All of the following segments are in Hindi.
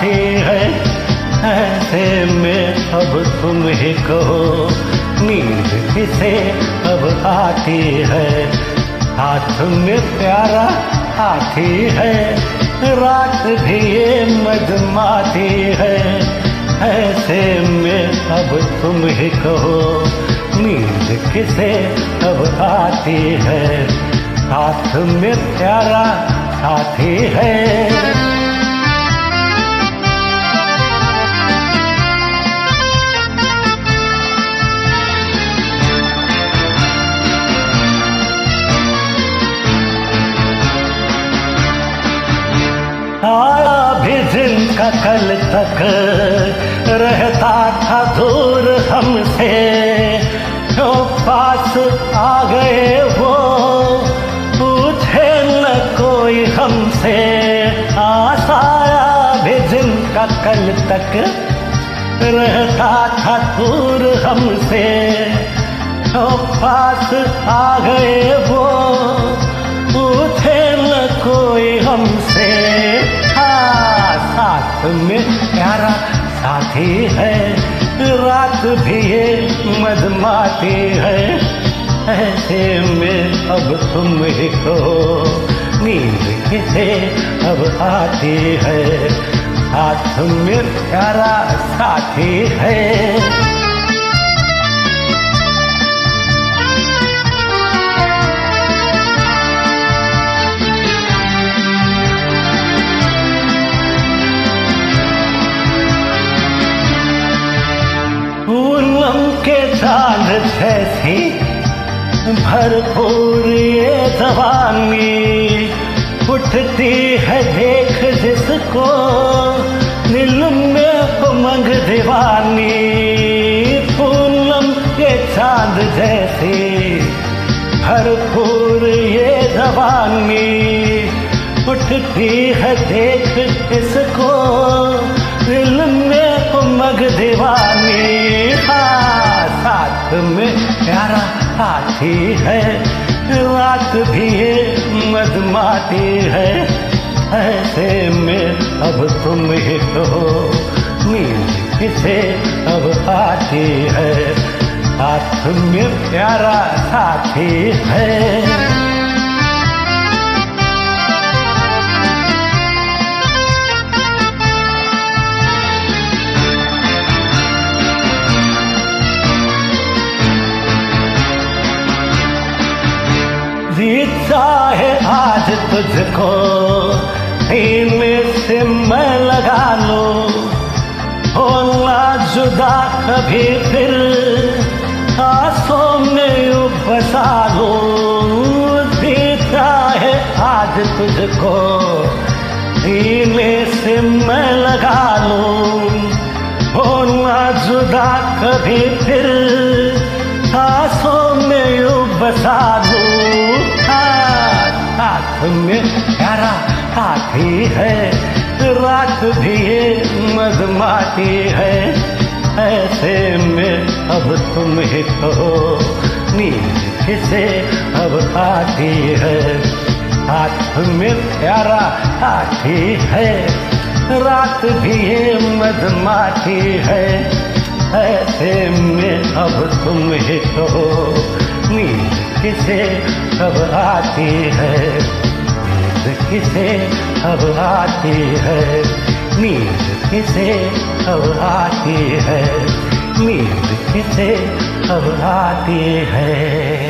भी है, ऐसे में अब तुम ही कहो, नींद किसे अब आती है? हाथ में प्यारा हाथी है, रात भी ये मधमाती है, ऐसे में अब तुम ही कहो, नींद किसे अब आती है? हाथ में प्यारा साथी है। भी जिनका कल तक रहता था दूर हमसे, जो पास आ गए वो पूछे न कोई हमसे। आसाया भी जिनका कल तक रहता था दूर हमसे, जो पास आ गए वो पूछे न कोई हमसे। हाँ। साथ में प्यारा साथी है। रात भी ये मधमाती है। ऐसे में अब तुम ही को नींद किसे अब आती है। हाथ में प्यारा साथी है। चाँद जैसी भरपूर ये जवानी उठती है देख जिसको, दिल में उमंग दीवानी। पूनम के चाँद जैसी भरपूर ये जवानी उठती है देख इसको दिल में उमग दीवानी। हाँ। साथ में प्यारा हाथी है, रात भी मधमाती है। ऐसे में अब तुम ही तो नींद किसे अब आती है। साथ में प्यारा साथी है। जीता है आज तुझको। में से मैं लगा लो। होना जुदा कभी फिर। आंसों में बसा लो। जीता है आज तुझको। में से मैं लगा लो। होना जुदा कभी फिर। आंसों में बसा लो। में प्यारा साथी है, रात भी मधमाती है। ऐसे में अब तुम ही तो नींद किसे अब आती है। हाथ में प्यारा साथी है, रात भी मधमाती है। ऐसे में अब तुम ही कहो नींद किसे अब आती है। किसे अब आती है? नींद किसे अब आती है? नींद किसे अब आती है?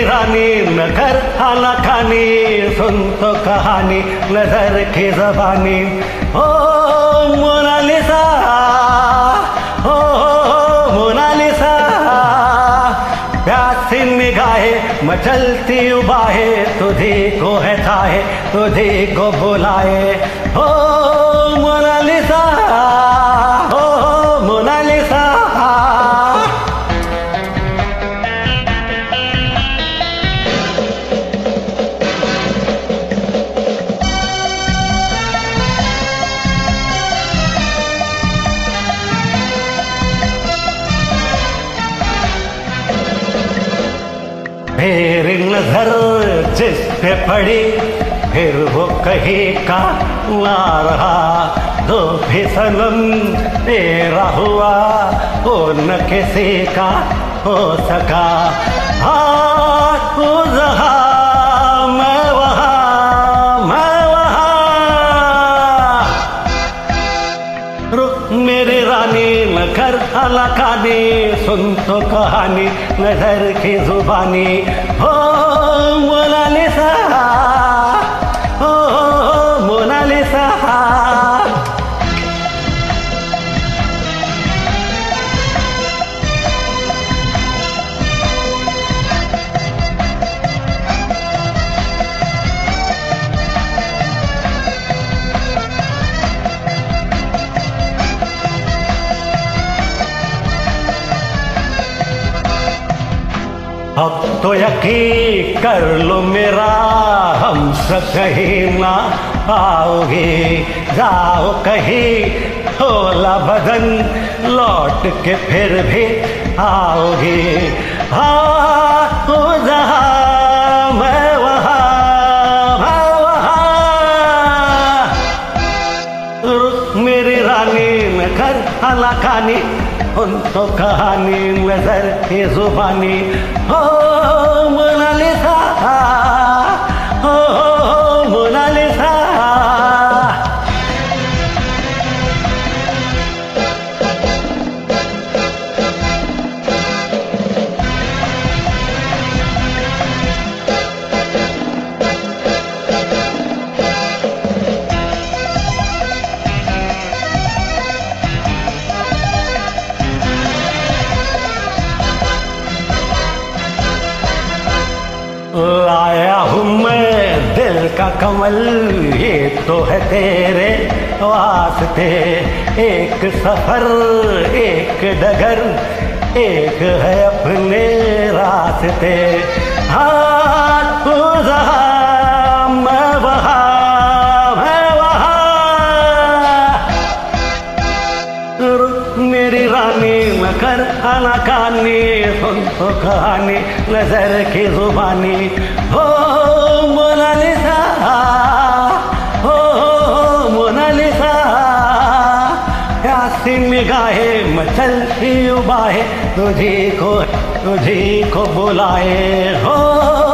रुक मेरी रानी नगर खाना सुन तो कहानी, नज़र की जबानी। ओ मोनालिसा ओ मोनालिसा, प्यासी निगाहे, मचलती उबाहे, तुझी को है चाहे, तुझी को बुलाए। ओ पे पड़ी, फिर वो कहे, का ना रहा? तो भी सनम, तेरा हुआ वो न किसी का हो सका? हाँ तू जहाँ रानी नगर अलकानी सुन तो कहानी, नज़र की जुबानी, हो अब तो यकीन कर लो मेरा, हम सब कहीं ना आओगे। जाओ कहीं, होला बदन लौट के फिर भी आओगे। हाँ रुक मेरी रानी, मैं कर हलाकानी तो कहानी नज़र की जुबानी हो का कमल ये तो है तेरे वास्ते। एक सफ़र, एक डगर, एक है अपने रास्ते। हाँ तू मैं वहाँ मैं वहाँ। मेरी रानी मकर आना कानी सुन तो कहानी, नज़र की जुबानी। प्यासी मचल ही उबाए तुझी को तुझी को बुलाए हो।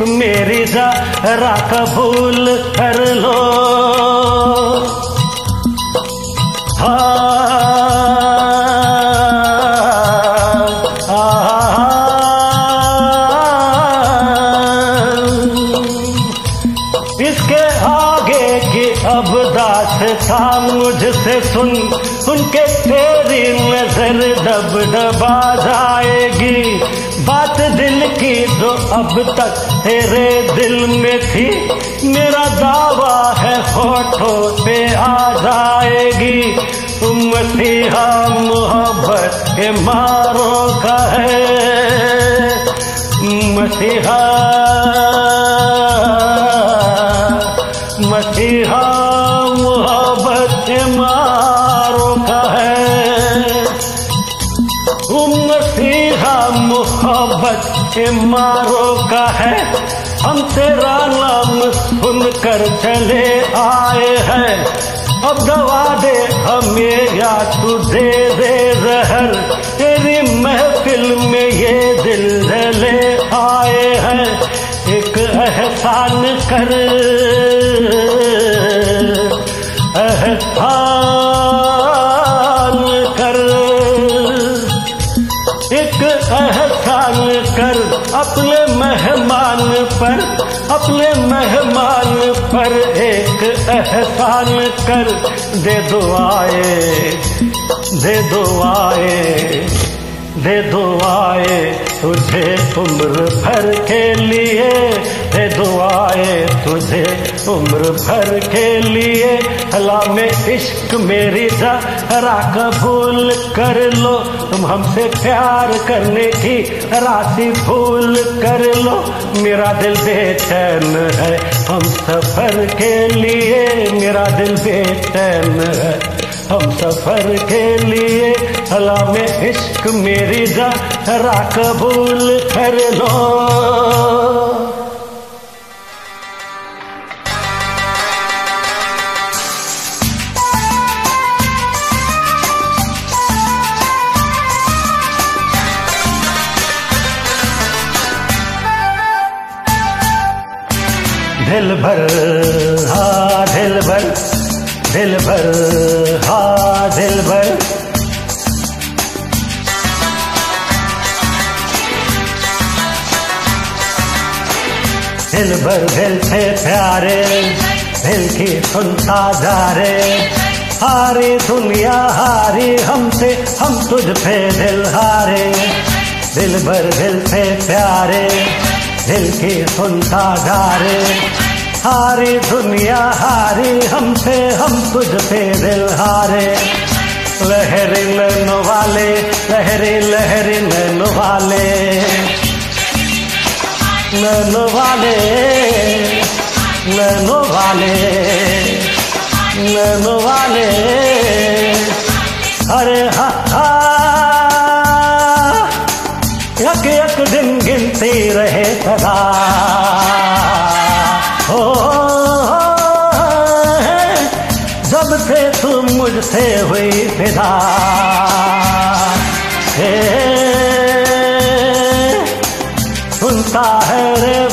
मेरी जा का भूल कर लो। इसके आगे की अब दास था मुझसे सुन सुन के तेरी नज़र दब दबा जाएगी। बात दिल की जो अब तक तेरे दिल में थी, मेरा दावा है होठों पे आ जाएगी। तुम मसीहा मोहब्बत के मारो का है। मसीहा मसीहा मोहब्बत के मारो का है। तुम मसीहा मोहब्बत के मारो का है। तेरा नाम सुन कर चले आए हैं। अब दवा दे हमें या तू दे दे जहर। तेरी महफिल में ये दिल ले आए हैं। एक एहसान कर एहसान कर दे दुआए दे दुआए दे दुआए तुझे उम्र भर के लिए, दे दुआए तुझे उम्र भर के लिए। हला में इश्क मेरी जरा कबूल कर लो, तुम हमसे प्यार करने की राशि भूल कर लो। मेरा दिल बेचैन है हम सफ़र के लिए, मेरा दिल बेचैन है। हम सफ़र के लिए हला में इश्क मेरी जरा कबूल कर लो। दिल की सुनता जा रे। हारी दुनिया, हारी हमसे, हम तुझ पे दिल हारे। दिल भर दिल से प्यारे, दिल की सुनता जा रे। हारी दुनिया, हारी हमसे, हम तुझ पे दिल हारे। लहरी नैनो वाले, लहरी लहरी नैनो वाले। नैनो वाले। नैनो वाले नैनो वाले, अरे हा हा। यक यक दिन गिनती रहे सदा। हो जब से तुम मुझसे हुई फिदा। सुनता है रे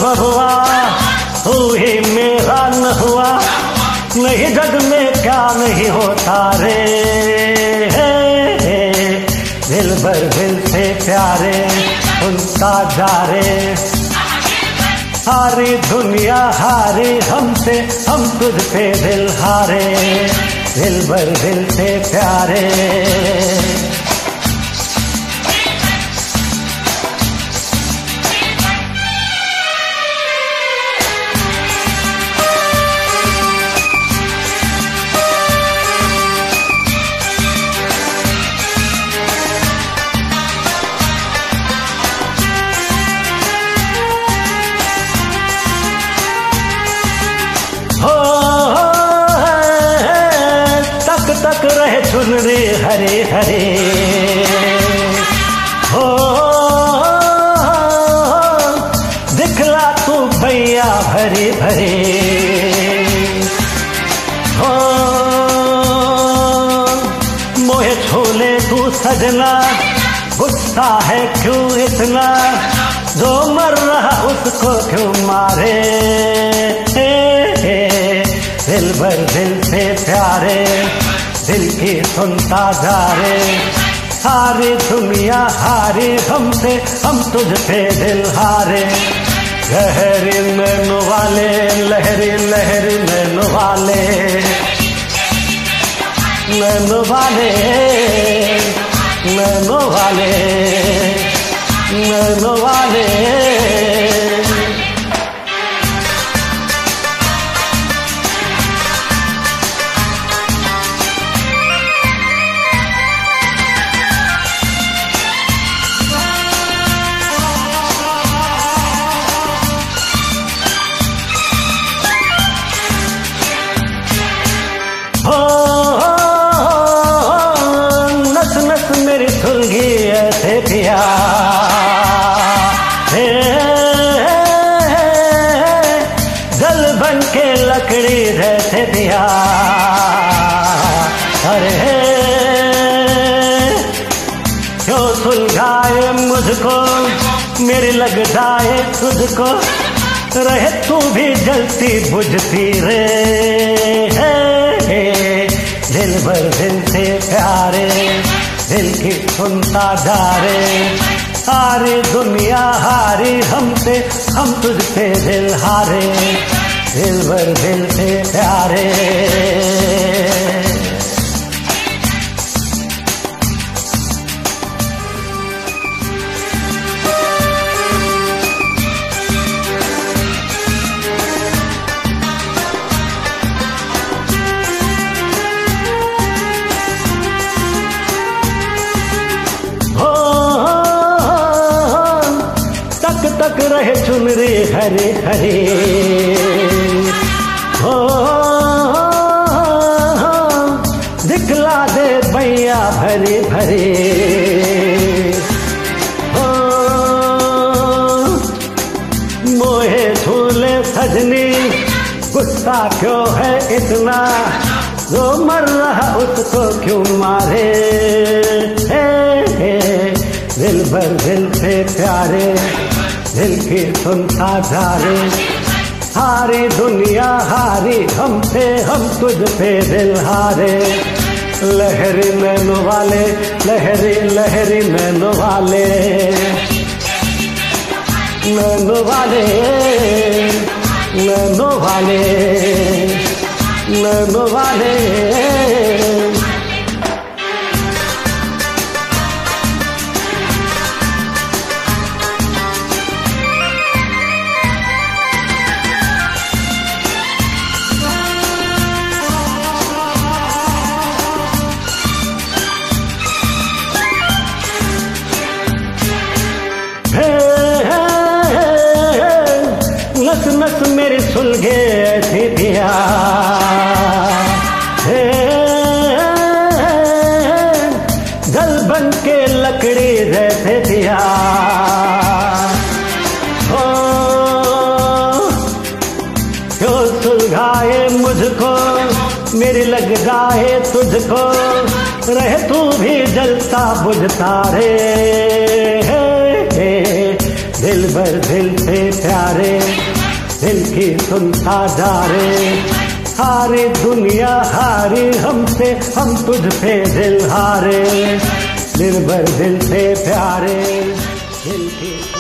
नहीं होता रे हे, दिल भर दिल से प्यारे उनका जा रे सारी दुनिया हारे हमसे हम तुझ पे दिल हारे। दिल भर दिल से प्यारे। चुनरी हरे हरे। हो, दिखला तू भैया भरे भरे। हो, मोहे छोले तू सजना, गुस्सा है क्यों इतना? जो मर रहा उसको क्यों मारे? दिल भर की सुनता जा रे। सारी दुनिया, हारी हमसे, हम तुझ पे दिल हारे। लहरी नैनो वाले, लहरी लहरी नैनो वाले। नैनो वाले नैनो वाले नैनो वाले। तुझको रहे तू भी जलती बुझती रे। दिल भर दिल से प्यारे, दिल की सुनता जा रे सारी दुनिया हारी हमसे, हम तुझ पे दिल हारे। दिल भर दिल से प्यारे। हरे हो दिखला दे भैया भरे भरे। हो मोहे झूले सजनी गुस्सा क्यों है इतना? जो मर रहा उसको क्यों मारे? हे, हे, दिल भर दिल से प्यारे। दिल की सुनता जा रे। हारी दुनिया, हारी हम पे, हम तुझ पे दिल हारे। लहरी नैनो वाले, लहरी लहरी नैनो वाले। नैनो वाले नैनो वाले नैनो वाले। नस मेरी सुलगे ऐसी हे, जल बन के लकड़ी जैसे दिया। हो सुलझाए मुझको? मेरी लग जाए तुझको। रहे तू भी जलता बुझता रे। सुनता जा रे। हारे दुनिया, हारी हमसे, हम तुझ पे दिल हारे। निर्भर भर दिल से प्यारे, दिल की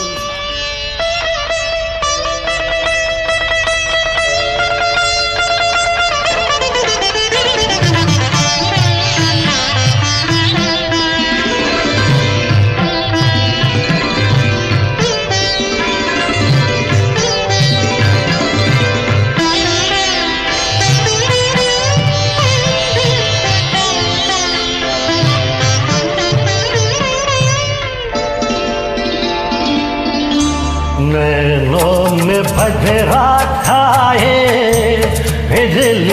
नैनों में बजरा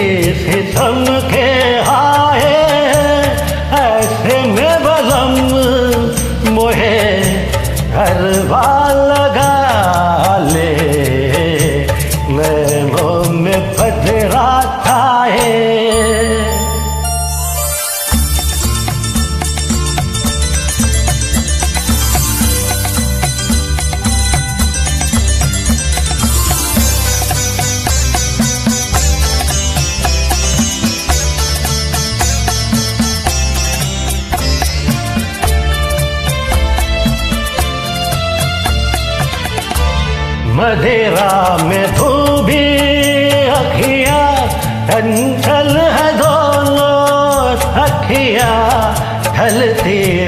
ढलते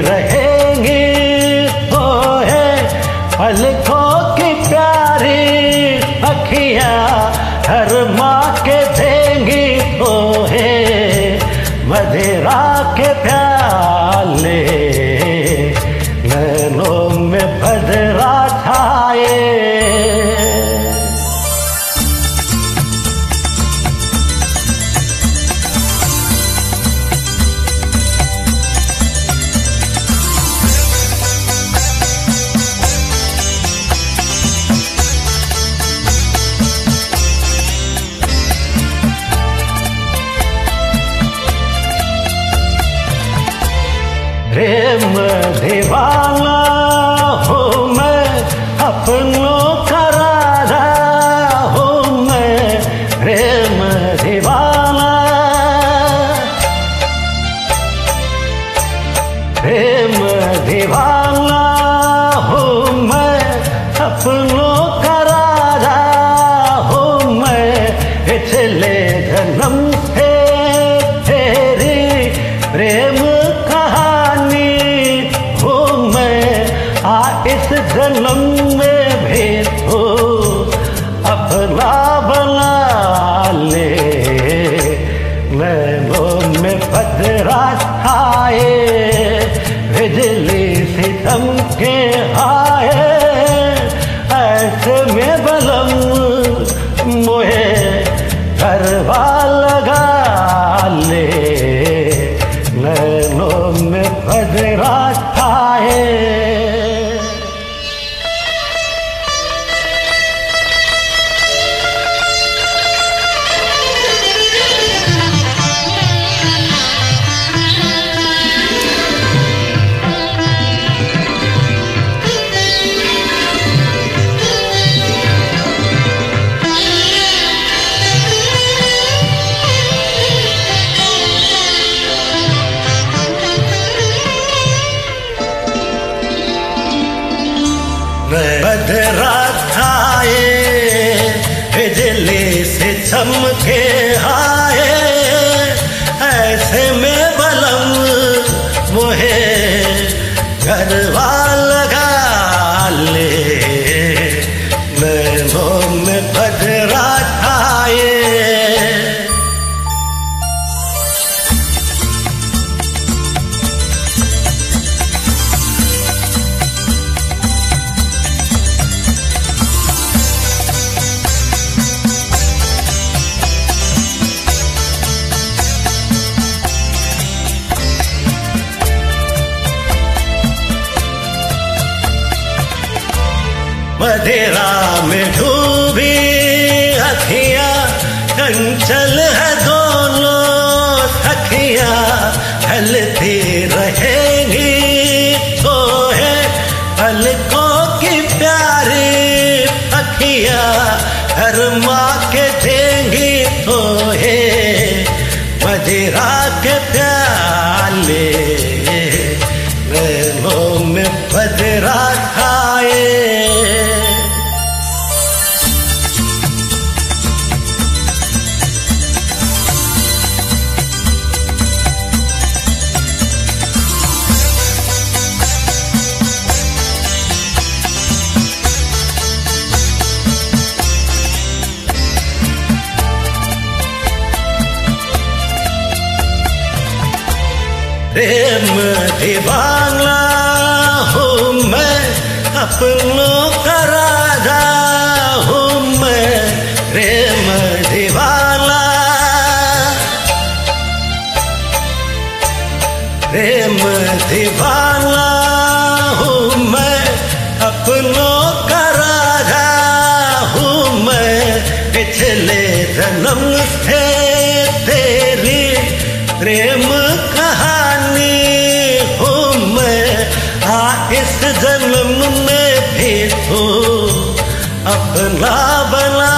बना बना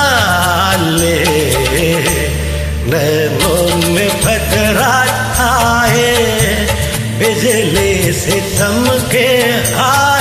ले। में आए बिजली से चमके आ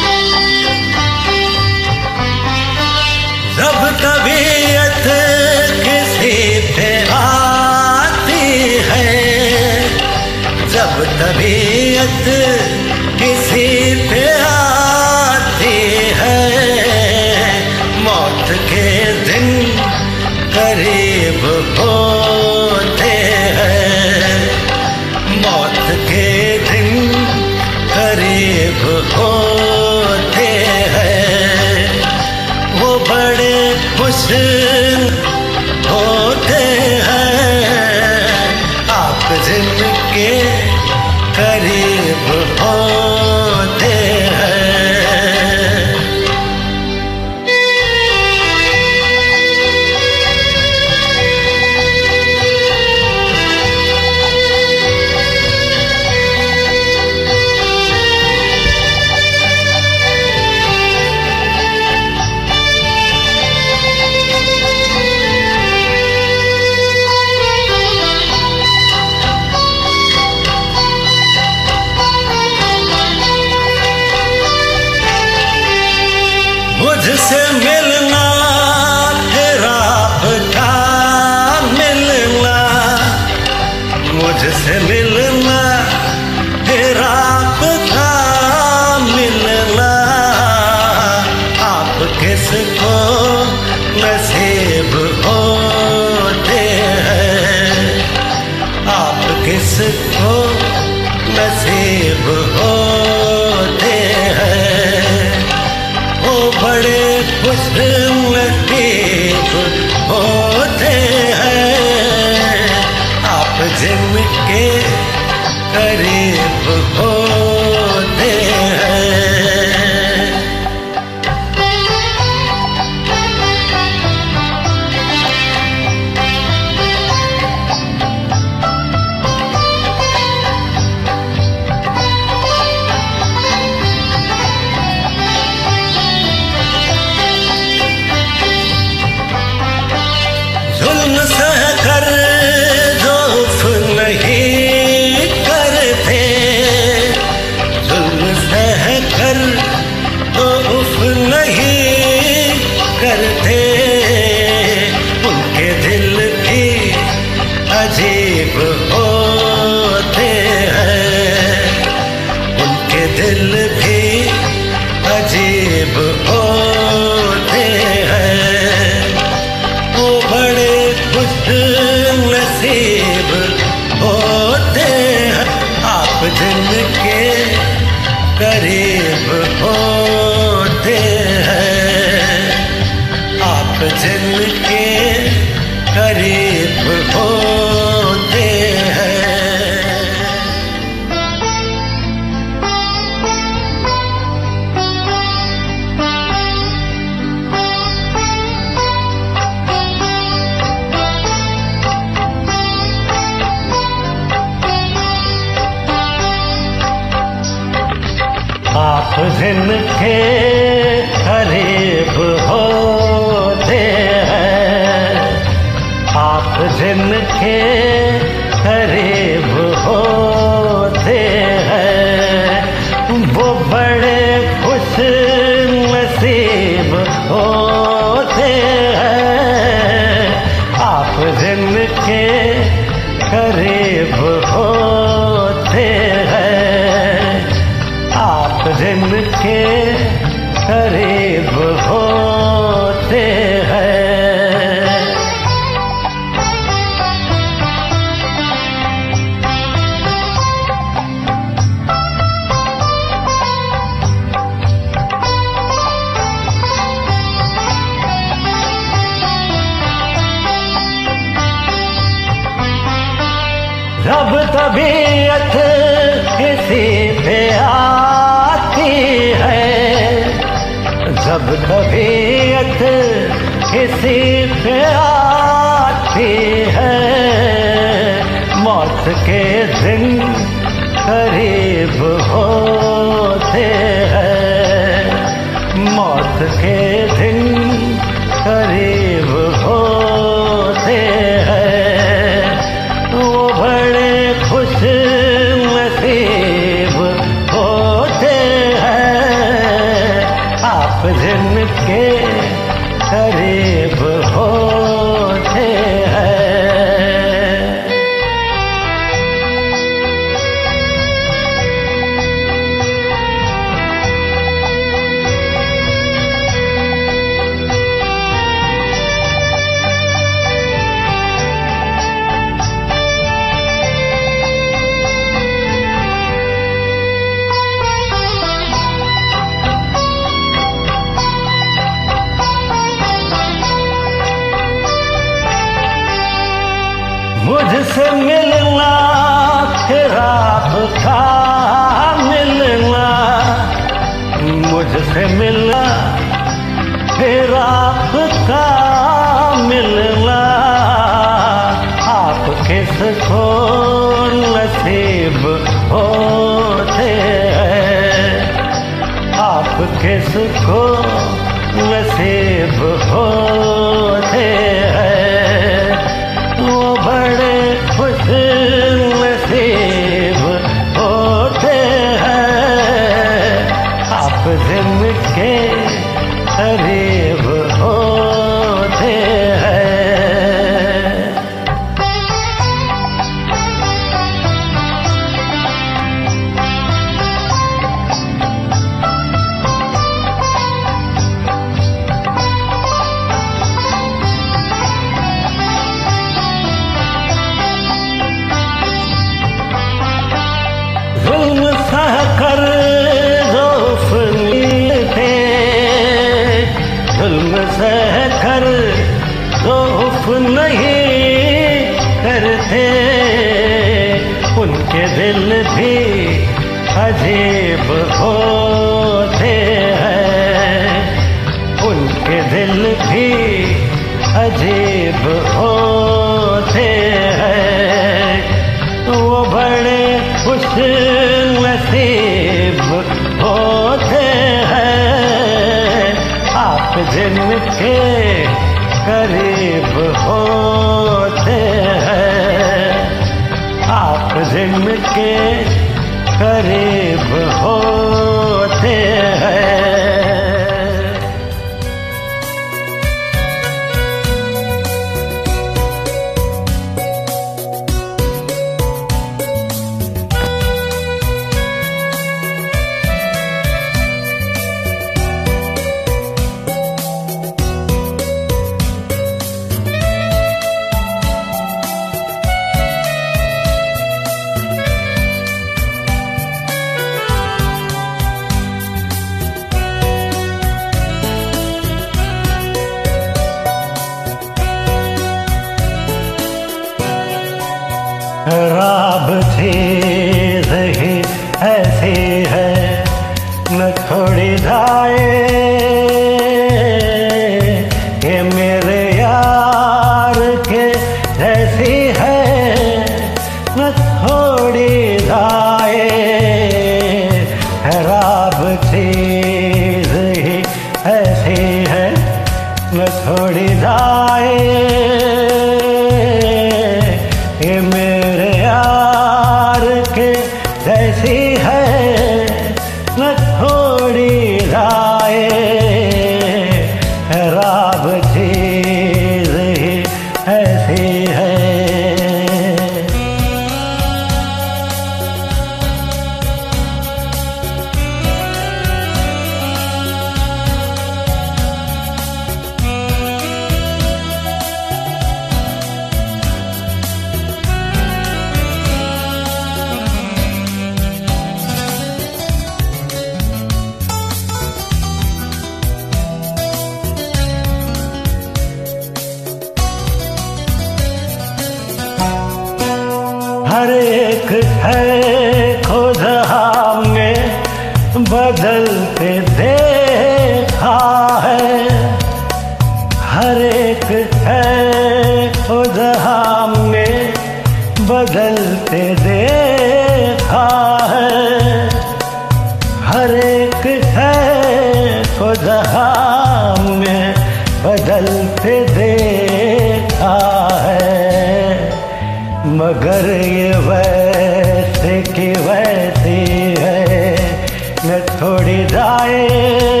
थोड़ी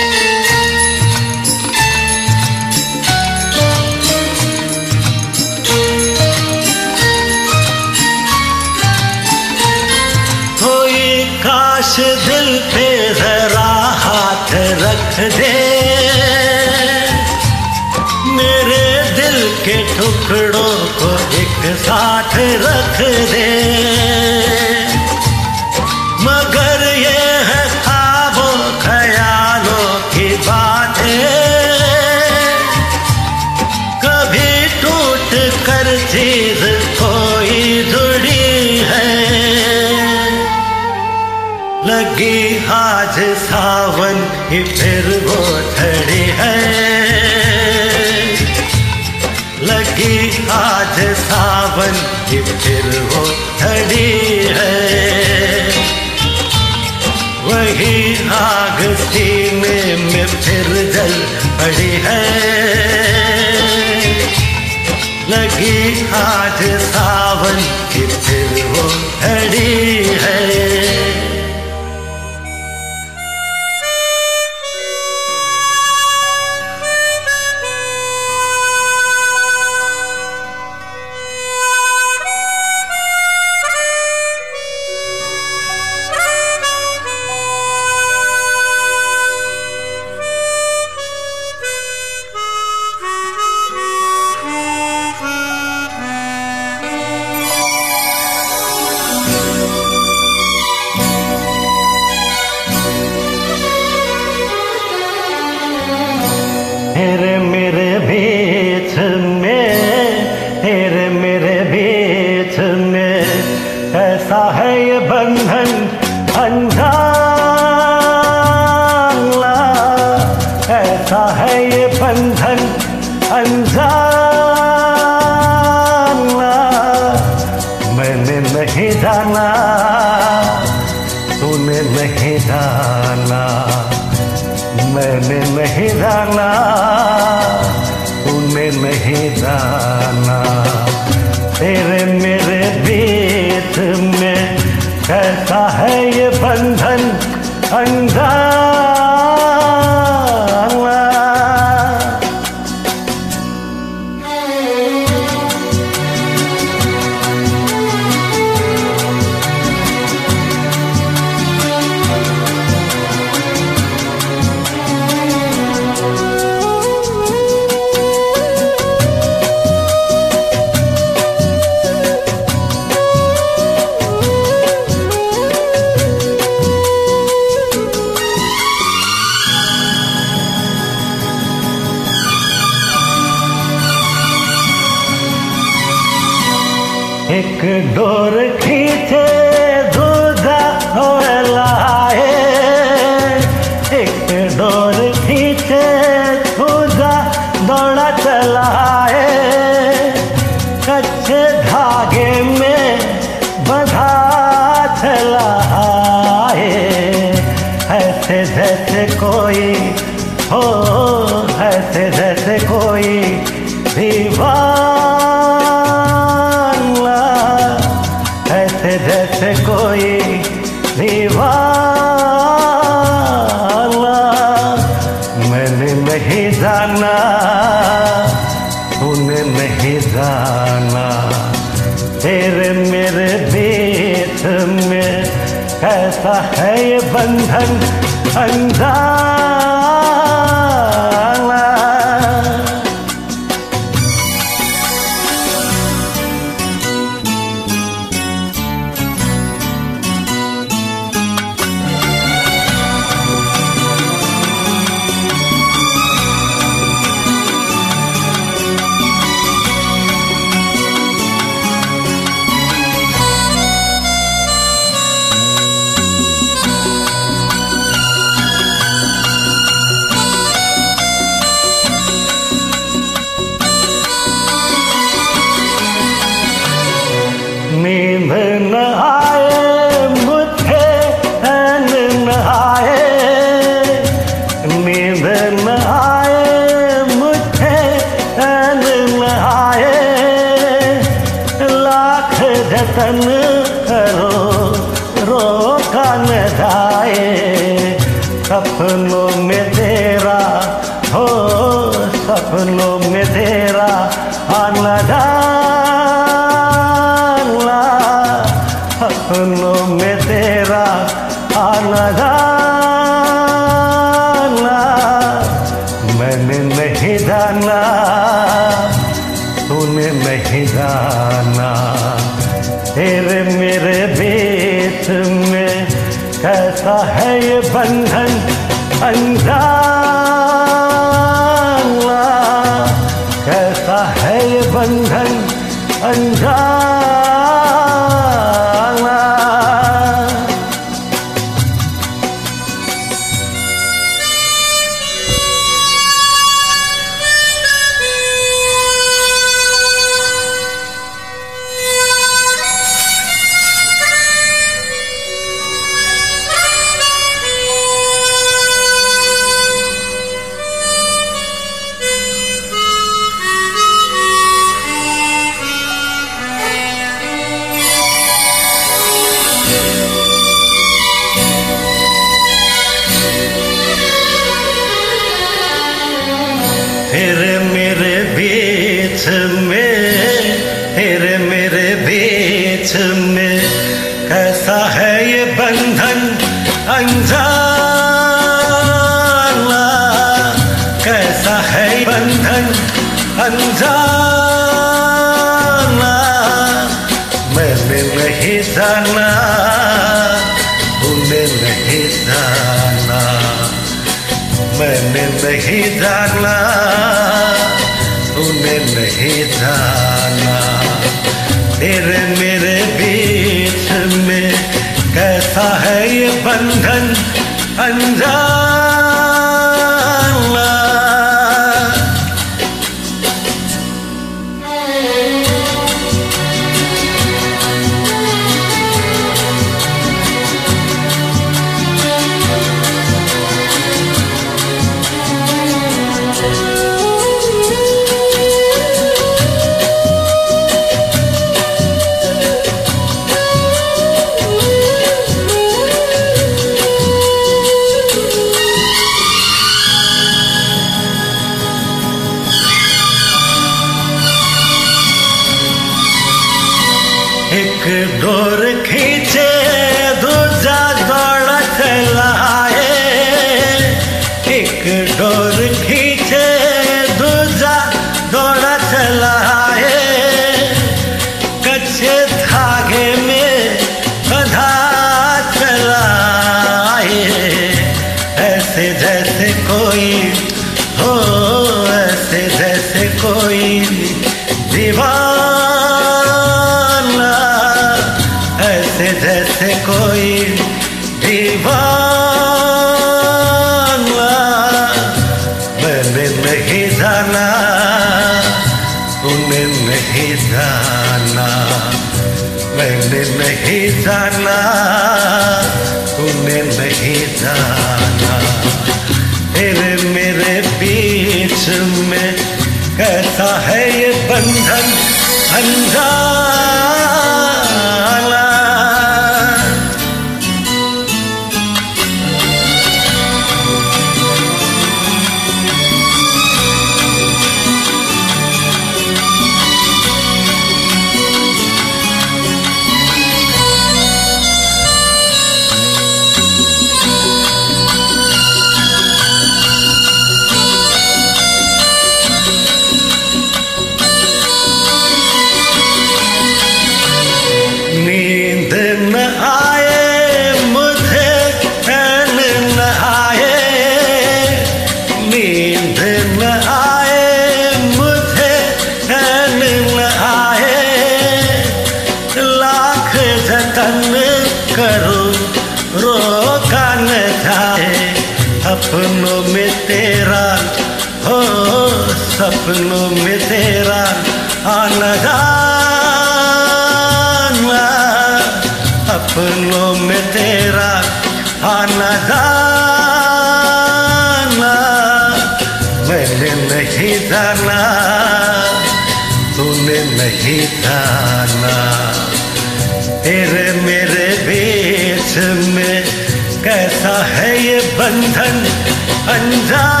বোঝা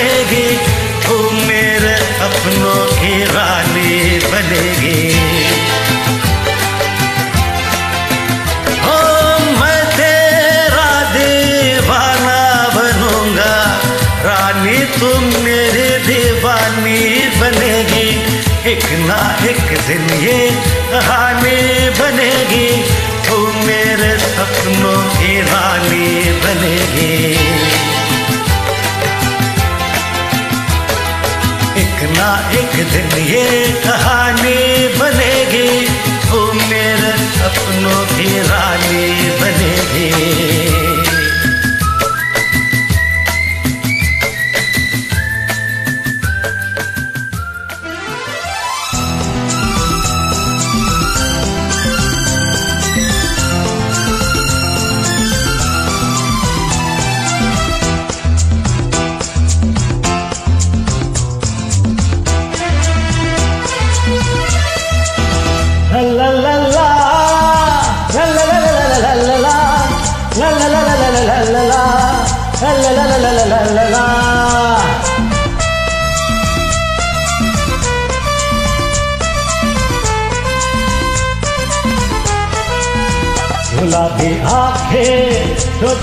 बनेगी तू मेरे अपनों की रानी बनेगी। ओ मैं तेरा रानी तुम मेरी दीवानी बनेगी। एक ना एक दिन ये कहानी बनेगी तू मेरे सपनों की रानी बनेगी। एक दिन ये कहानी बनेगी तू मेरे सपनों की रानी बनेगी।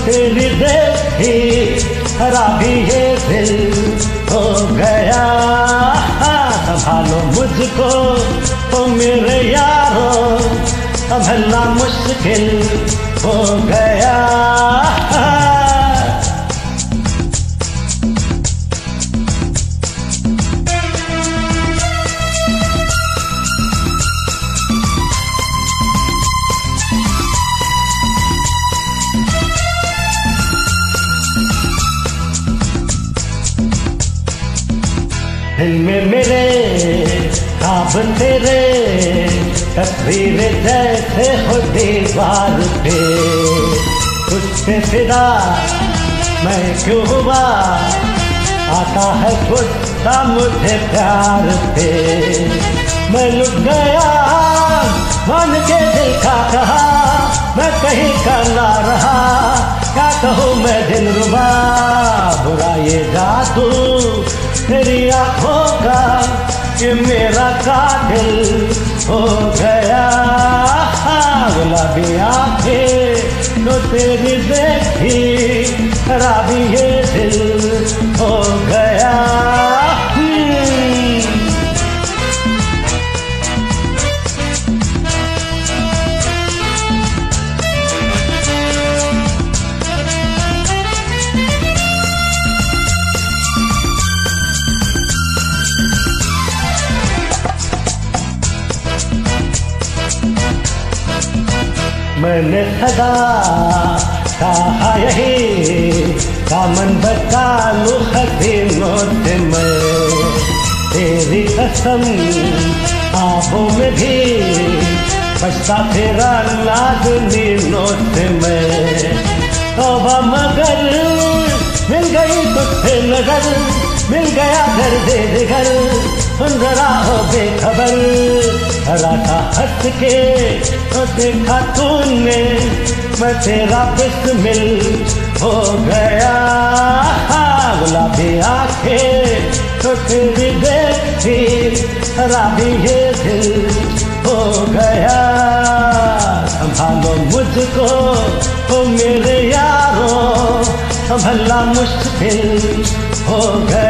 तो ही हरा भी ये दिल हो गया। संभालो मुझको तो मेरे यारो, संभलना मुश्किल हो गया। दिल में मेरे खाब तेरे, तस्वीर जैसे हो दीवार पे। तुझसे फिदा मैं क्यों हुआ? आता है गुस्सा मुझे प्यार पे। मैं लुट गया, मन के दिल का कहा, मैं कहीं का ना रहा। क्या कहूँ मैं दिल रुबा, बुरा ये जादू तेरी आँखों का कि मेरा कातिल हो गया। गुलाबी आँखें तो तेरी देखी, खराबी है दिल हो गया। मैंने सदा कहा यही, दामन बता लू हसीनों से मैं। तेरी कसम आँखों में भी बचता तेरा नाजनी नोट में। तोबा मगर मिल गई तुझसे नज़र, मिल गया घर दे घर सुन जरा हो बेखबर हरा था हंस के। तो देखा तूने, मैं तेरा बिस्मिल हो गया। गुलाबी आँखें तो तेरी देखी खराबी ये दिल हो गया। संभालो मुझको तो मेरे यारों, संभलना मुश्किल हो गया।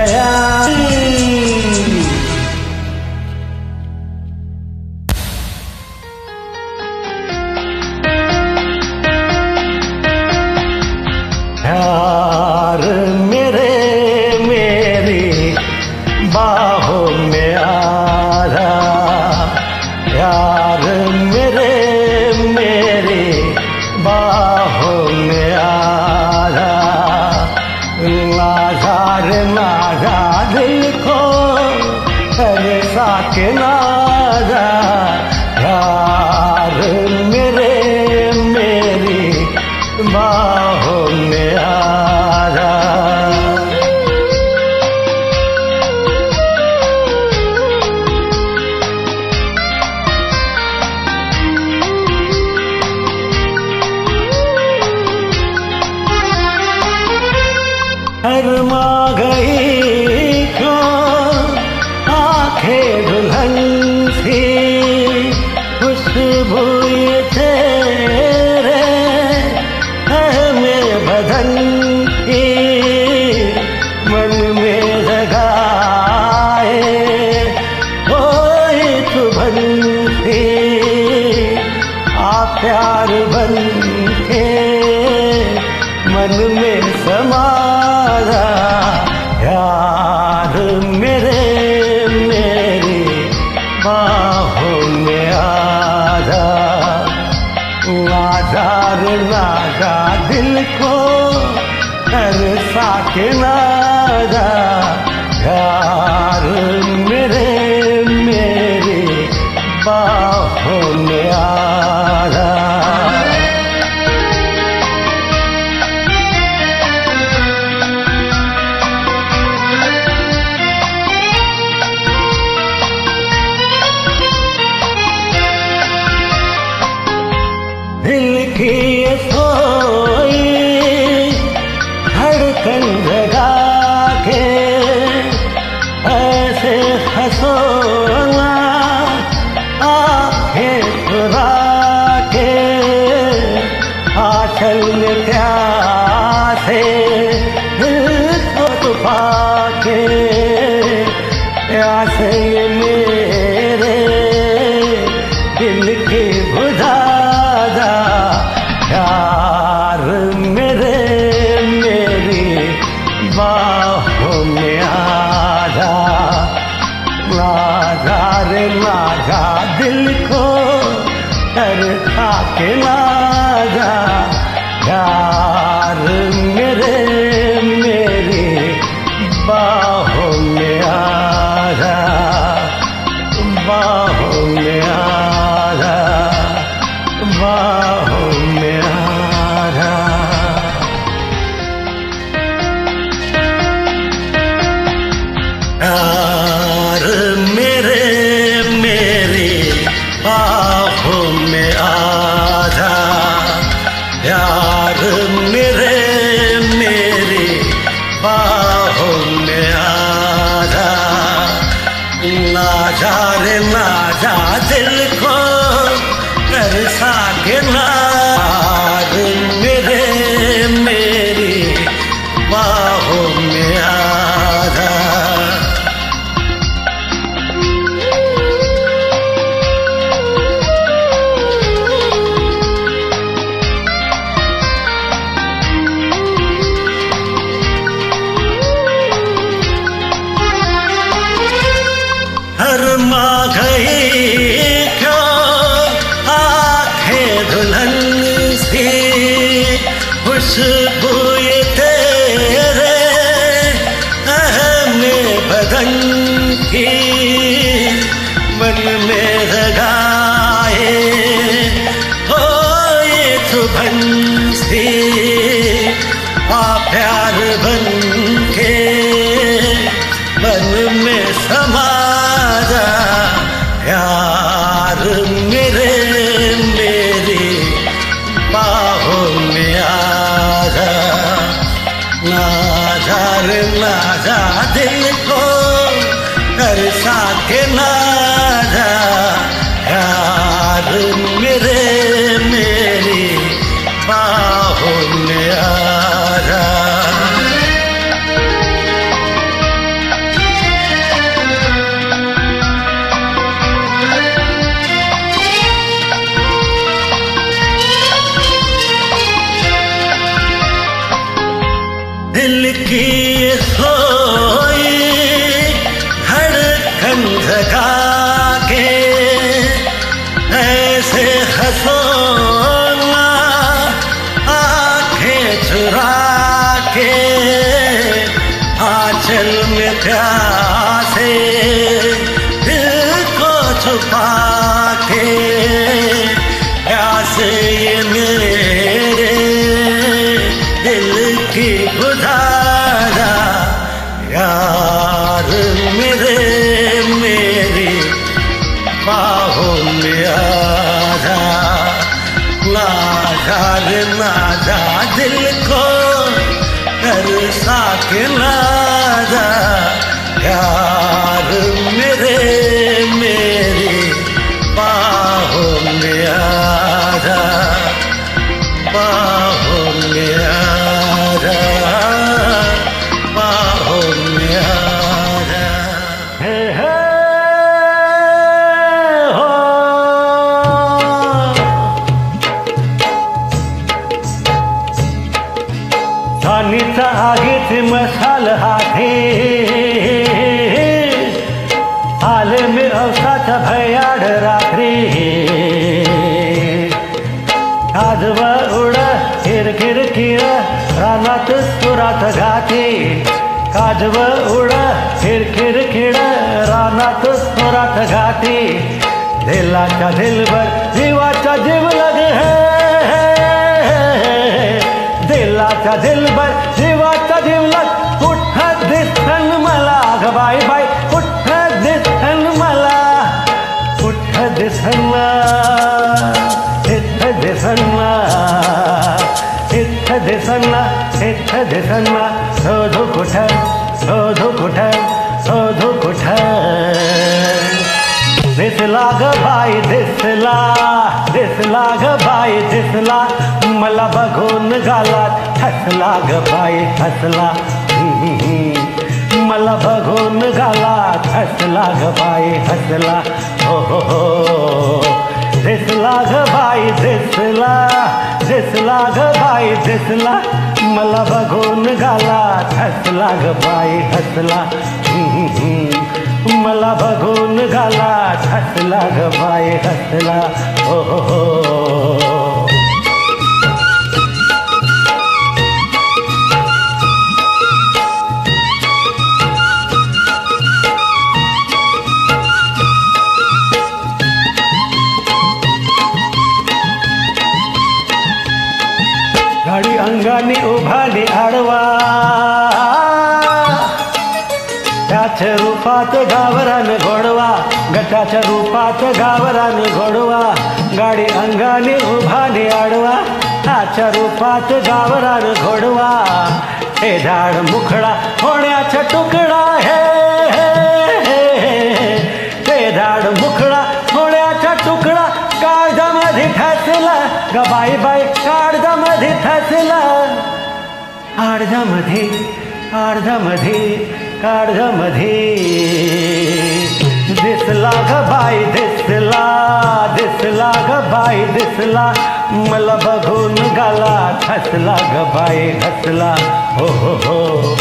हसला गबाई हसला. हो हो हो.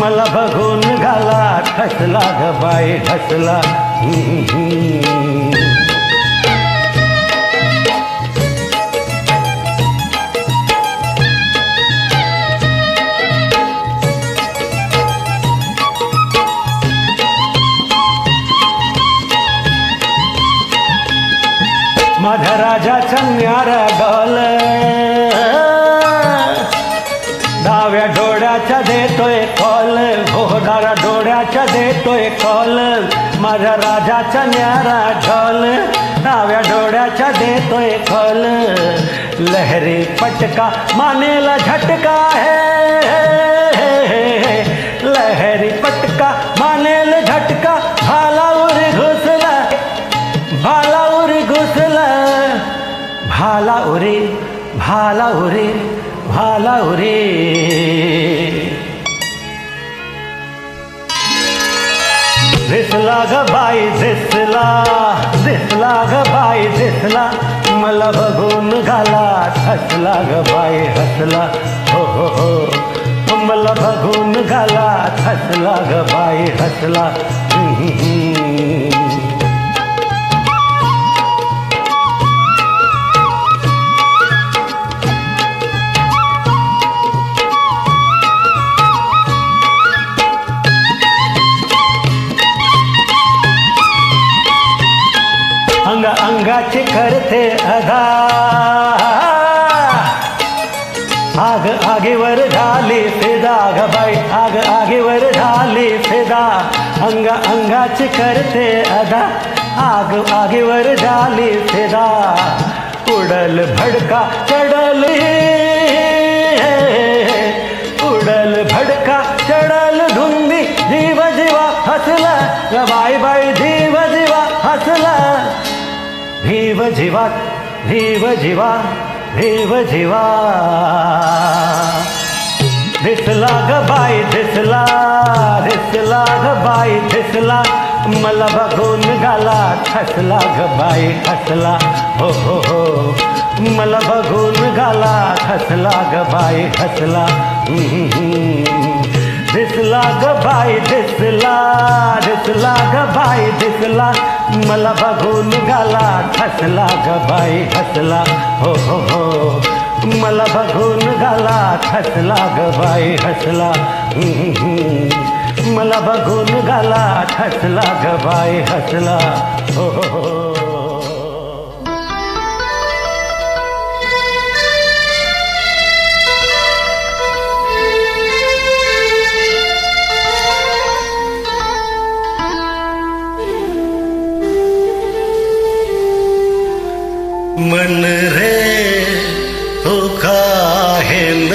मला बघून घाला ठसला गबाई ठसला माझ्या राजाचा न्यारा गा पटका माने झटका है। लहरी पटका मानेल झटका, भाला उर घुसला, भाला उर घुसला, भाला उरे भाला उरे भाला उरे। दिसला ग भाई दिसला दिसला ग भाई दिसला मला बघून घाला हसला ग बाय हसला. हो हो हो. मला बघून घाला हसला ग बाय हसला. अंगाची करते अधा आग आगेवर झाली फेदा. ग बाई आग आगीवर झाली फेदा. अंग अंगाची करते अधा आग आगीवर झाली फेदा. उडल भडका चढल. उडल भडका चढल. धुंदी जीव जीवा हसला. ग बाई बाई भीव जीवा भीव जीवा भीव जीवा। दिसला ग बाई दिसला दिसला ग बाई दिसला। मला बघून गाला खसला ग बाई खसला। हो हो हो। मला बघून गाला खसला ग बाई खसला। दिसला ग बाई दिसला दिसला ग बाई दिसला। मला बघून गाला खसला गबाई हसला हो हो हो. मला बघून गाला खसला गबाई हसला मला बघून गाला खसला गबाई हसला हो हो हो. मन रे तो काहे न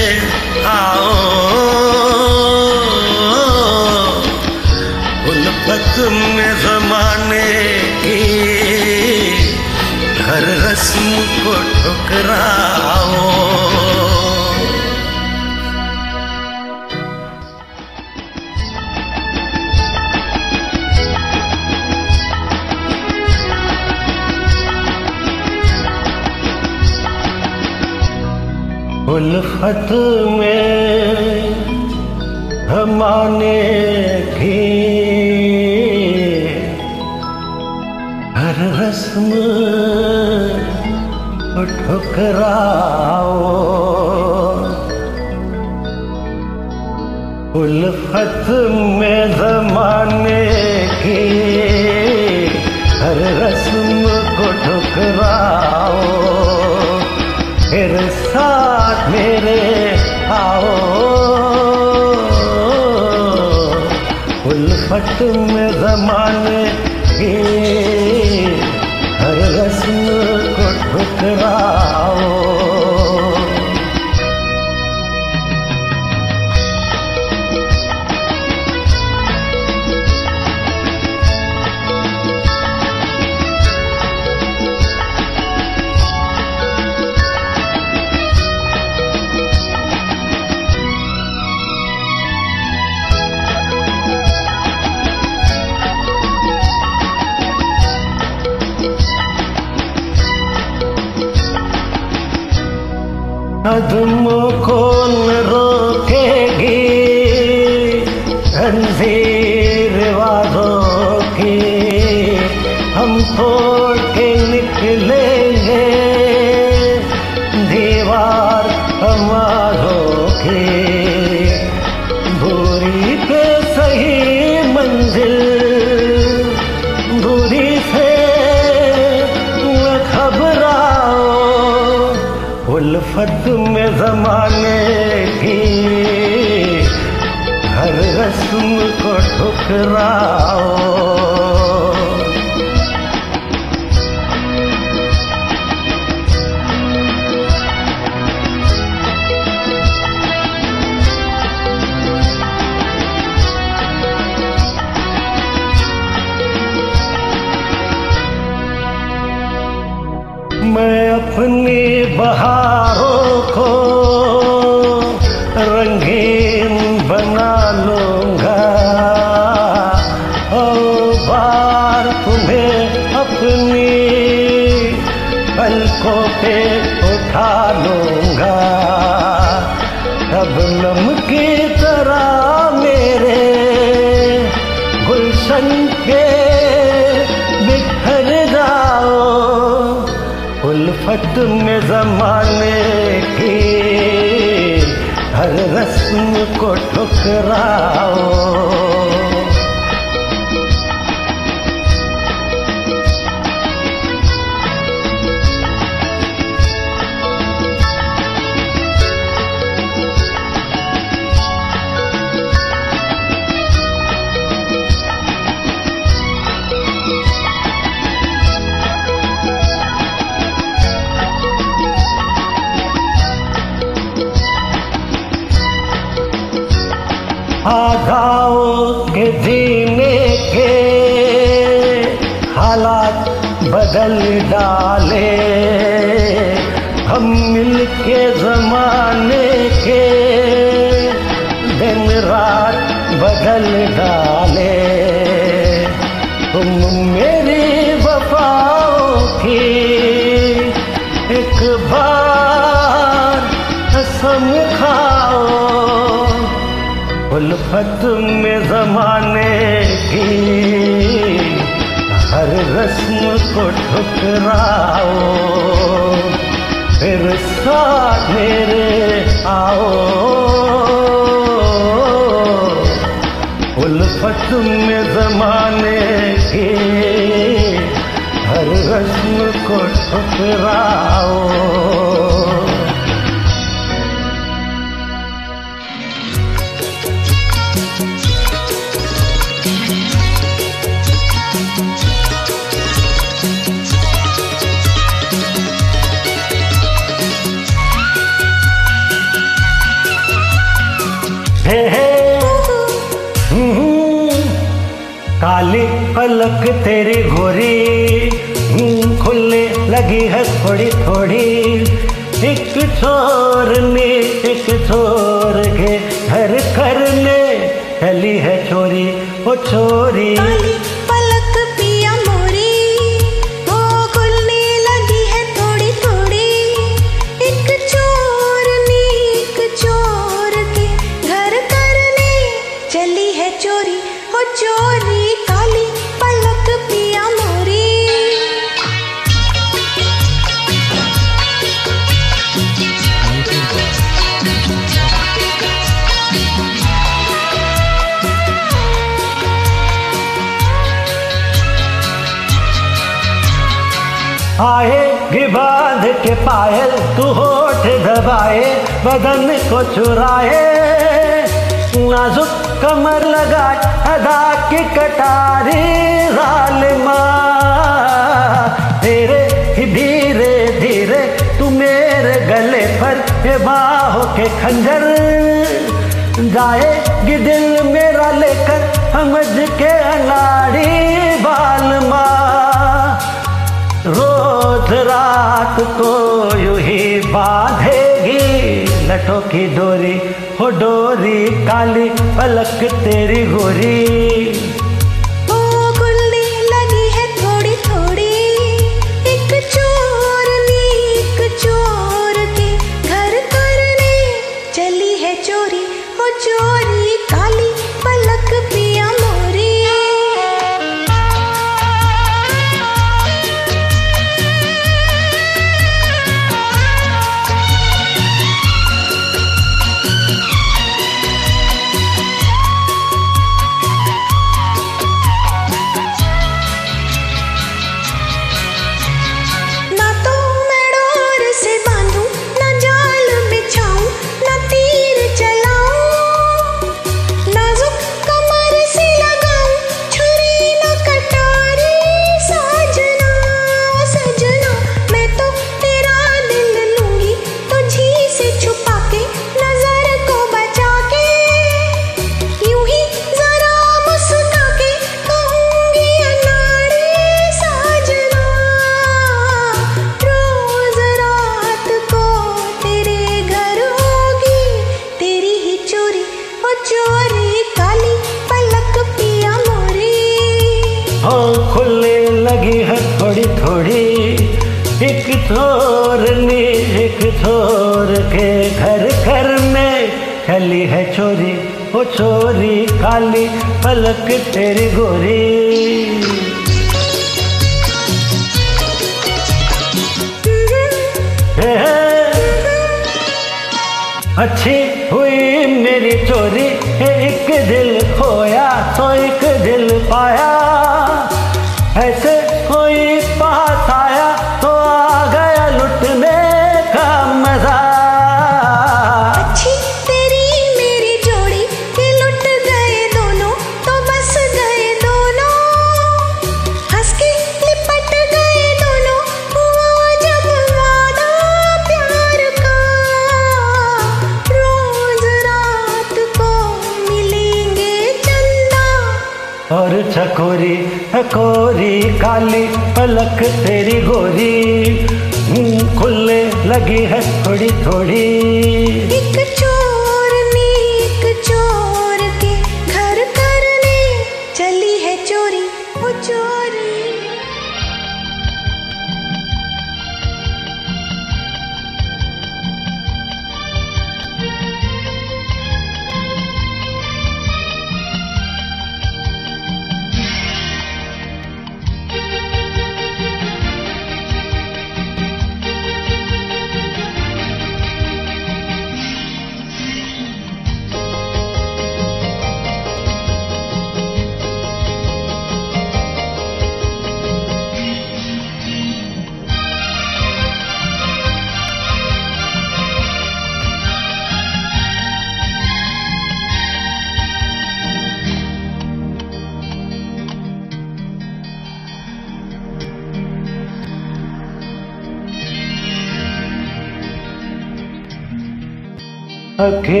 अकेला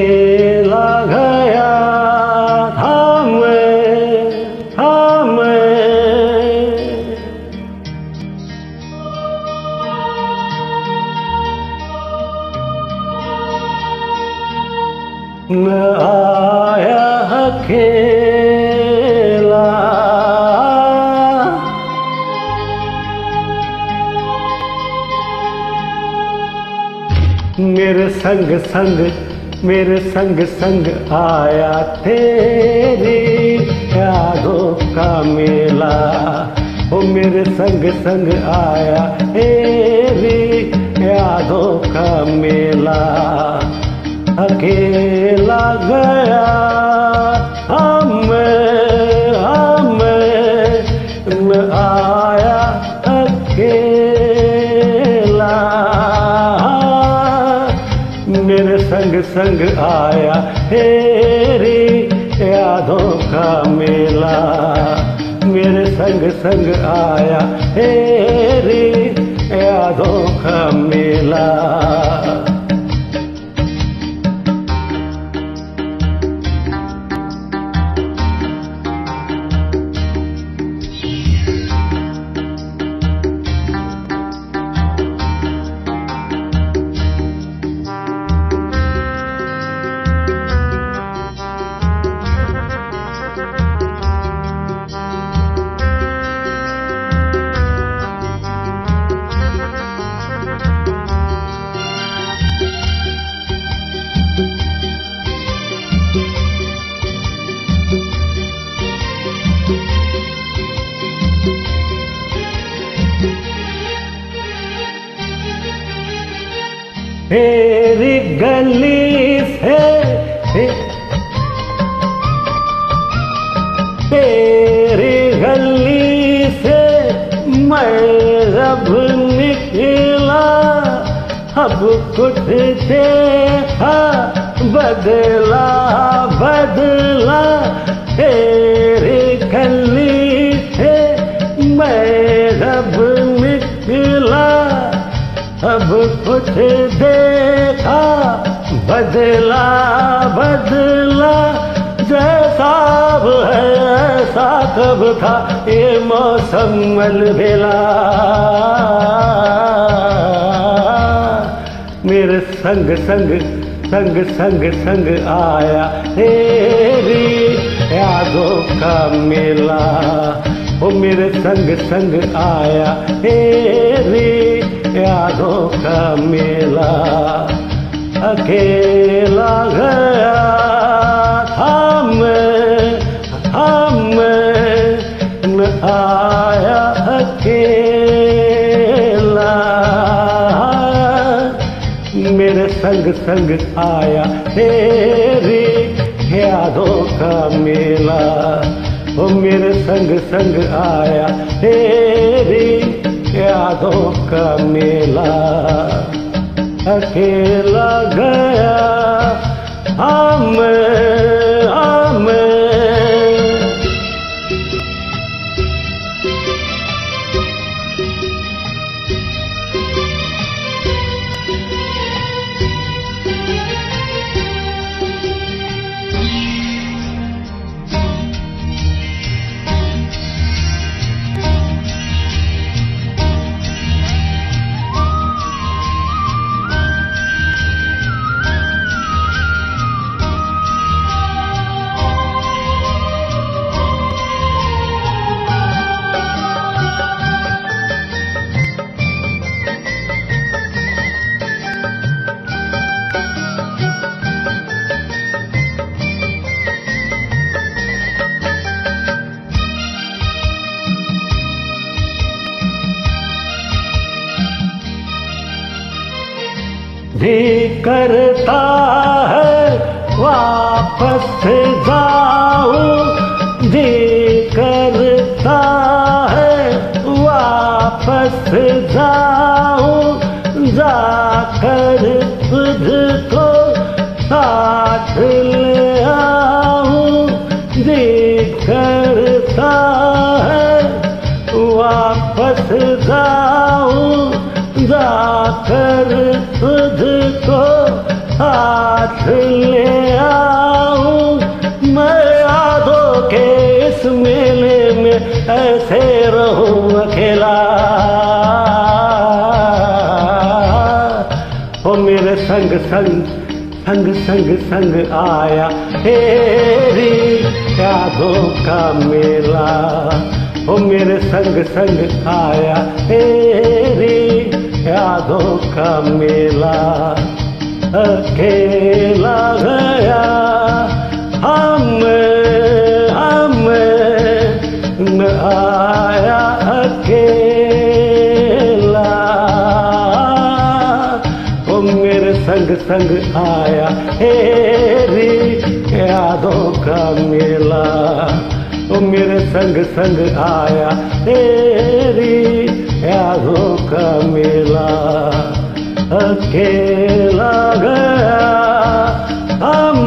संग संग आया तेरी यादों का मेला। वो मेरे संग संग आया तेरी यादों का मेला। अकेला गया संग संग आया तेरे यादों का मेला। वो मेरे संग संग आया तेरी यादों का मेला। अकेला गया हाँ Kayıt मेरे संग संग आया तेरी यादों का मेला। अकेला गया हम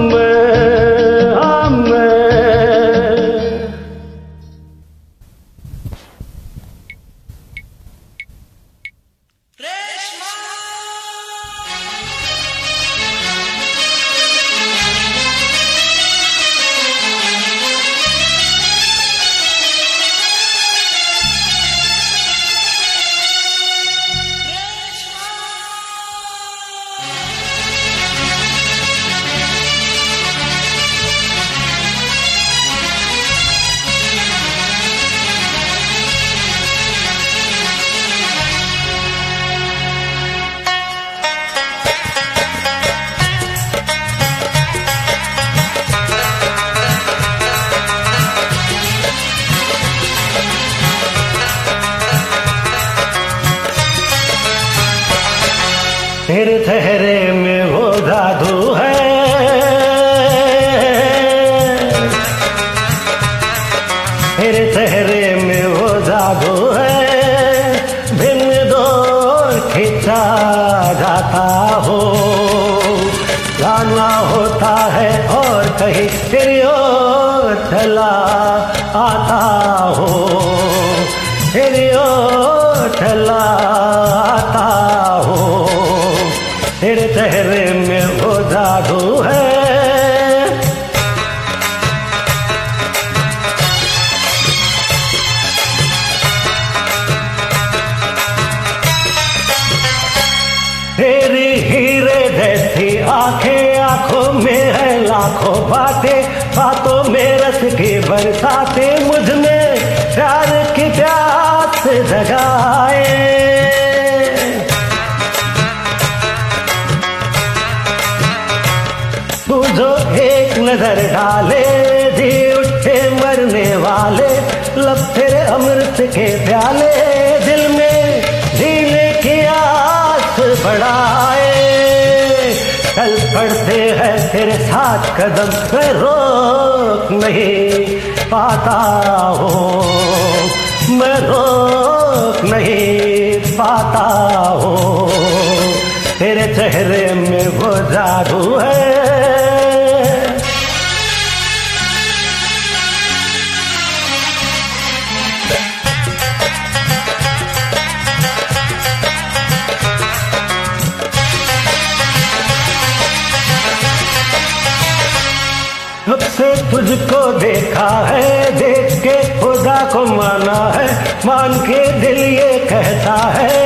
को माना है मान के दिल ये कहता है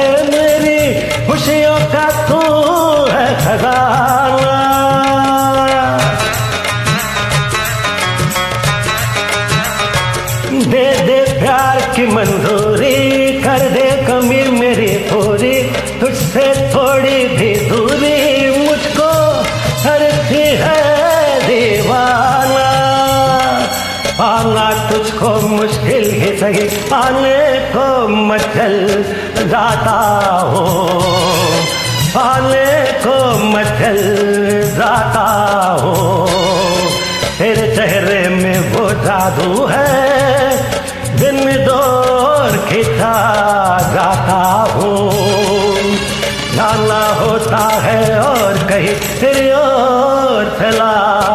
सही आने को मचल जाता हो। आने को मचल जाता हो। तेरे चेहरे में वो जादू है। दिन दौर खिंचा जाता हो। जाना होता है और कहीं तेरी और चला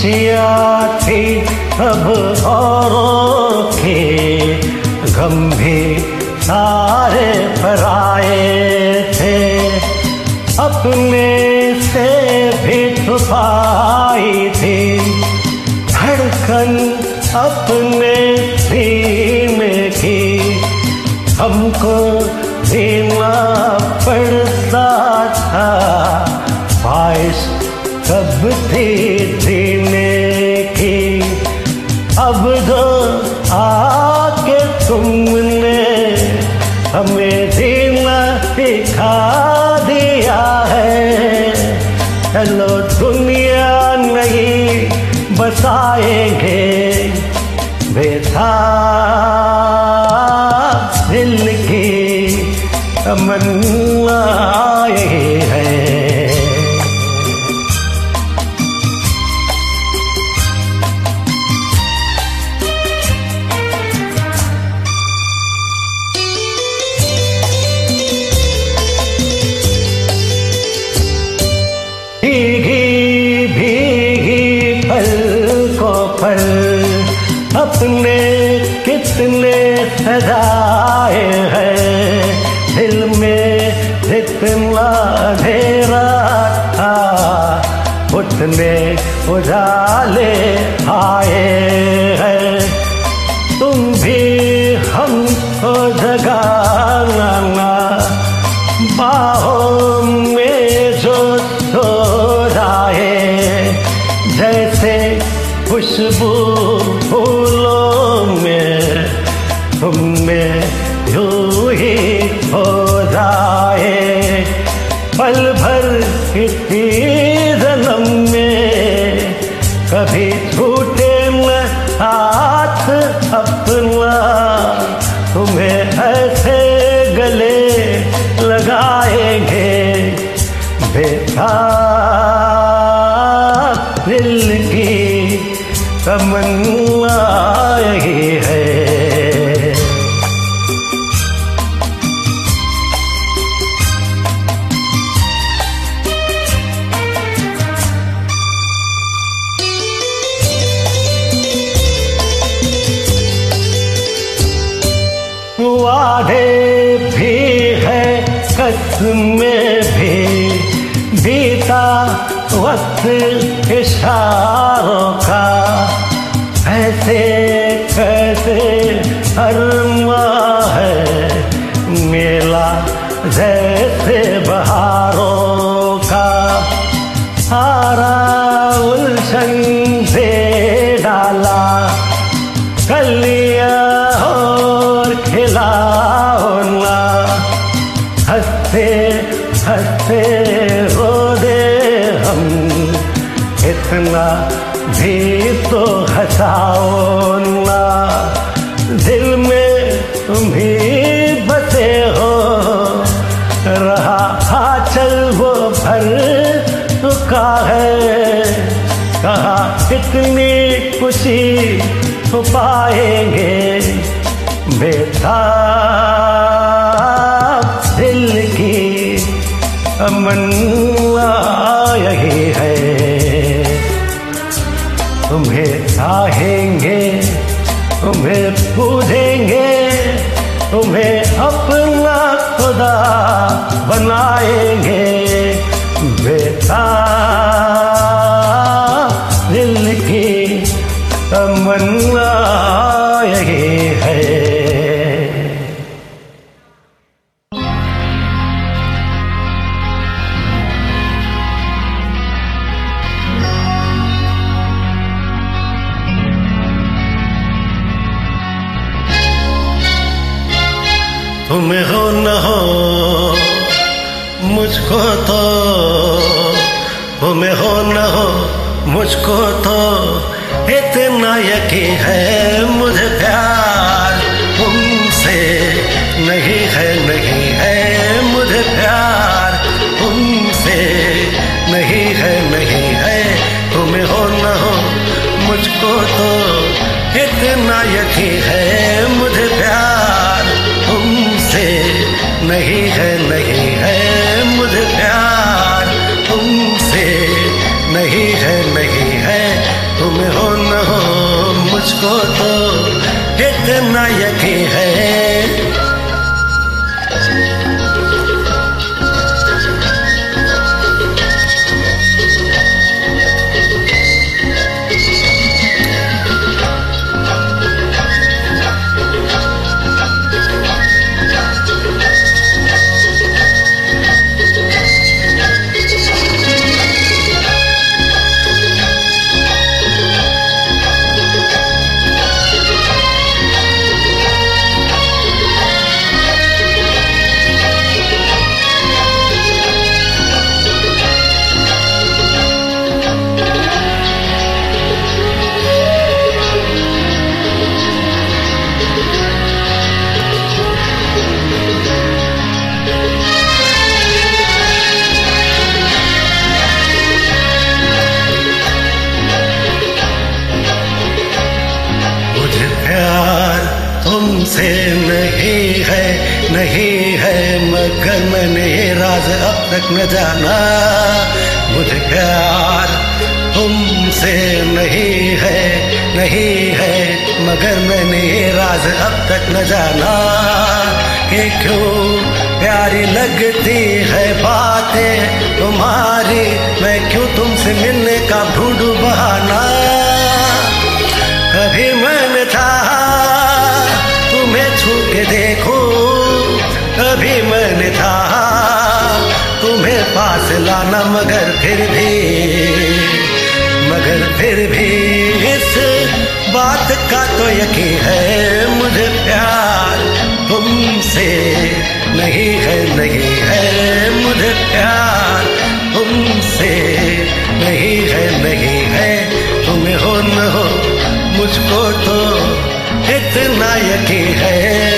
खुशियाँ थी अब और के गम भी सारे पराए थे। अपने से भी छुपाई थी। धड़कन अपने सीने की। हमको जीना पड़ता था। बाइस कब थी अंधेरा था उतने उजाले आए इशारों का ऐसे कैसे अरमा है मेला जैसे हंसाओ दिल में ही बसे हो। रहा आचल वो भर का है। कहा कितनी खुशी छुपाएँगे बेटा पूजेंगे तुम्हें अपना खुदा बनाएँगे। बेटा मुझको तो इतना यकीन है, मुझे प्यार तुमसे नहीं है नहीं है, मुझे प्यार तुमसे नहीं है नहीं है तुम हो न हो, मुझको तो इतना यकीन है, मुझे प्यार तुमसे नहीं है, नहीं मुझको तो इतना यकीन है तक न जाना मुझे प्यार तुमसे नहीं है नहीं है, मगर मैंने ये राज अब तक न जाना। कि क्यों प्यारी लगती है बातें तुम्हारी? मैं क्यों तुमसे मिलने का ढूंढू बहाना? कभी मैंने चाहा तुम्हें छू के देखो, कभी मैंने चाहा तुम्हें पास लाना मगर फिर भी, मगर फिर भी इस बात का तो यकीन है मुझे प्यार तुमसे नहीं है नहीं है मुझे प्यार तुमसे नहीं है नहीं है। तुम्हें हो न हो, मुझको तो इतना यकीन है।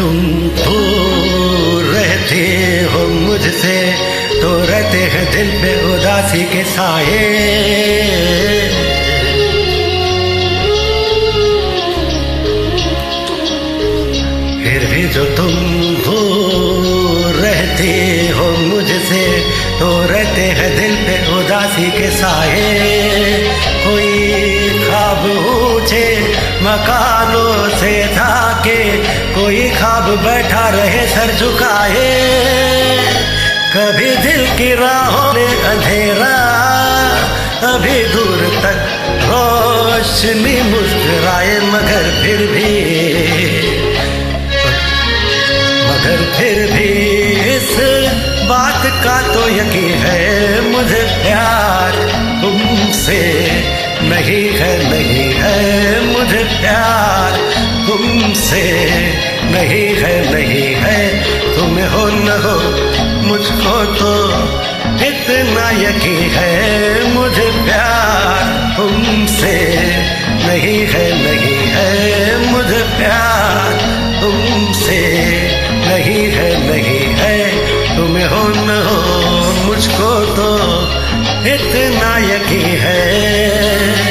तुम दूर रहते हो मुझसे तो रहते हैं दिल पे उदासी के साए फिर भी जो तुम दूर रहते हो मुझसे तो रहते हैं दिल पे उदासी के साए कोई खाब ऊँचे मकानों से था के कोई खाब बैठा रहे, सर झुकाए। कभी दिल की राहों में अंधेरा, अभी दूर तक रोशनी मुस्कुराए, मगर फिर भी, मगर फिर भी इस बात का तो यकीन है मुझे प्यार तुमसे। नहीं है नहीं है मुझे प्यार तुमसे। नहीं है नहीं है तुम्हें हो न हो मुझको तो इतना यकीन है मुझे प्यार तुमसे। नहीं है नहीं है मुझे प्यार तुमसे। नहीं है नहीं है तुम्हें हो न हो मुझको तो इतना यकीन है।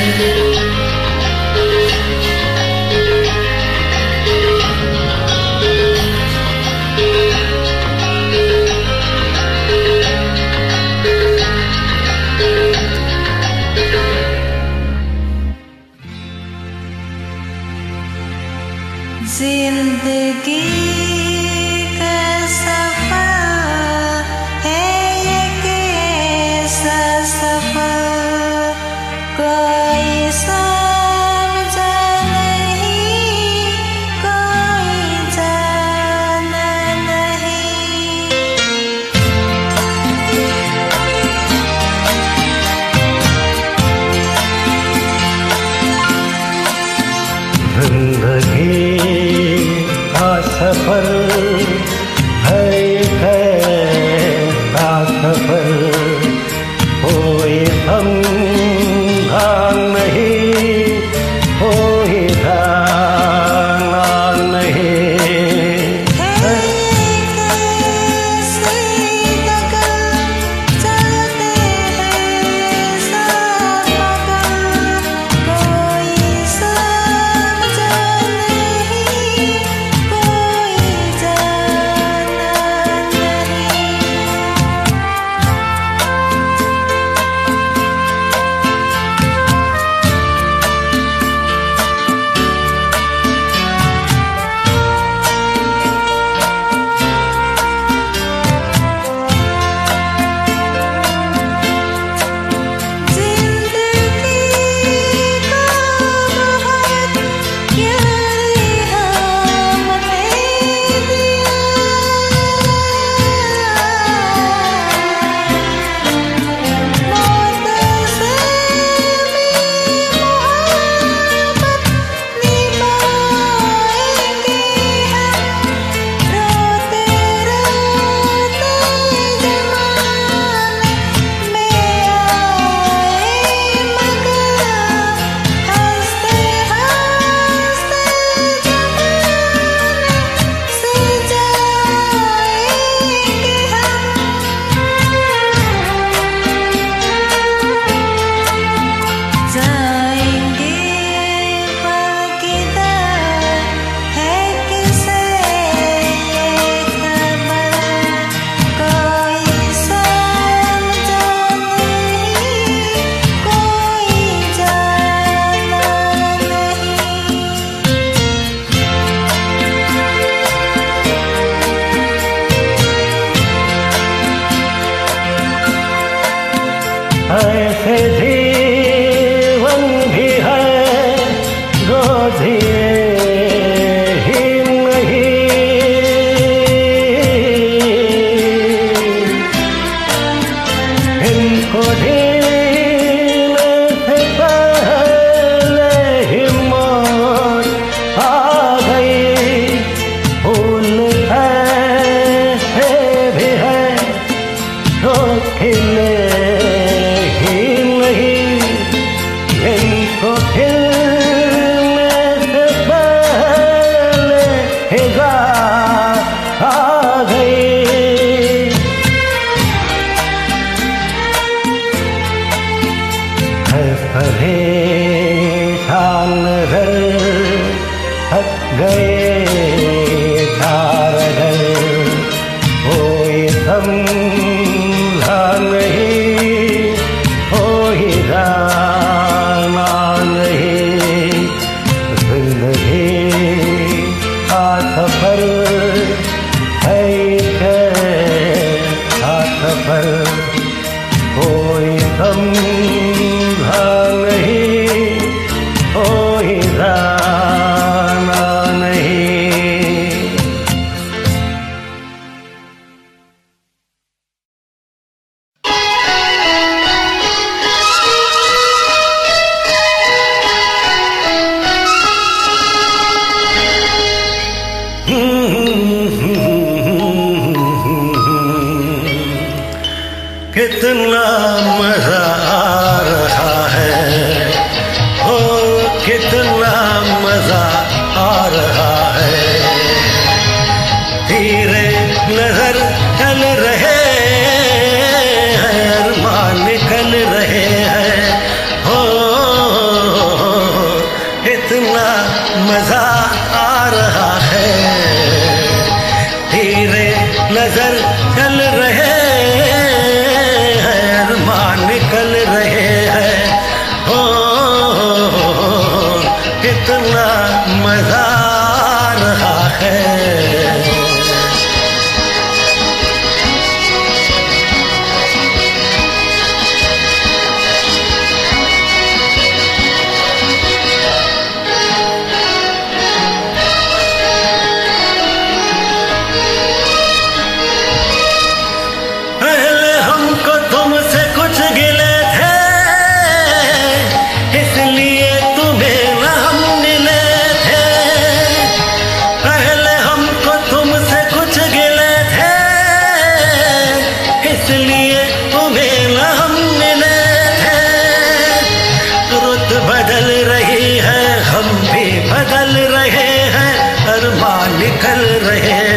बदल रहे हैं अरमान निकल रहे हैं।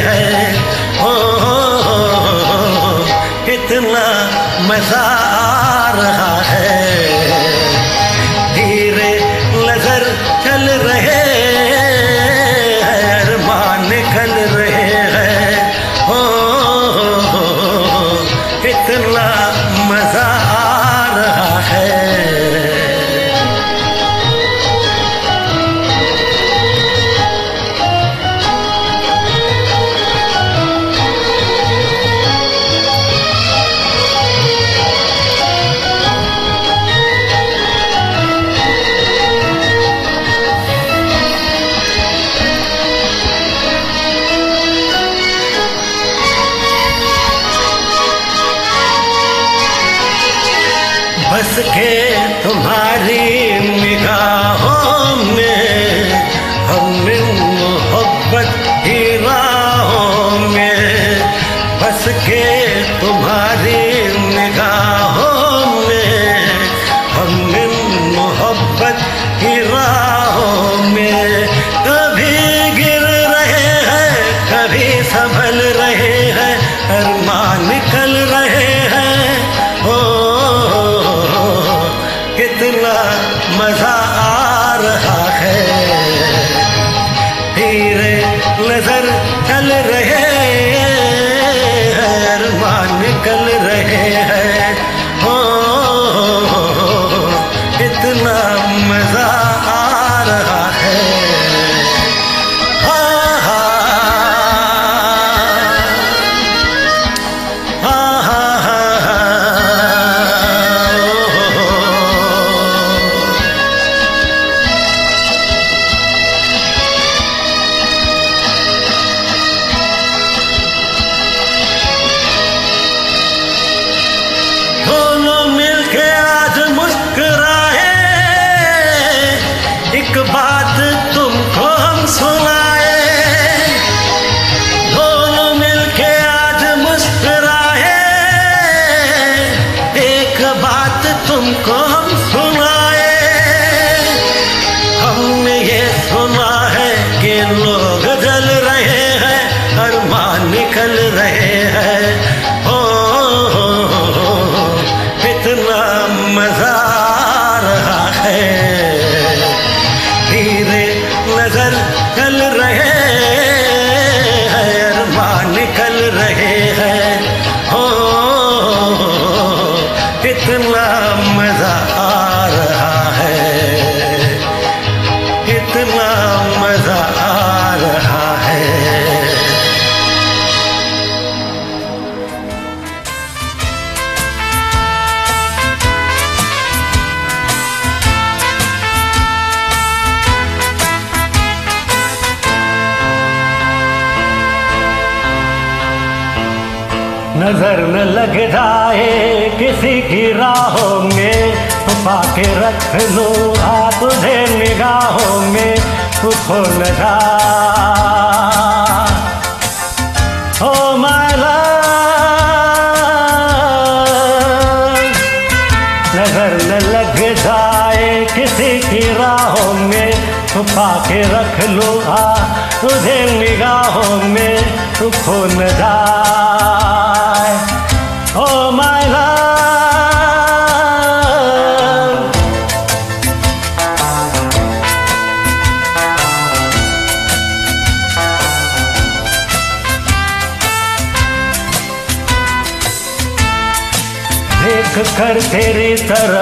छुपा के रख लूँ आ तुझे निगाहों में तू खो न जा ओ माय नज़र न लग जाए किसी की राहों में छुपा के रख लूँ आ तुझे निगाहों में तू खो जा ಶರ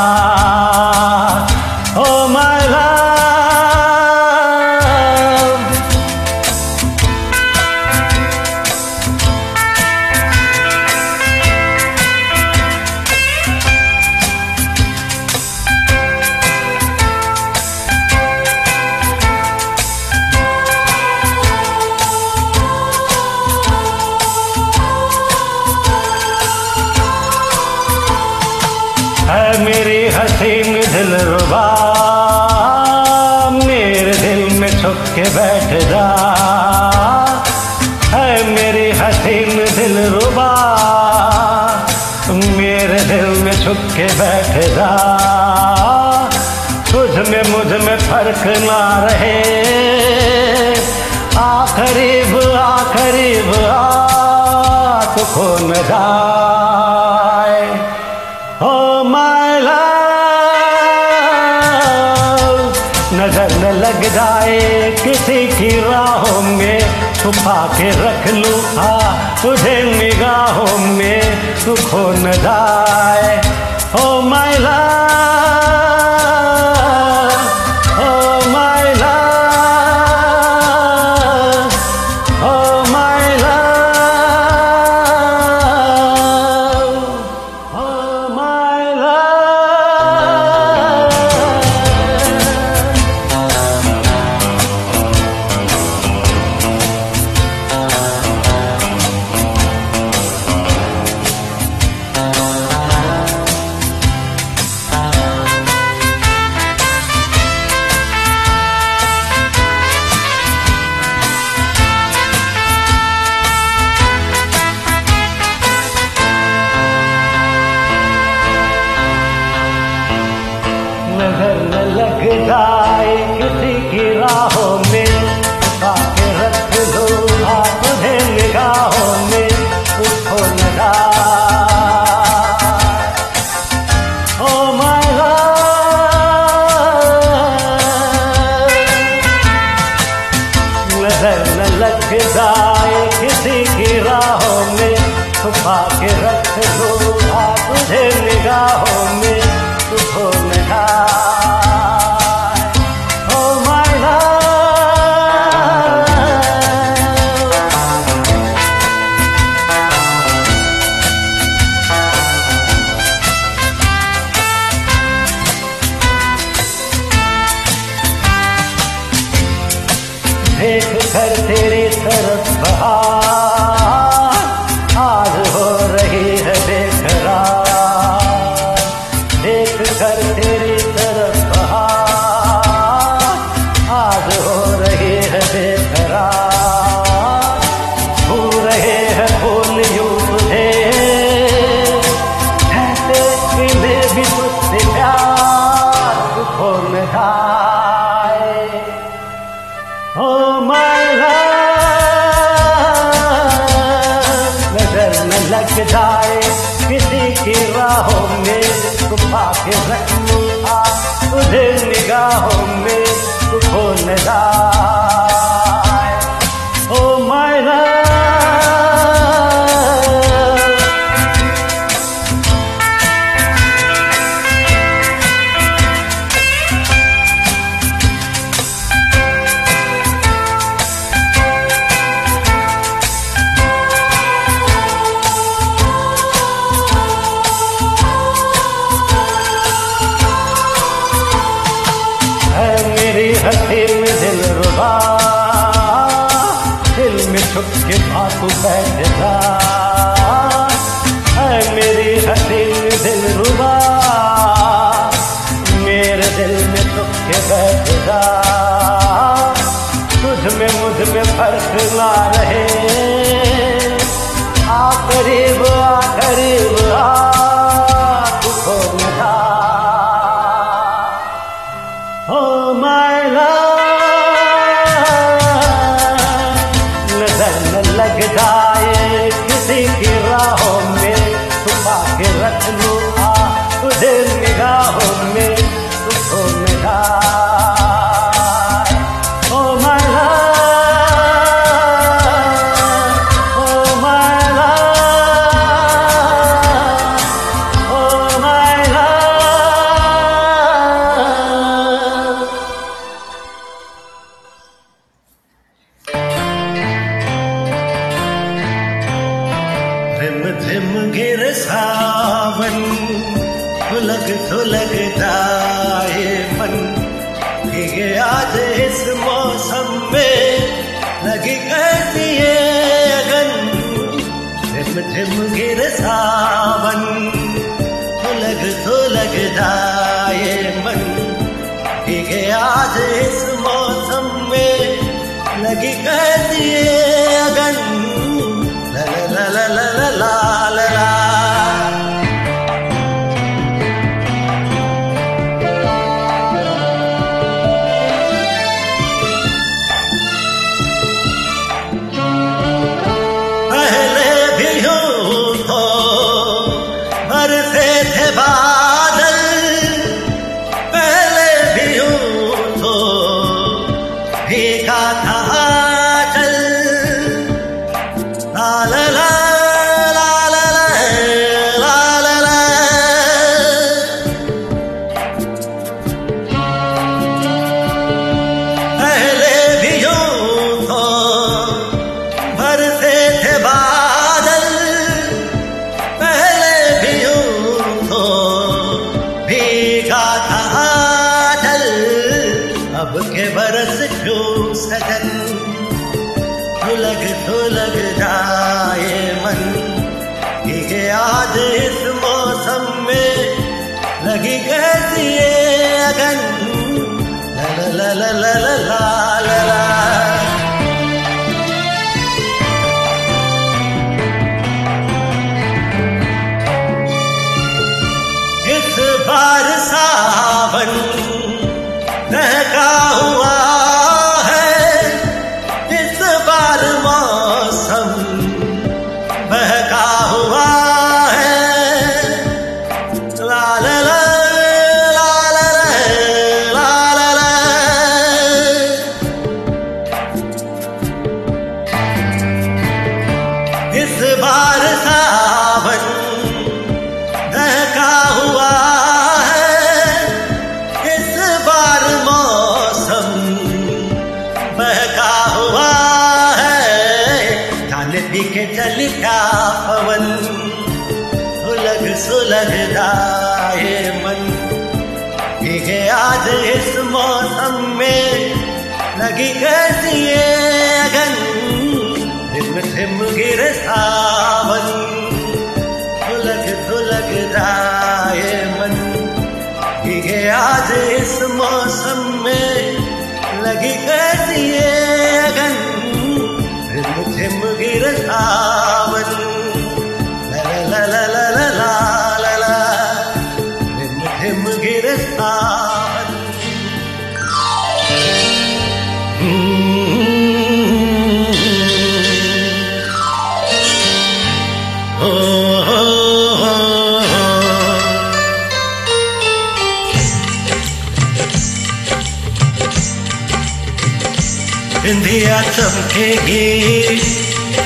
चमकेगी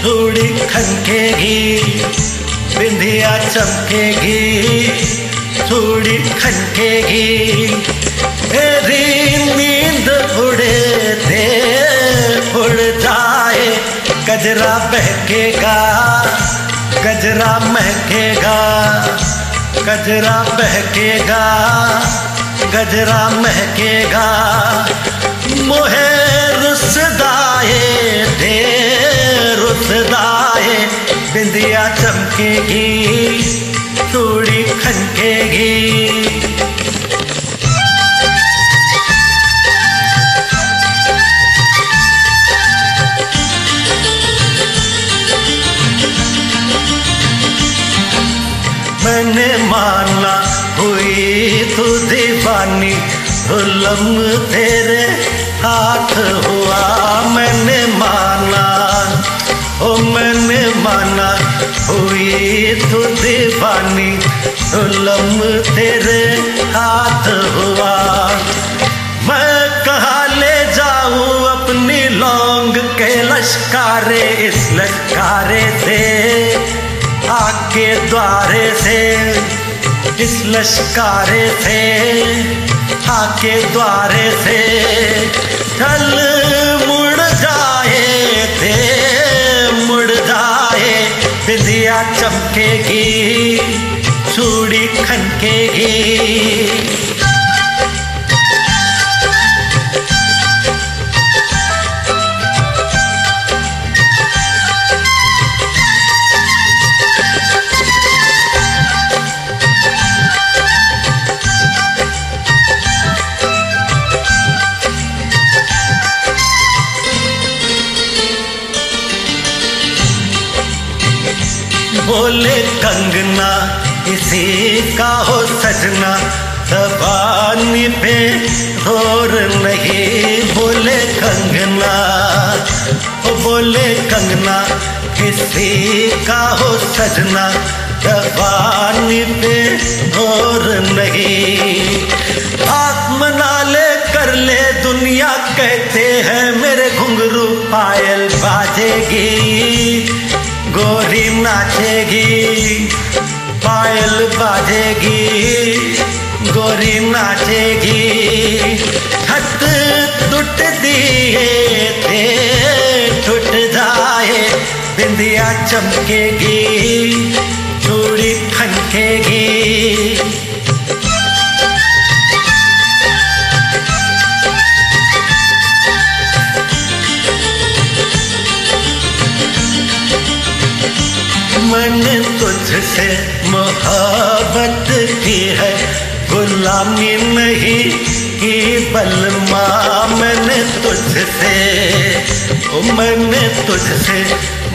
थोड़ी खनकेगी बिंदिया चमकेगी थोड़ी खनकेगी तेरी नींद उड़े दे उड़ जाए, गजरा बहकेगा, गजरा महकेगा, गजरा बहकेगा, गजरा महकेगा। मोहे रुसदाए रुसदाए बिंदिया चमकेगी चूड़ी खनकेगी। मैंने माना हुई तू दीवानी जुलम तेरे हाथ हुआ, मैंने माना ओ मैंने माना हुई तू दीवानी, जुलम तेरे हाथ हुआ। मैं कहा ले जाऊँ अपनी लौंग के लश्कारे, इस लश्कारे से, आके द्वारे से, इस लश्कारे से, आके द्वारे से। चल बिंदिया चमकेगी चूड़ी खनकेगी। बोले, कंगना किसी का हो सजना। जबानी पे ज़ोर नहीं। बोले, कंगना, ओ बोले, कंगना किसी का हो सजना। जबानी पे ज़ोर नहीं। आत्म नाले कर ले, दुनिया कहते हैं, मेरे घुंघरू पायल बाजेगी। गोरी नाचेगी, पायल बाजेगी, गोरी नाचेगी हत टूट दिए थे, टूट जाए, बिंदिया चमकेगी, चूड़ी खनकेगी। मोहब्बत की है, गुलामी नहीं की बलमा मैंने तुझसे मैंने तुझसे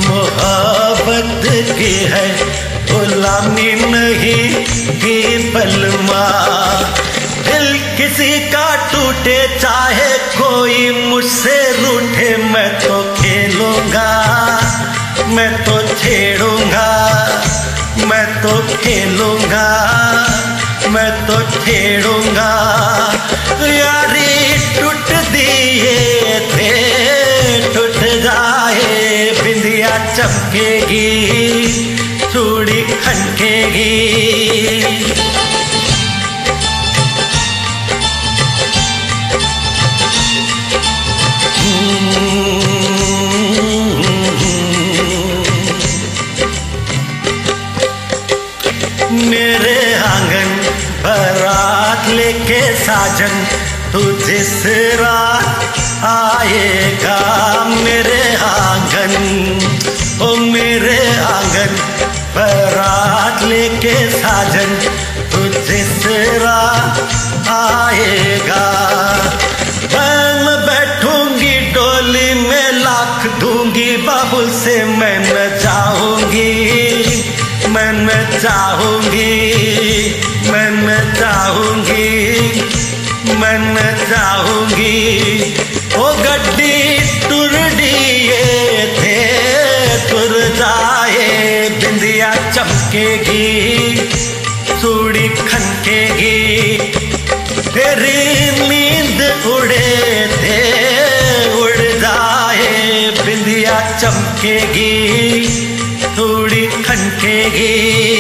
मोहब्बत की है, गुलामी नहीं की बलमा दिल किसी का टूटे, चाहे कोई मुझसे रूठे, मैं तो खेलूँगा, मैं तो छेड़ूँगा। मैं तो खेलूँगा, मैं तो खेलूँगा। यारी टूट दिए थे, टूट जाए, बिंदिया चमकेगी, चूड़ी खनकेगी। साजन तुझे जिस आएगा मेरे आँगन, ओ मेरे आँगन बरात लेके साजन तुझे जिस आएगा। मैं बैठूँगी डोली में, लाख दूँगी बाबुल से, मैं न चाहूँगी मैं न चाहूँगी खनकेगी थोड़ी खनकेगी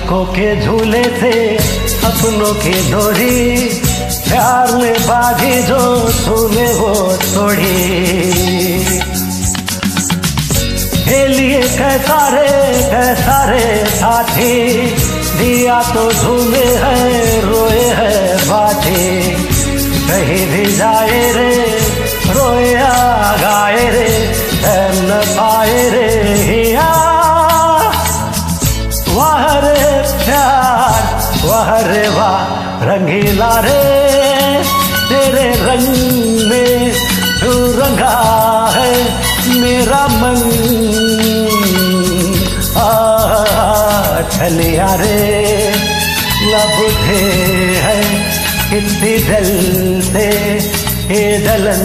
आँखों के झूले से अपनों के दोरी प्यार में बाधी जो तूने वो तोड़ी लिए कैसा रे कैसा रे साथी, दिया तो झूमे है, रोए है बाजी। कहीं भी जाए रे रोया गाए रे न पाए रे रंगीला रे तेरे रंग में रंगा है, मेरा मन। आ चलिया रे लब है कितनी जलते हे जलन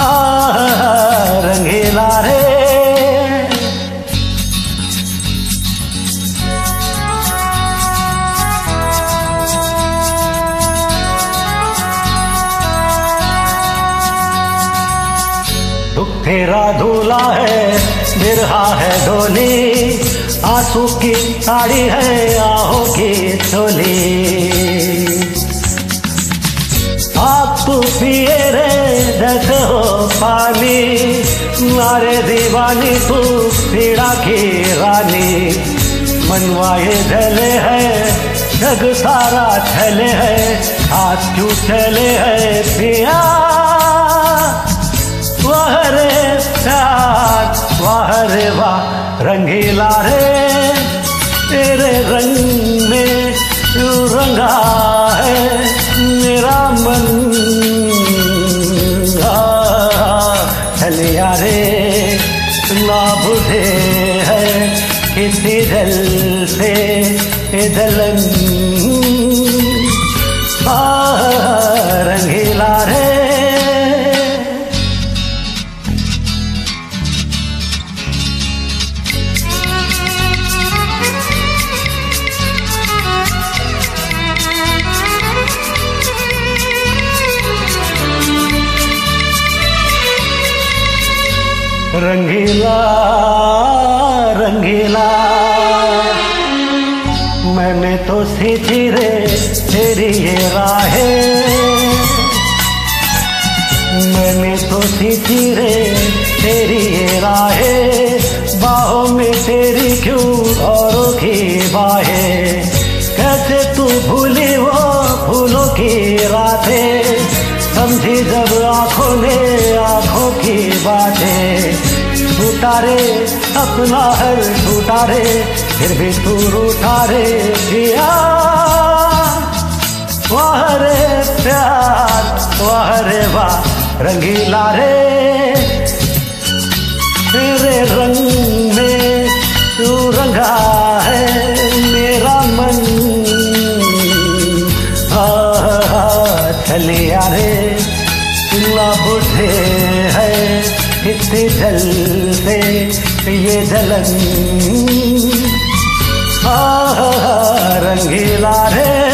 आ रंगीला रे है, बिरहा है डोली आँसू की साड़ी है, आहों की चोली आप पिए रे हो पानी, मारे दीवानी तू पीड़ा की रानी। मनवाए जले है, जग सारा छले है, हाथ क्यों चले है पिया? प्यार वाह रे वाह, रंगीला रे, तेरे रंग में रंगा है मेरा मन? चलिया रे ना बुझे है किसी जल से ये मैंने तो रे तेरी ये राहें, बाहों में तेरी क्यों औरों की बाहें? कैसे तू भूली वो फूलों की रातें समझी जब आँखों ने आँखों की बातें। टूटा रे, अपना हर टूटा रे, फिर भी तू रूठा रे वाह रे प्यार, वाह रे वाह। रंगीला रे, तेरे रंग में तू रंगा है मेरा मन। चलिया रे ना बुझे है कितने जल से ये जलन। रंगीला रे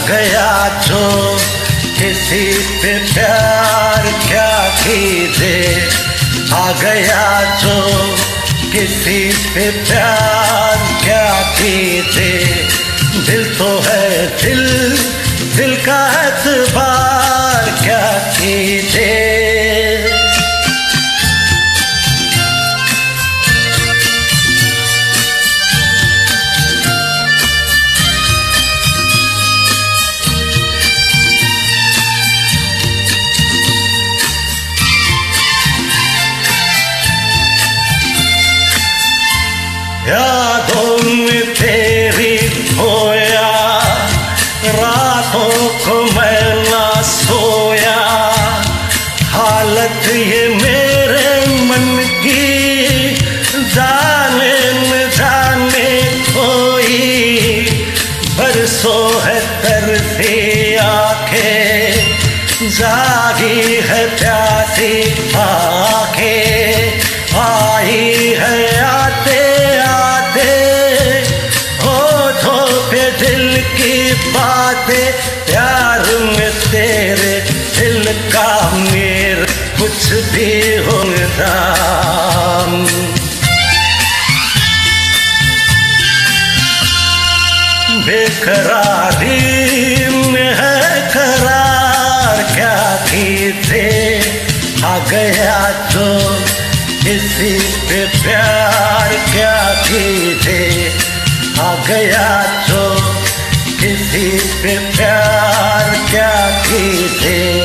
गया जो किसी पे प्यार क्या कीजिए आ गया जो किसी पे प्यार क्या कीजिए दिल तो है दिल दिल का बार क्या कीजिए का मेर कुछ भी होता बेकरारी में है करार, क्या थी थे आ गया तो इसी पे प्यार, क्या थी थे आ गया तो किसी पे प्यार, क्या थी थे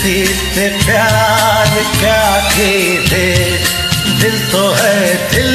किसी प्यार क्या थे दिल तो है दिल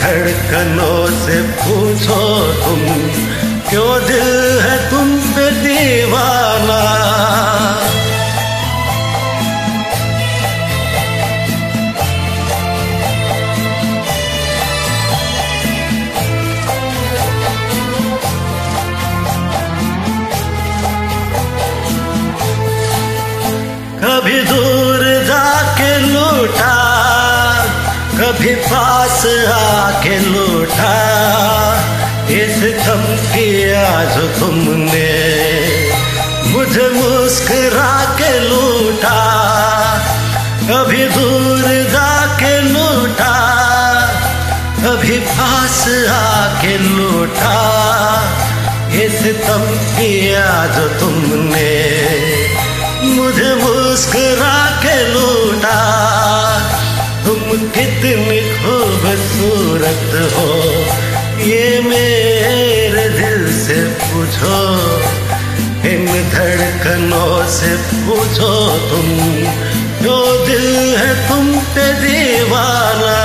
धड़कनों से पूछो तुम क्यों दिल है तुम पे दीवाना पास आके लूटा। इस थम किया जो तुमने मुझे मुस्करा के लूटा। कभी दूर जाके लूटा। कभी पास आके लूटा। इस थम किया जो तुमने मुझे मुस्करा के लूटा। तुम कितनी खूबसूरत हो, ये मेरे दिल से पूछो, इन धड़कनों से पूछो तुम, जो दिल है तुम पे दीवाना।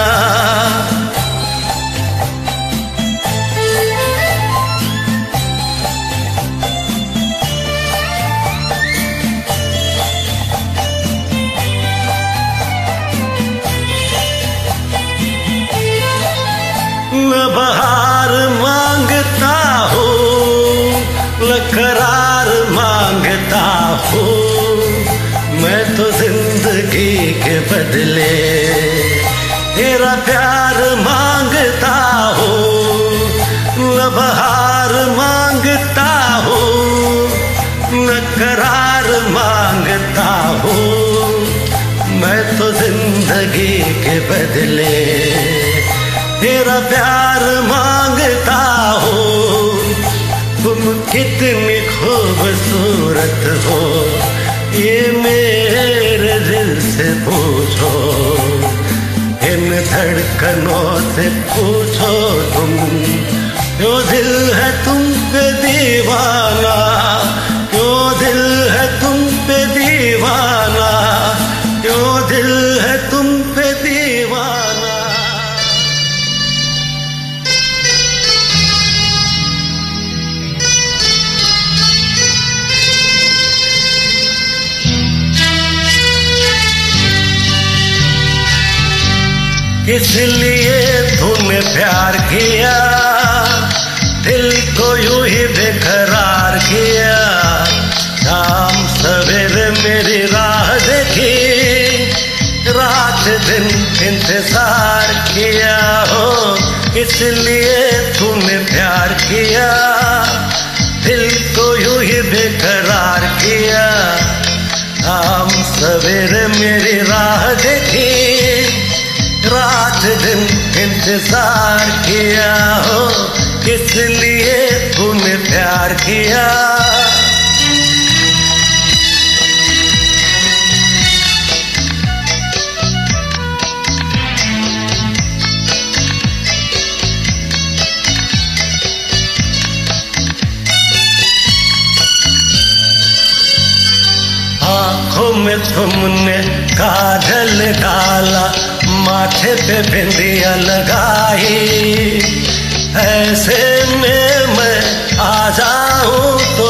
बदले तेरा प्यार माँगता हो। तुम कितनी खूबसूरत हो। ये मेरे दिल से पूछो। इन धड़कनों से पूछो तुम। क्यों दिल है तुम पे दीवाना क्यों दिल है तुम पे दीवाना। इसलिए तूने प्यार किया, दिल को यूँ ही बेकरार किया। शाम सवेरे मेरी राह देखी, रात दिन इंतज़ार किया हो। इसलिए तूने प्यार किया, दिल को यूँ ही बेकरार किया। शाम सवेरे मेरी राह देखी रात दिन इंतज़ार किया हो, किस लिए तूने प्यार किया? आँखों में तुमने काजल डाला माथे पे बिंदिया लगाई। ऐसे में मैं आ जाऊँ तो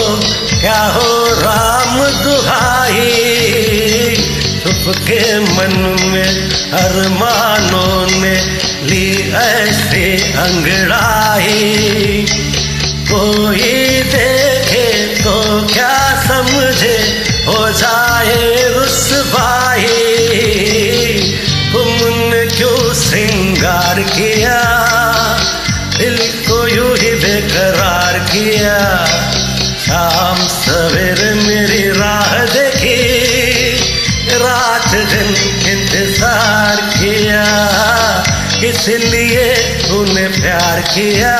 क्या हो राम दुहाई? सबके मन में, अरमानों ने ली ऐसे अंगड़ाई। कोई देखे तो क्या समझे, हो जाए रुसवाई। तुमने क्यों सिंगार किया, दिल को यूँ ही बेकरार किया। शाम सवेरे मेरी राह देखी, रात दिन इंतज़ार किया। इसलिए तूने प्यार किया?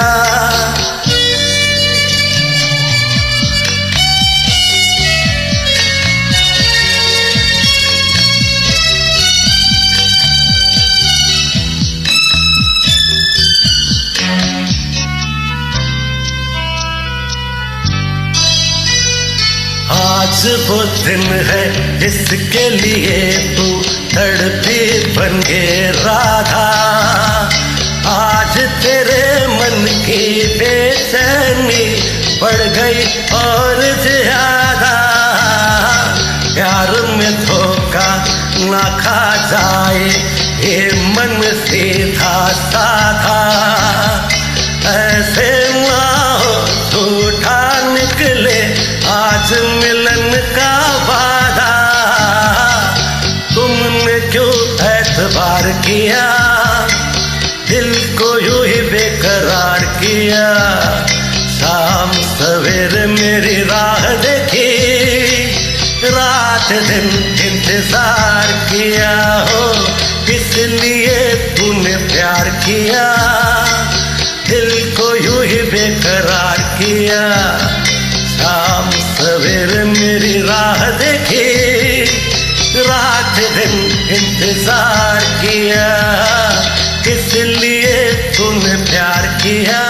आज वो दिन है, इसके लिए तू तड़पी बन गे राधा। आज तेरे मन की बेचैनी बढ़ गई और ज़्यादा। प्यार में धोखा ना खा जाए, ये मन सीधा साधा। ऐसे ना आज मिलन का वादा, तुमने क्यों एतबार किया, दिल को यूँ ही बेकरार किया। शाम सवेरे मेरी राह देखी, रात दिन इंतज़ार किया हो इसलिए तूने प्यार किया? इंतज़ार किया किस लिए तूने प्यार किया?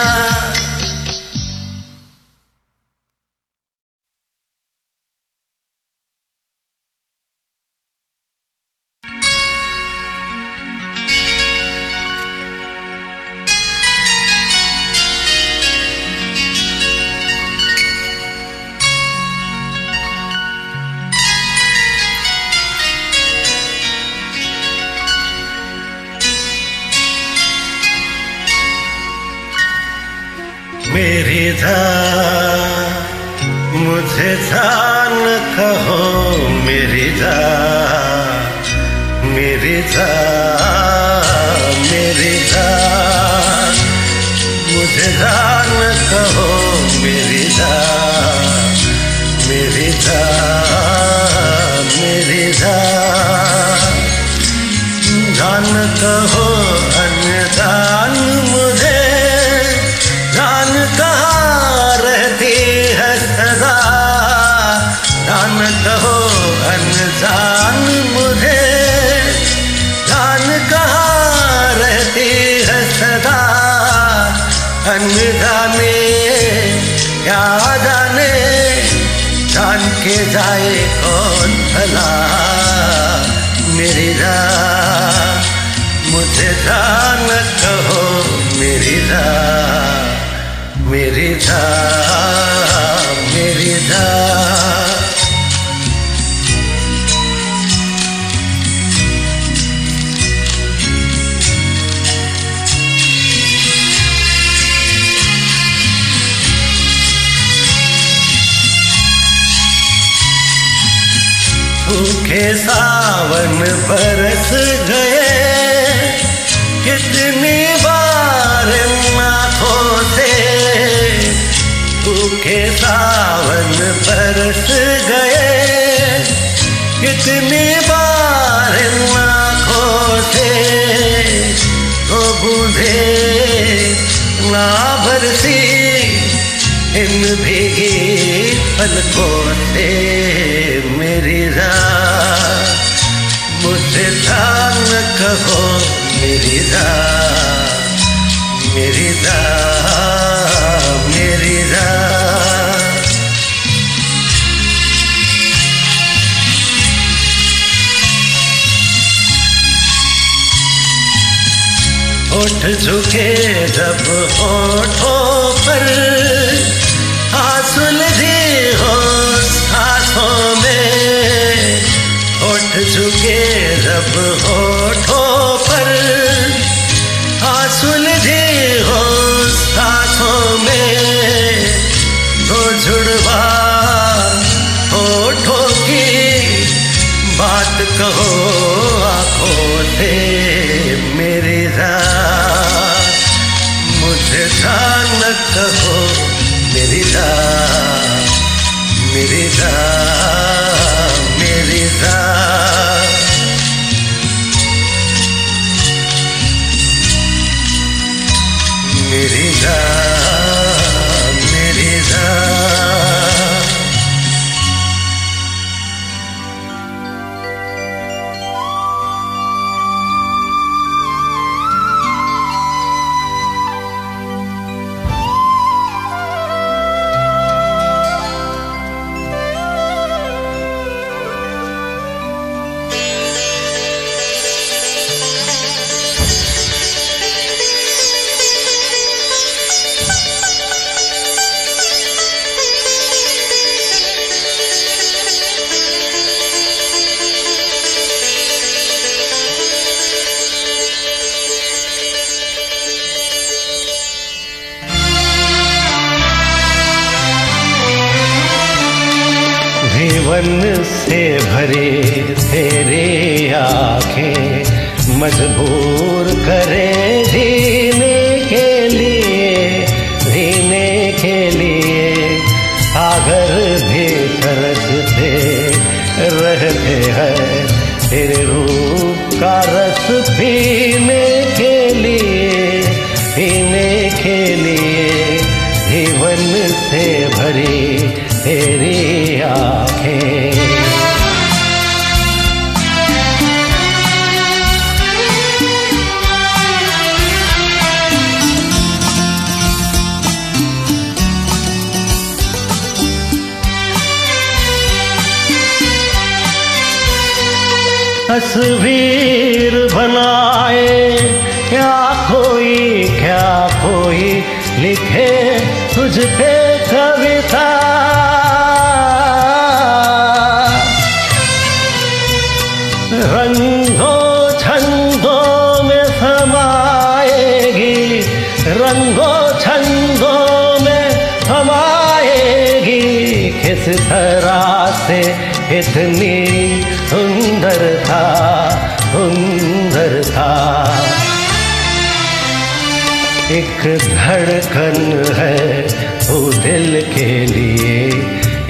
धड़कन है वो दिल के लिए।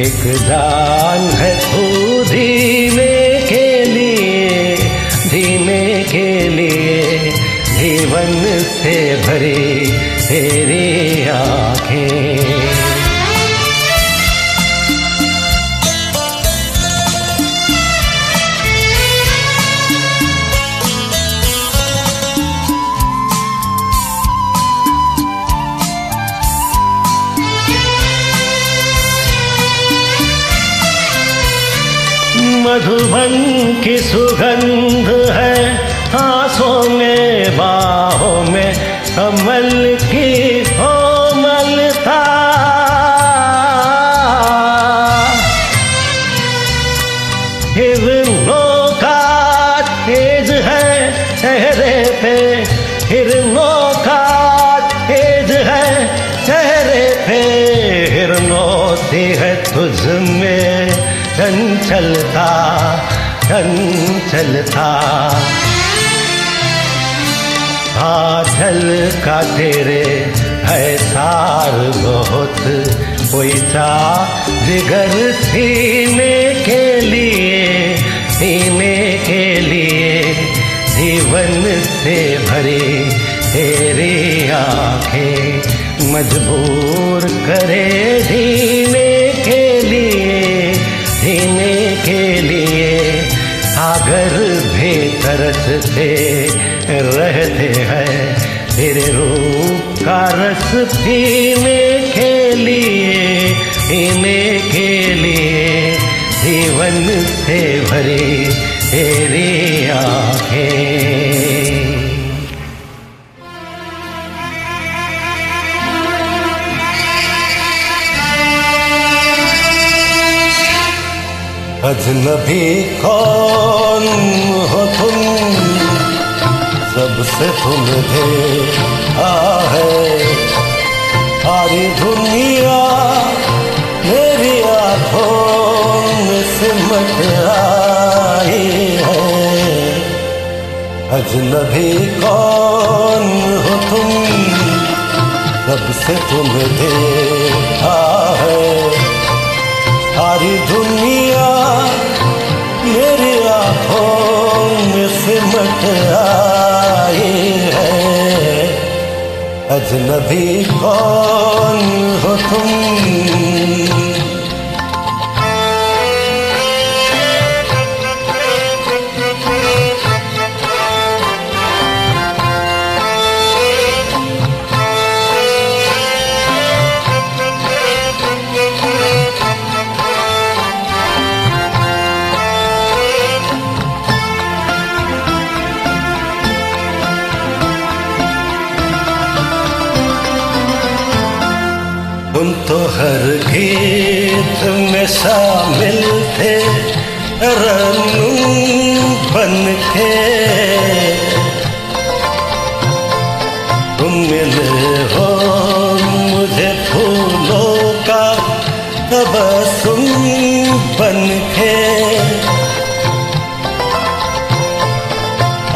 एक दान है वो धीमे के लिए। धीमे के लिए जीवन से भरी तेरी आँखें। मधुबन की सुगंध है। सांसों में, बाहों में कमल की कोमलता। हिरनों का तेज है, चेहरे पे हिरनों का तेज है। चेहरे पे हिरनों है तुझ में चंचलता। चंचलता। आजल का तेरे है सार बहुत। कोई सा जिगर सीने के लिए, सीने के लिए जीवन से भरी तेरी आँखें मजबूर करे जीने के लिए के लिए। सागर भी तरसते रहते हैं। तेरे रूप का रस पीने के लिए पीने के लिए। जीवन से भरी तेरी आँखें। अजनबी कौन हो तुम? सबसे तुम है सारी दुनिया मेरी आँखों में सिमट आई है। अजनबी कौन हो तुम? सबसे तुम देखा है सारी दुनिया मेरी आँखों में सिमट आई है। अजनबी कौन हो तुम? शामिल थे रनू बन के। तुम मिले हो मुझे फूलों का तबसुम बन के।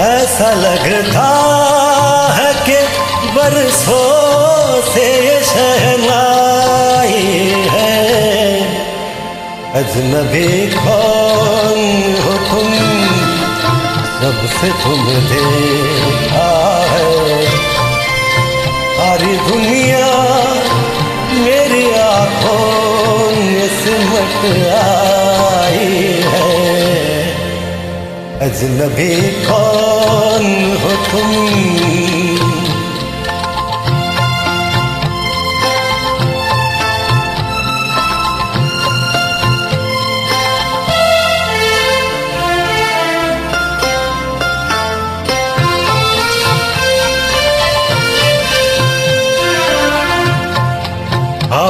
ऐसा लगता है कि बरसों अजनबी कौन हो तुम? सबसे तुम देखा है। सारी दुनिया मेरी आँखों में सिमट आई है। अजनबी कौन हो तुम?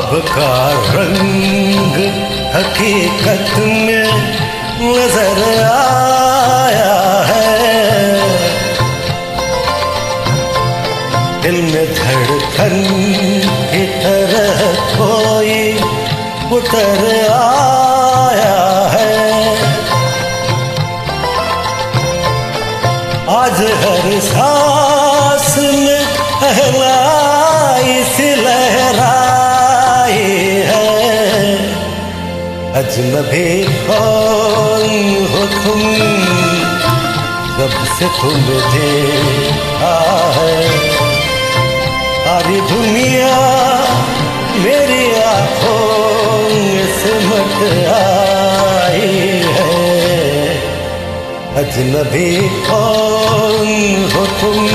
अब का रंग हकीकत में नज़र आया है। दिल में धड़कन की तरह कोई उतर आया है। आज हर सांस अजनबी कौन हो तुम जब से तुम देखा सारी दुनिया मेरी आँखों में सिमट आई है। अजनबी कौन हो तुम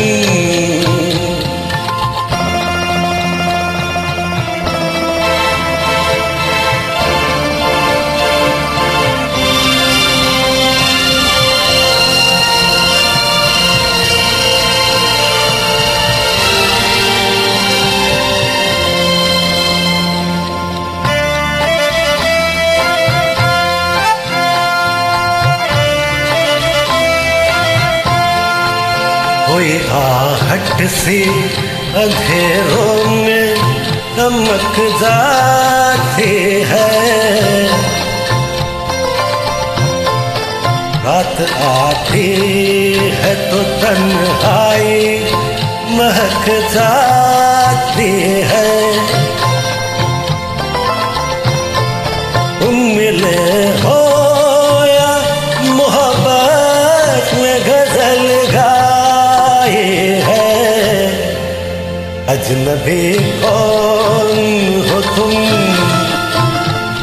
सी अंधेरों में चमक जाती है। रात आती है तो तन्हाई महक जाती है। अजनबी कौन हो तुम?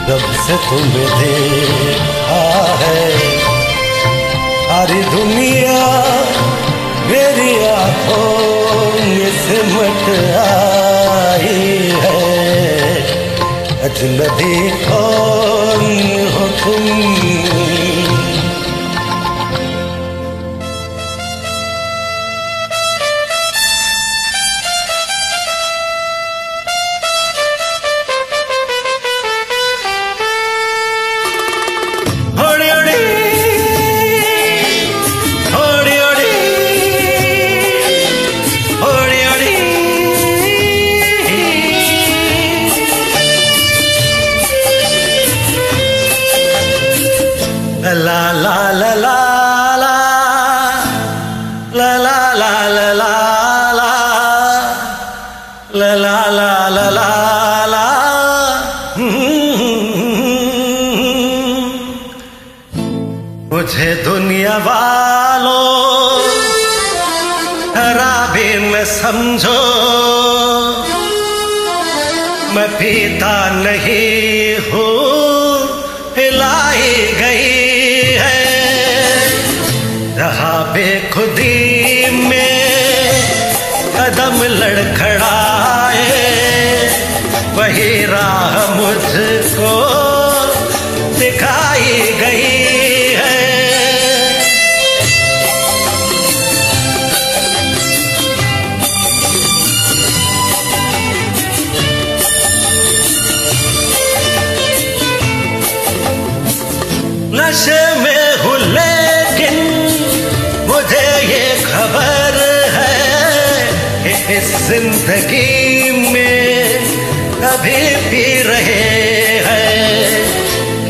जब से तुम देखा है, सारी दुनिया मेरी आँखों में सिमट आई है। अजनबी कौन हो तुम?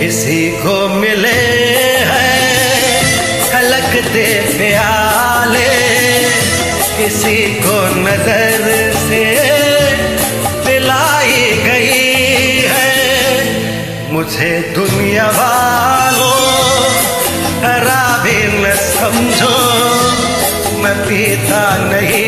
किसी को मिले हैं खलकते प्याले, किसी को नज़र से दिलाई गई है। मुझे दुनिया वालों भी न समझो, मैं पीता नहीं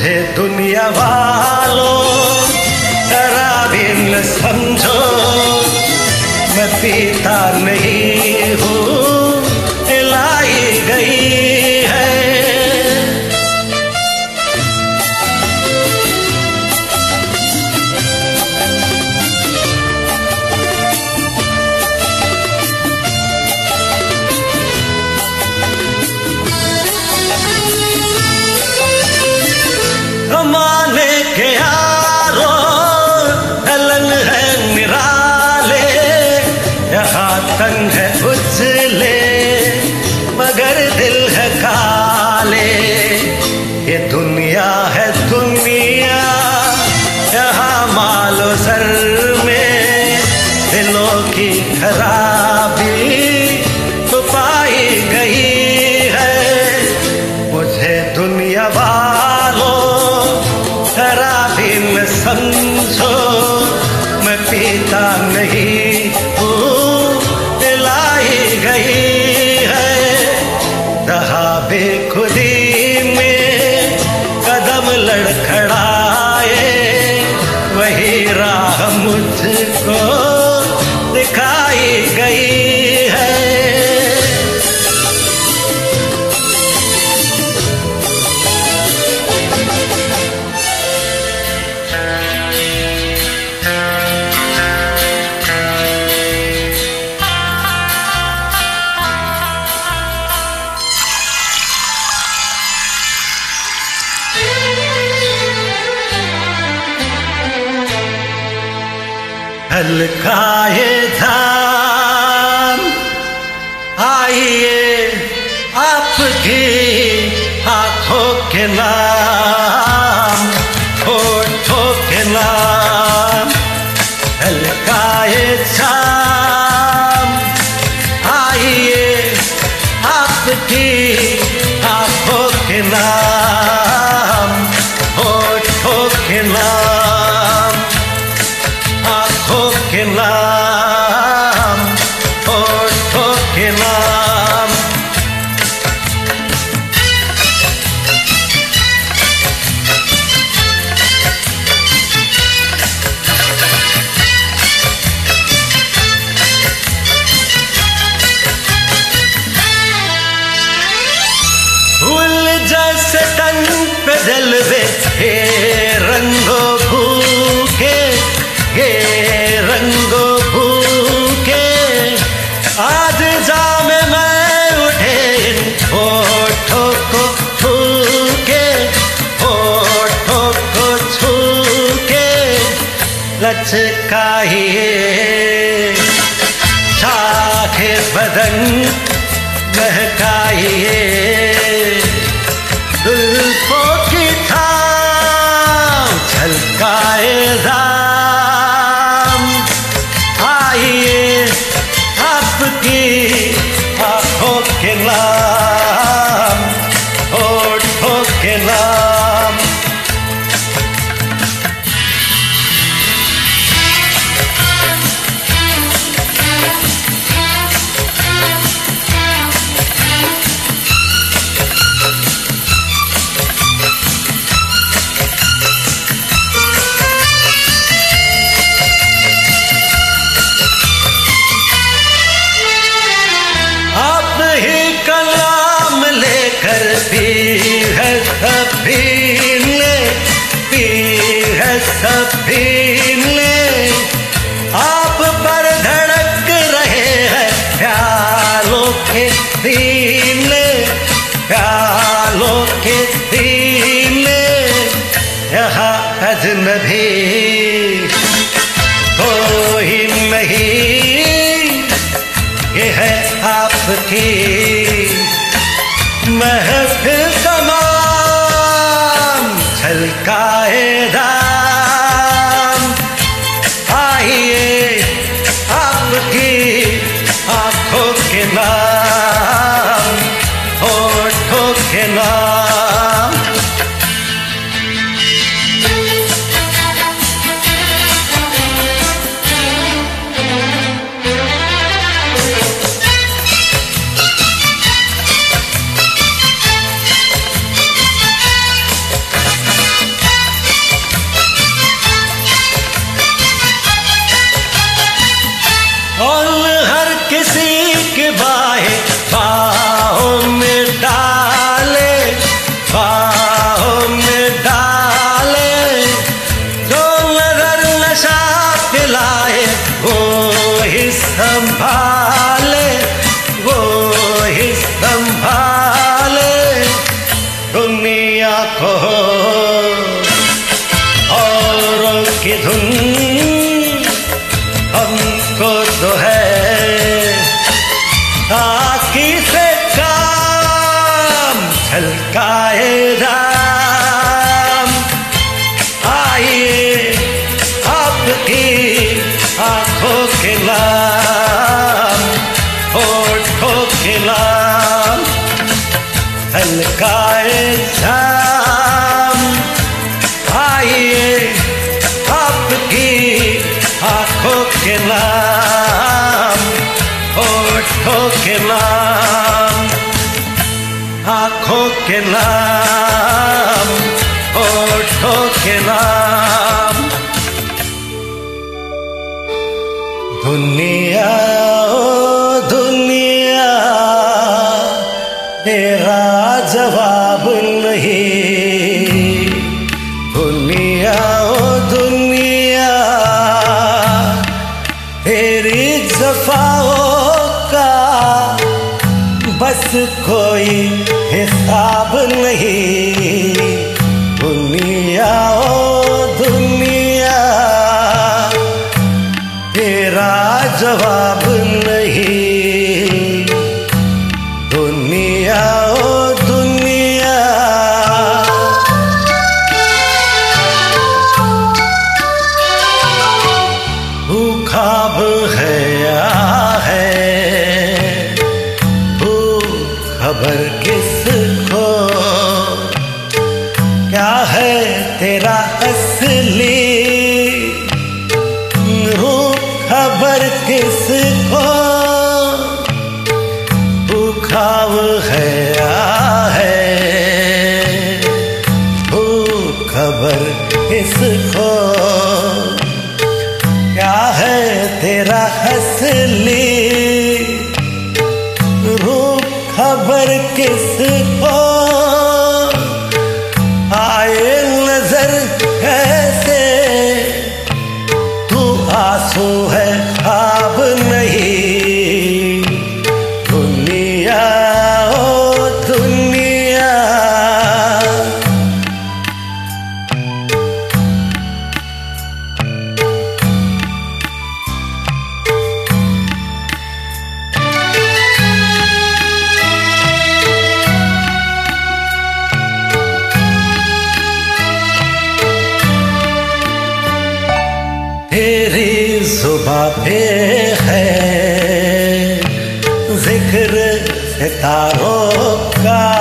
मुझे दुनिया वाला। तेरी सुबह पे है। ज़िक्र सितारों का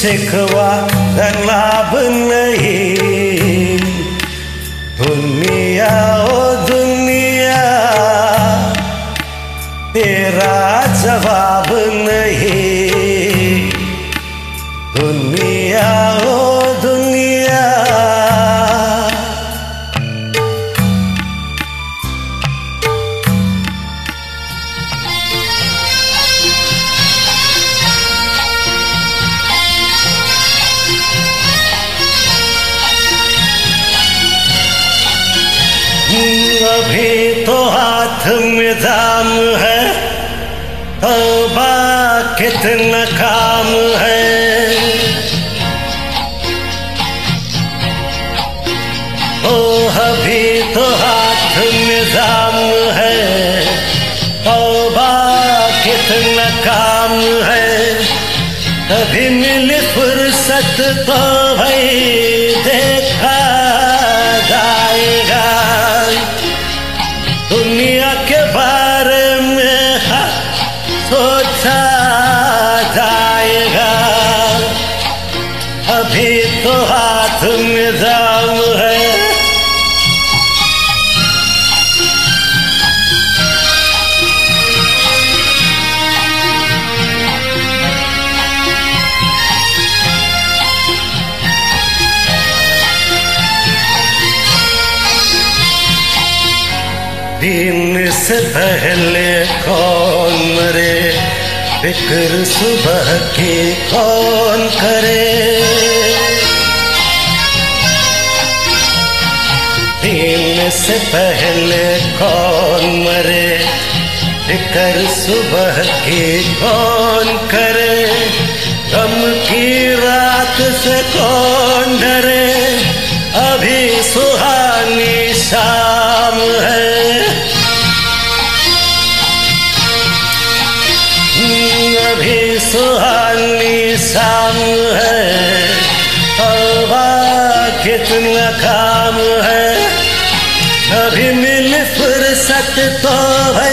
ਸਿਖਵਾ सुबह की कौन करे? दिन से पहले कौन मरे? फिकर सुबह की कौन करे? गम की रात से कौन डरे? अभी सुहानी सा काम है। कभी मिल फुर्सत तो है।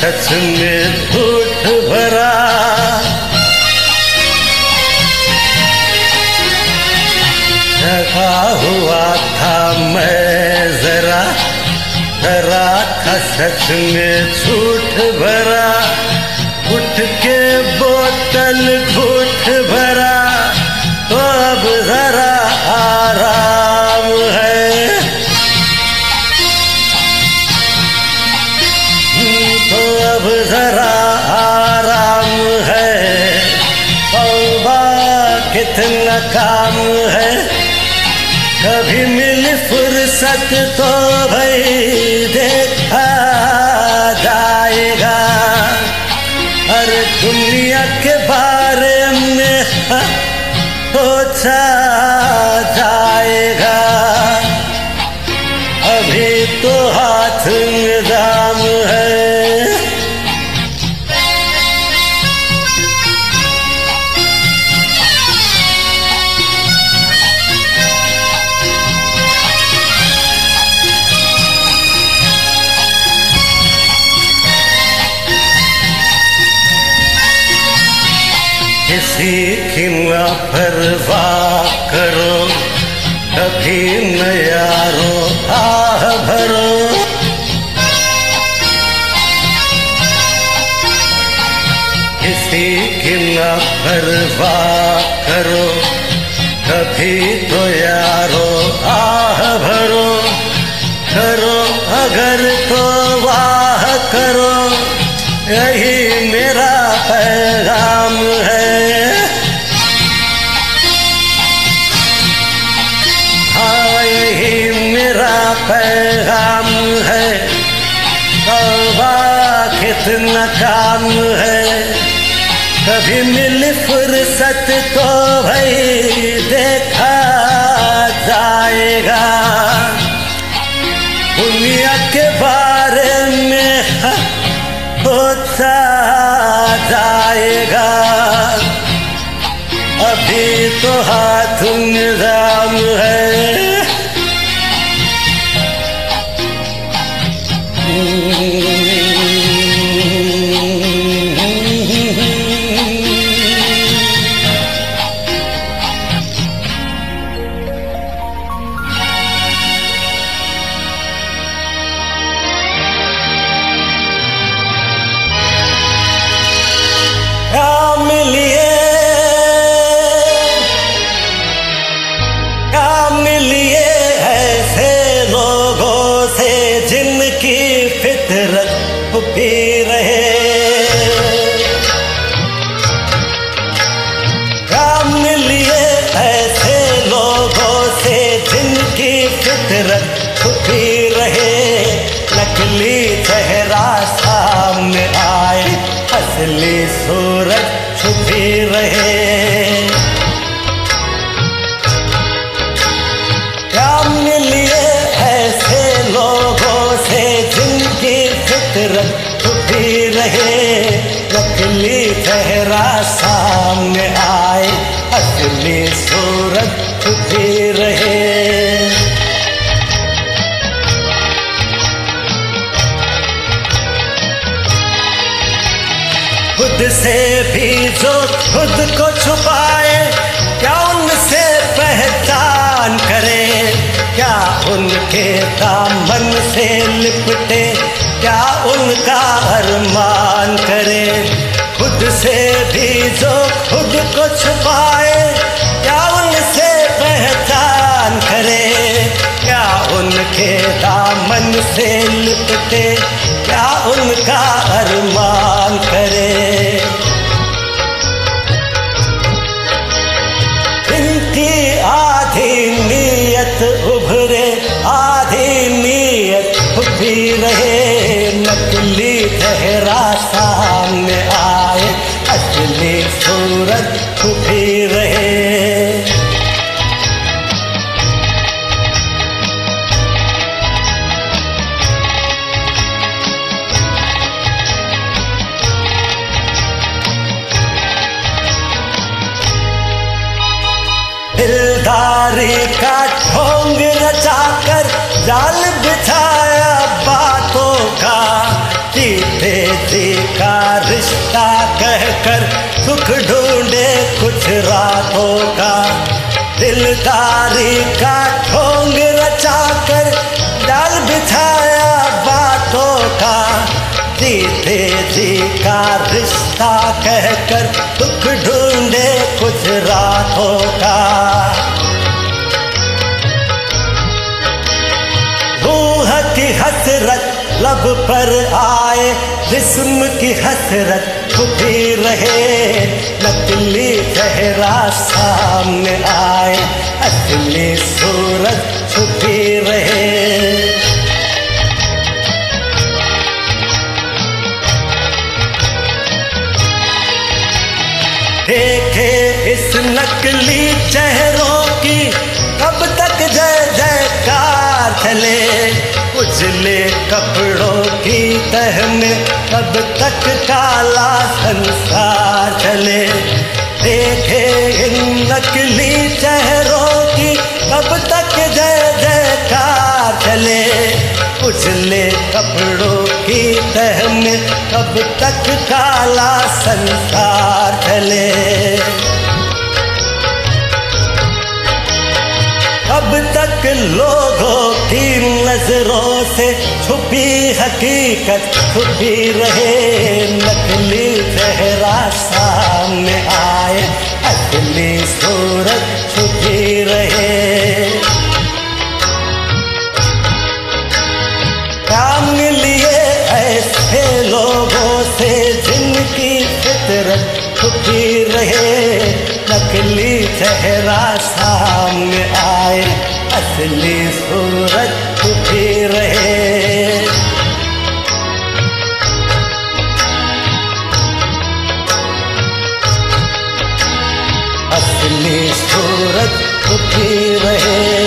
सच में झूठ भरा। डरा हुआ था मैं जरा जरा था सच में झूठ भरा। उठ के बोतल घूट फुर्सत परवाह करो, कभी तो यारो, आह भरो। करो, अगर तो वाह करो। यही मेरा पैगाम है। हाँ यही मेरा पैगाम है। कितना काम है। कभी मिल फुर्सत तो भाई देखा जाएगा। दुनिया के बारे में सोचा जाएगा। अभी तो हाथ निज़ाम दामन से लिपटे क्या उनका अरमान करे? खुद से भी जो खुद को छुपाए, क्या उनसे पहचान करे? क्या उनके दामन से लिपटे क्या उनका अरमान जाल बिछाया बातों का जीते जी का रिश्ता कहकर सुख ढूंढे कुछ रातों का। दिलदारी का ढोंग रचाकर जाल बिछाया बातों का जीते जी का रिश्ता कहकर दुख ढूंढे कुछ रातों का। पर आए, जिस्म की हसरत छुपी रहे। नकली चेहरा सामने आए, असली सूरत छुपी रहे। देखे इस नकली चेहरों की, कब तक जय जयकार चले। उजले कपड़ों की तह में कब तक काला संसार चले। देखे इन नकली चेहरों की कब तक जय जयकार चले। उजले कपड़ों की तह में कब तक काला संसार चले। तक लोगों की नज़रों से छुपी हकीकत, छुपी रहे नकली चेहरा सामने आए, असली सूरत छुपी रहे। काम लिए ऐसे लोगों से जिनकी फितरत छुपी रहे, नकली चेहरा सामने आए असली सूरत छुपी रहे। असली सूरत छुपी रहे।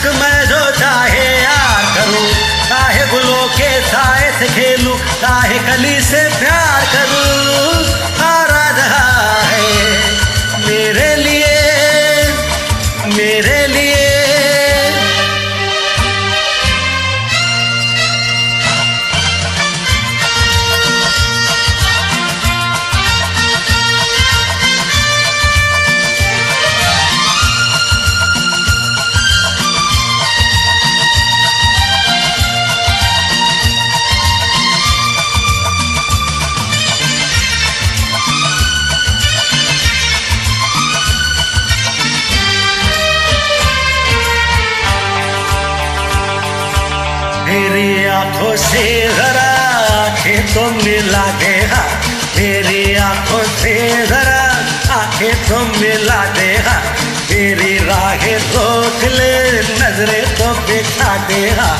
मालिक मैं जो चाहे यार करूँ चाहे गुलों के साए से खेलूं, चाहे कली से प्यार करूँ। तो मिला देगा, तेरी राहें रोक ले, नजरे तो बिठा देगा।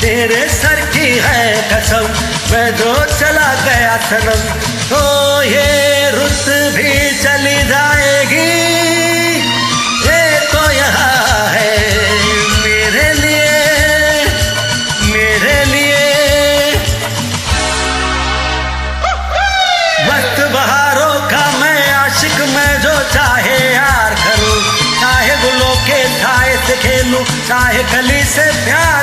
तेरे सर की है कसम, मैं जो चला गया सनम तो ये रुत भी चली जाएगी। है गली से प्यार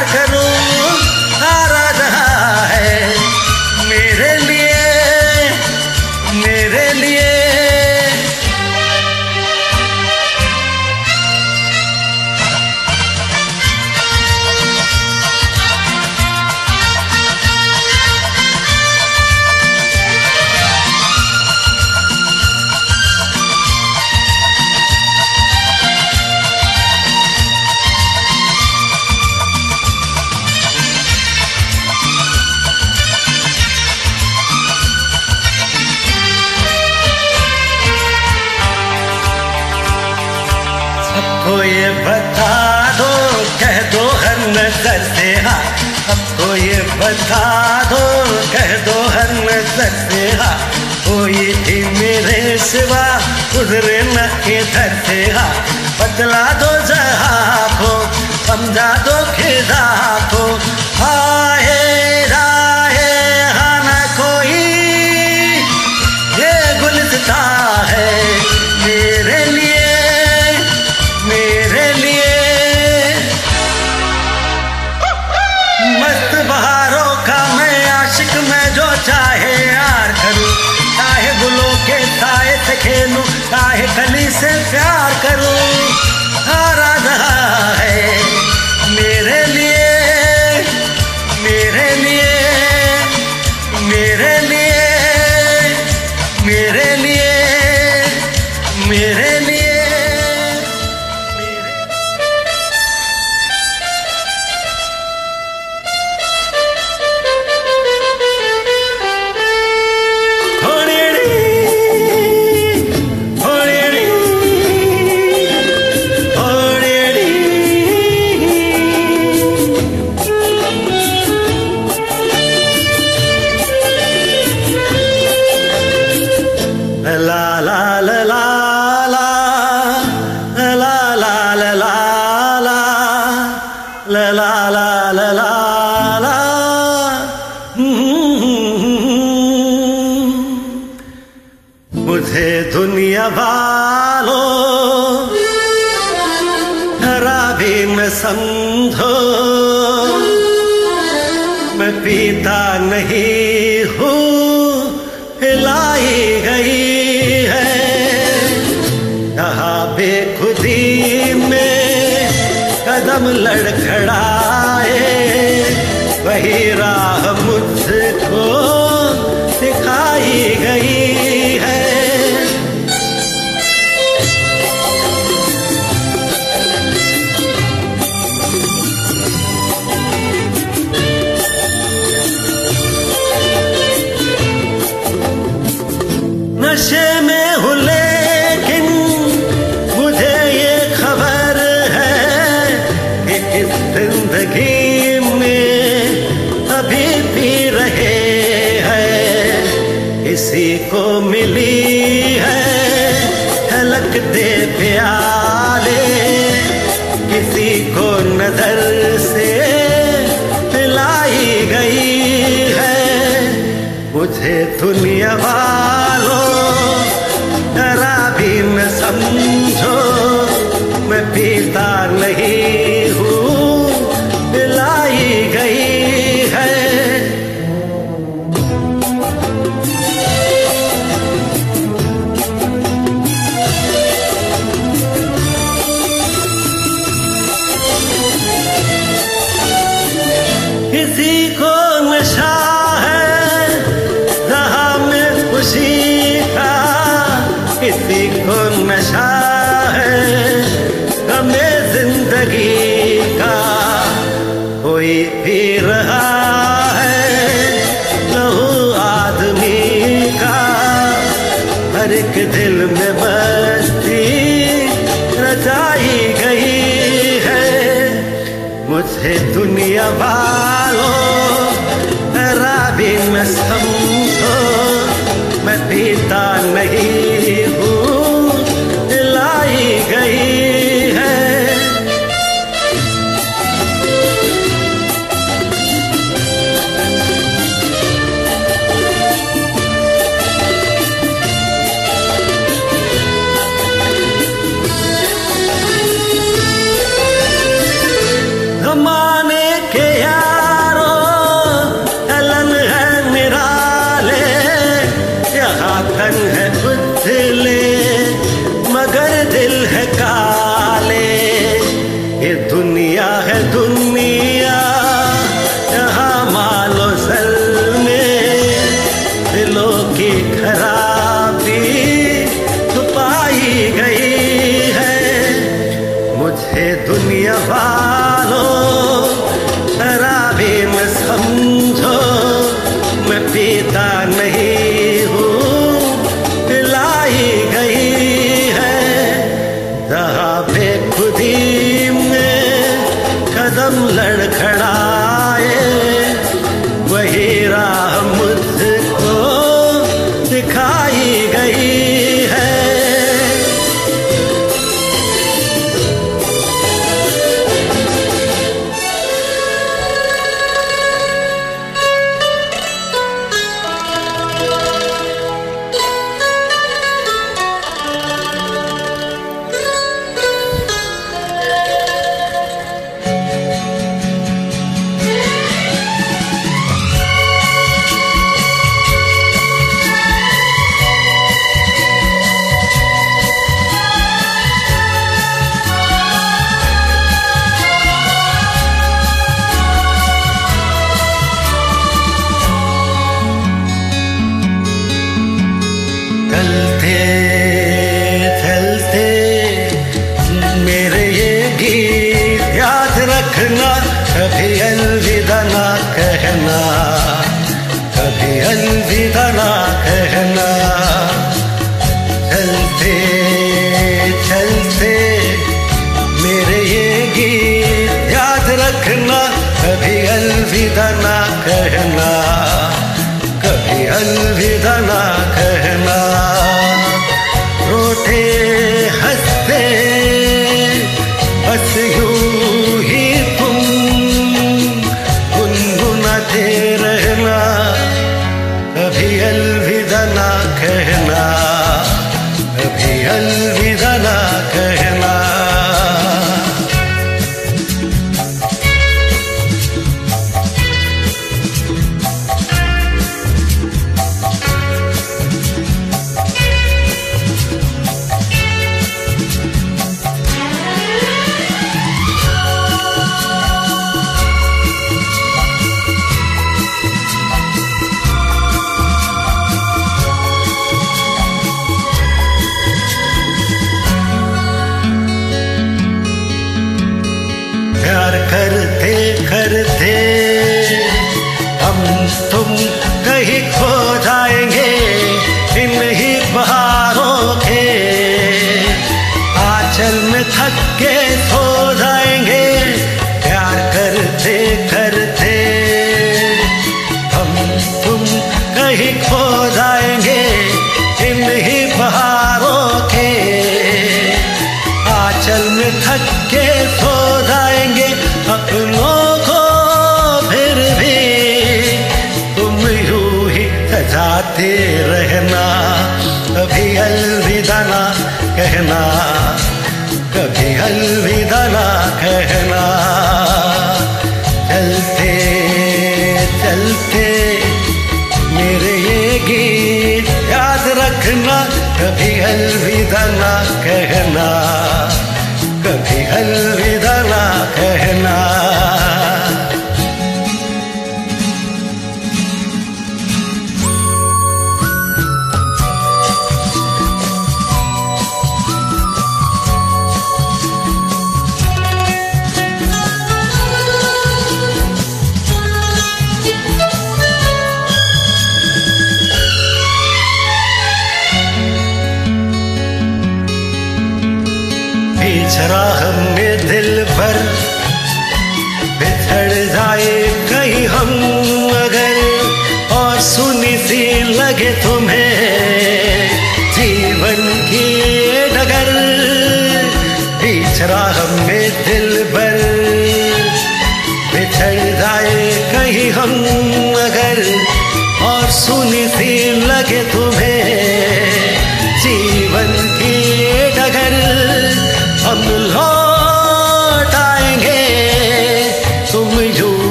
बता दो, कह दो हर नज़र से हा कोई थी मेरे सिवा, गुजरे न के से हा। बदला दो जहा को, समझा दो खेदा को। हाय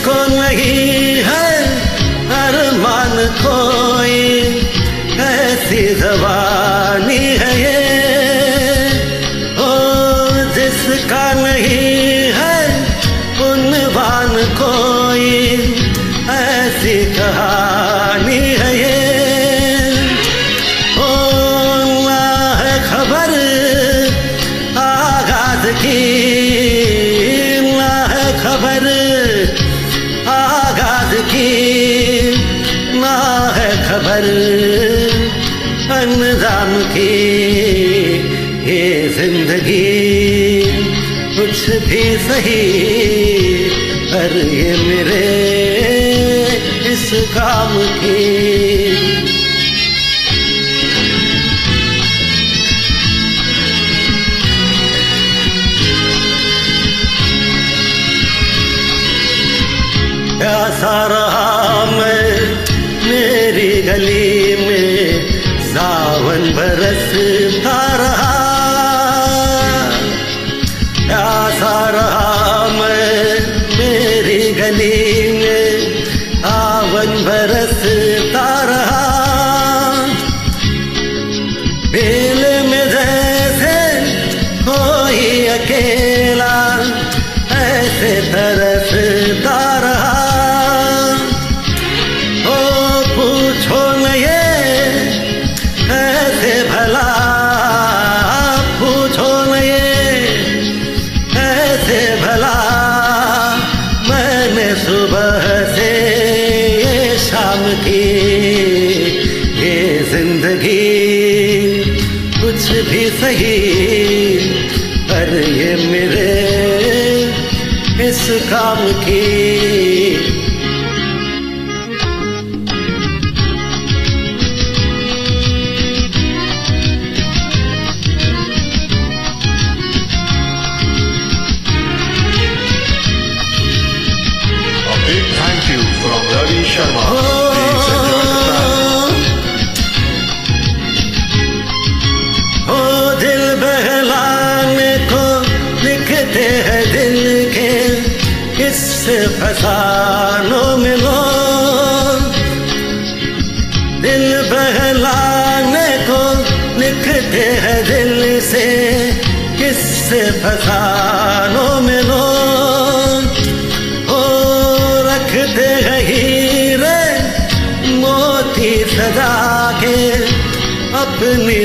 जिसको नहीं? से फसानों में लोग हो रखते हीरे मोती सजा के अपनी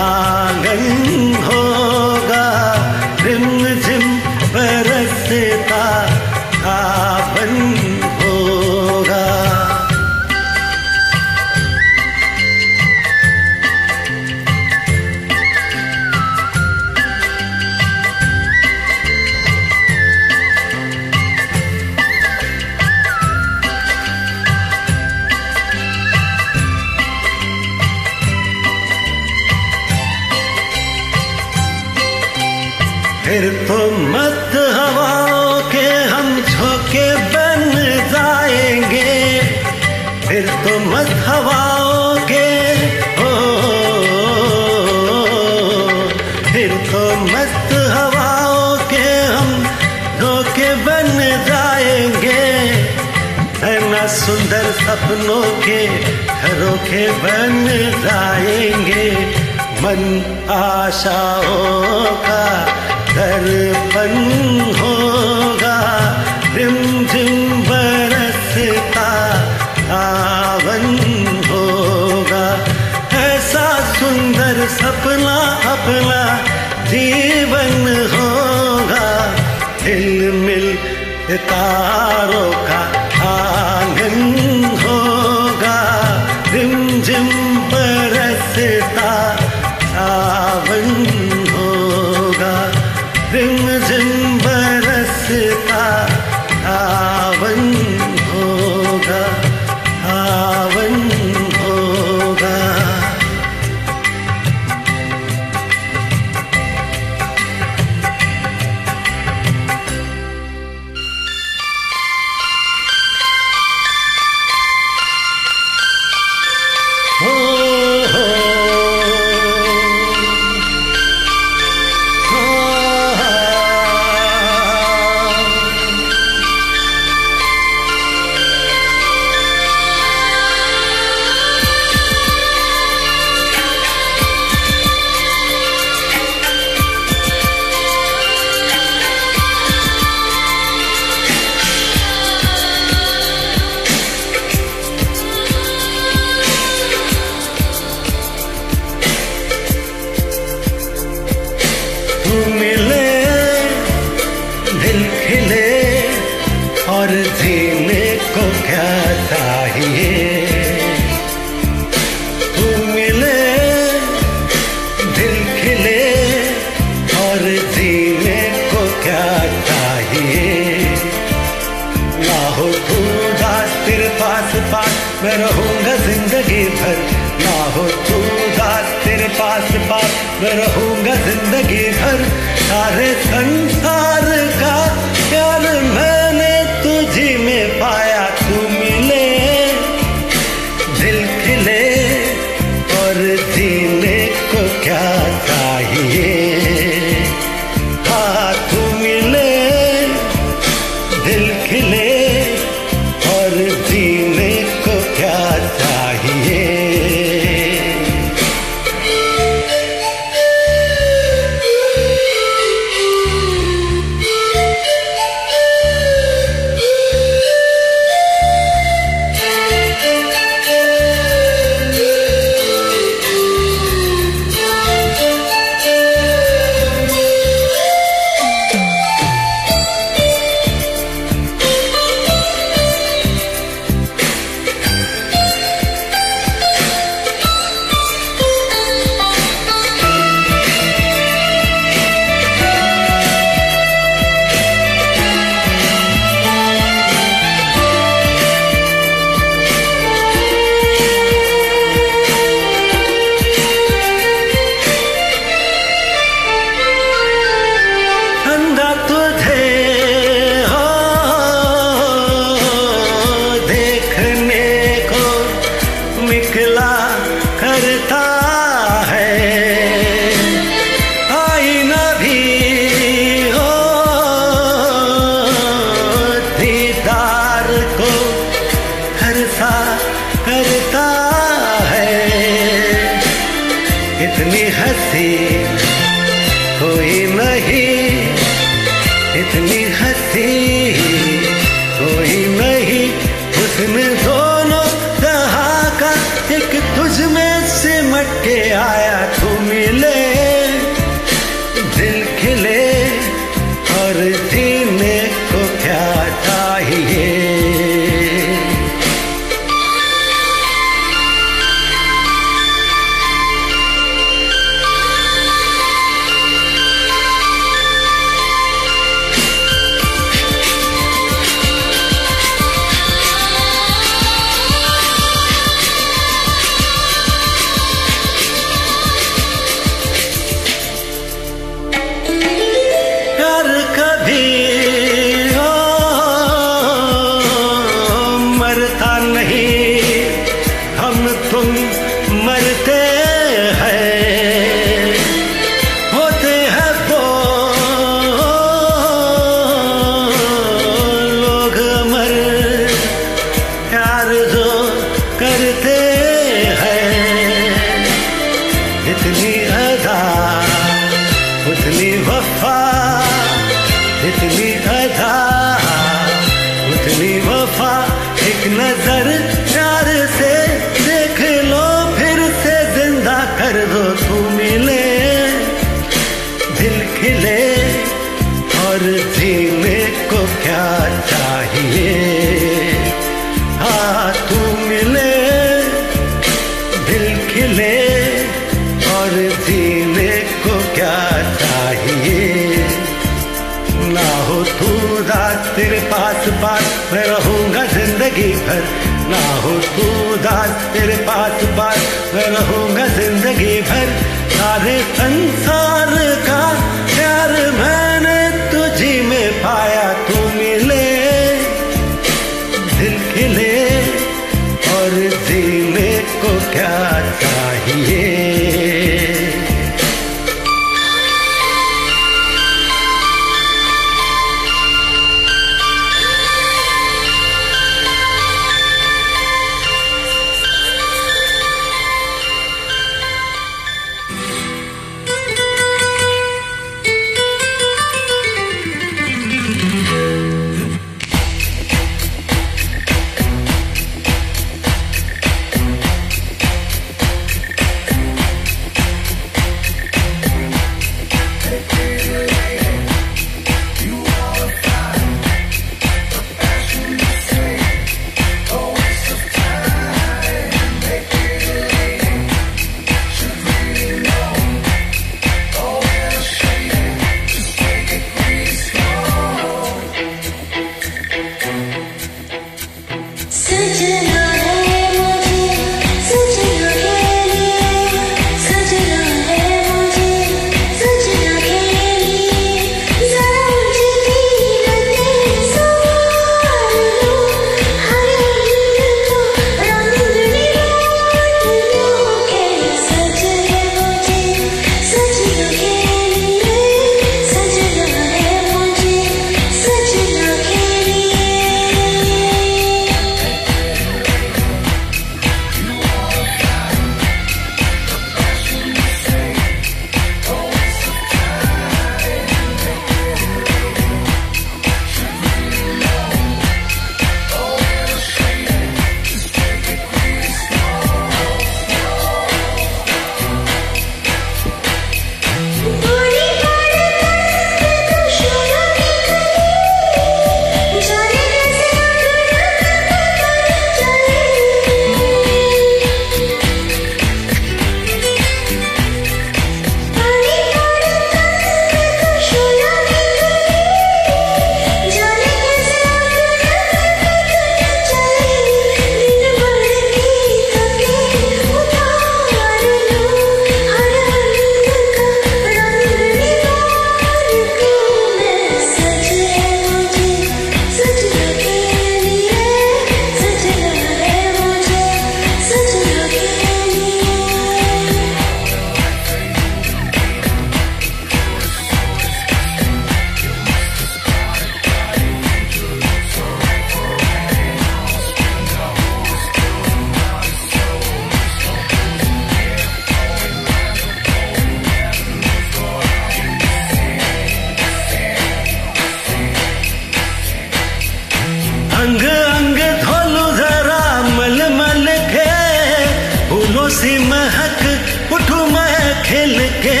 खिल के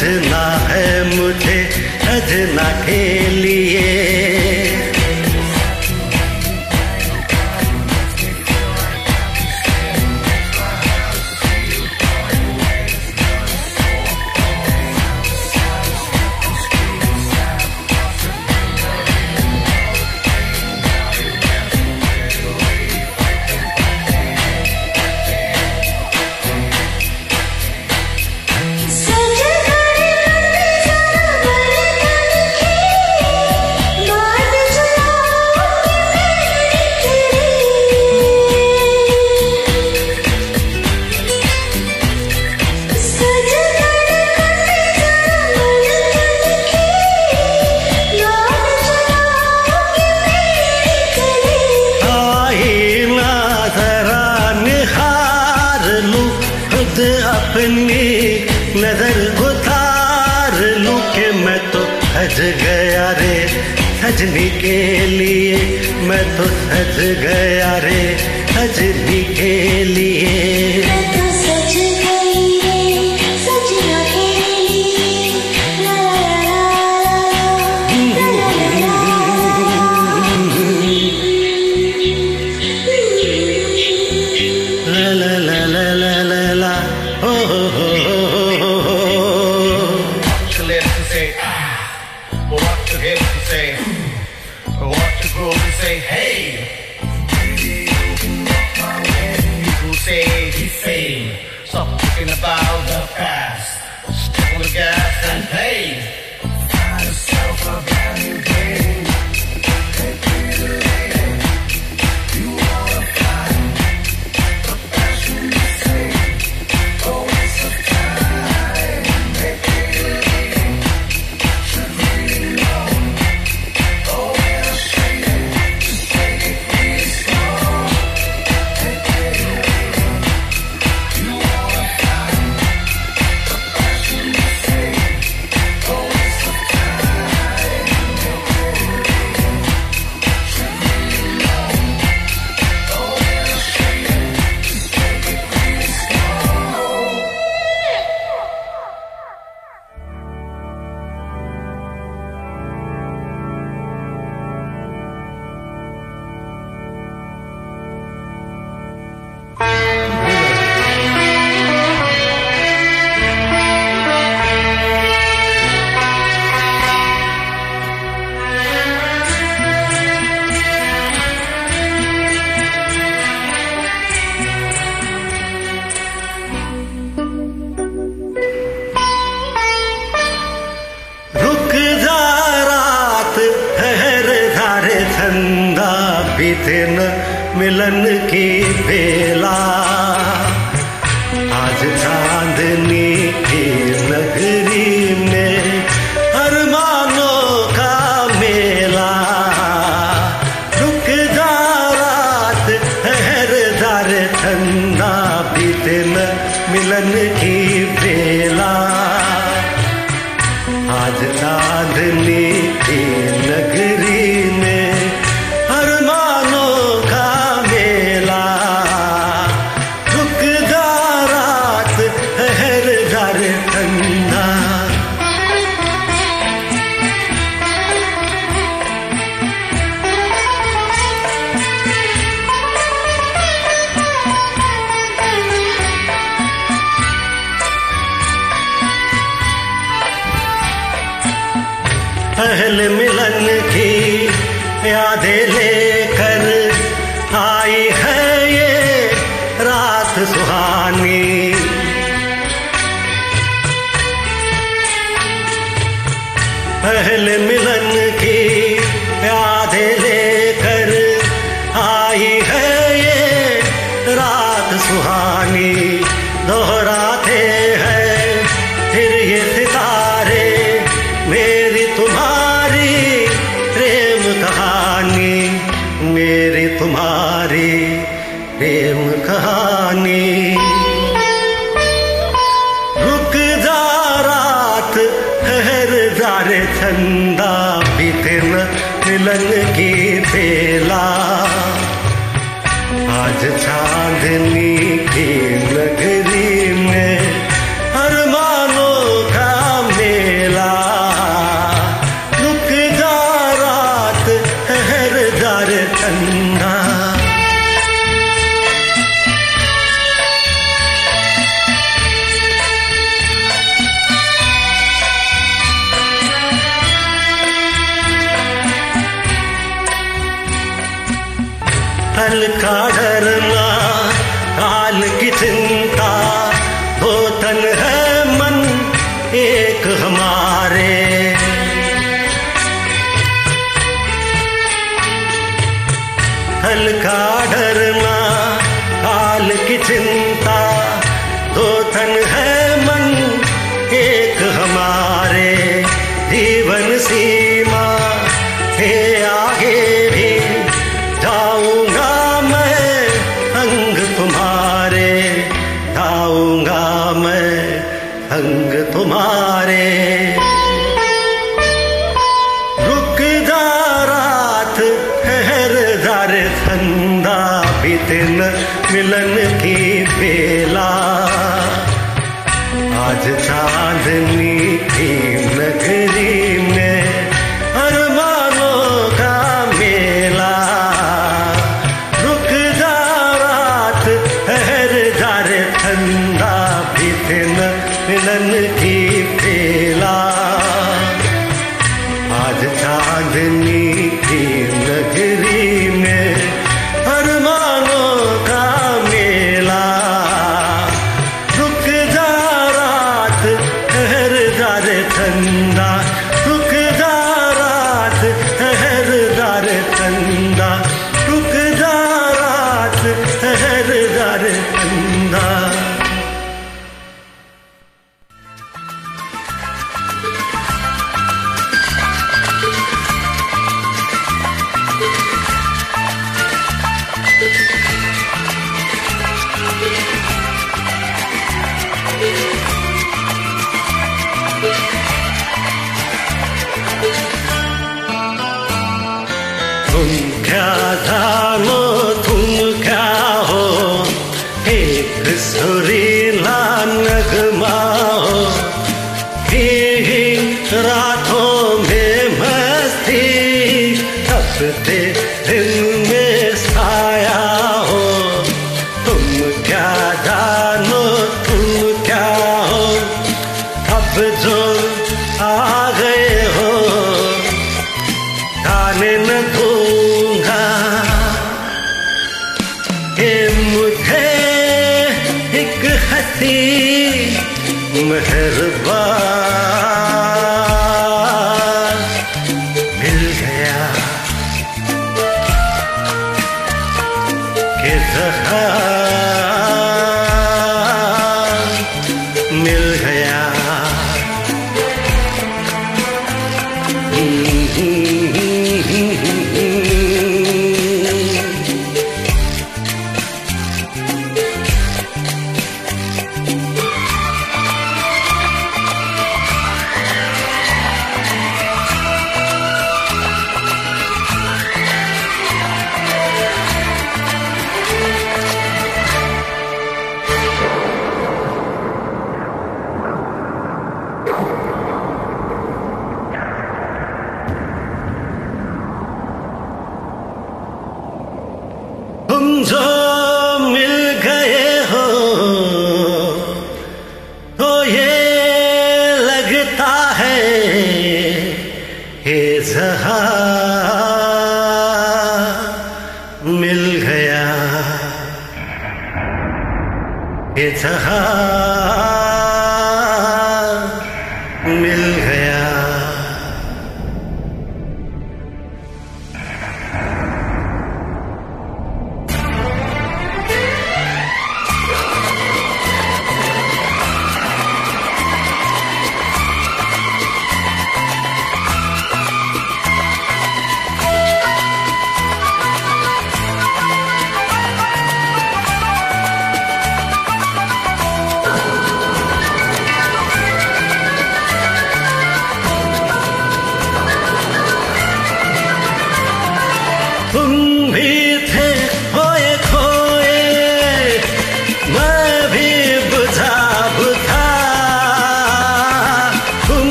सजना है मुझे अजना के लिए।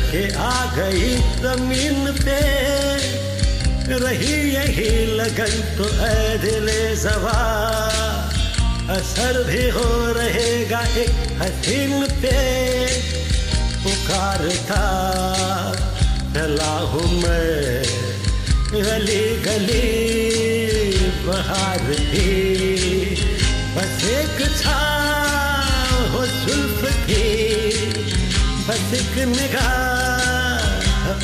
करके आ गई ज़मीन पे। रही यही लगन तो है दिले जवा। असर भी हो रहेगा एक हसीन पे। पुकार था चला हूँ मैं गली गली बहार थी बस एक छा हो सुल्फ थी बस एक निगाह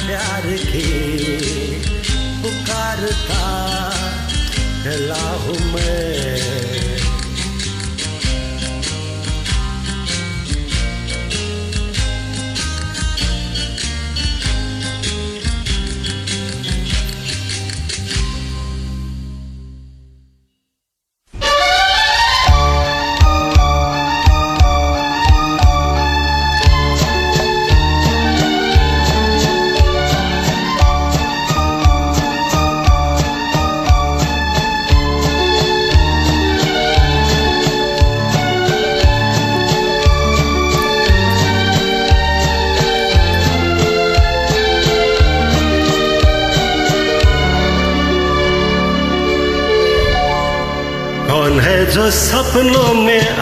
प्यार के पुकारता हूँ मैं। सपनों में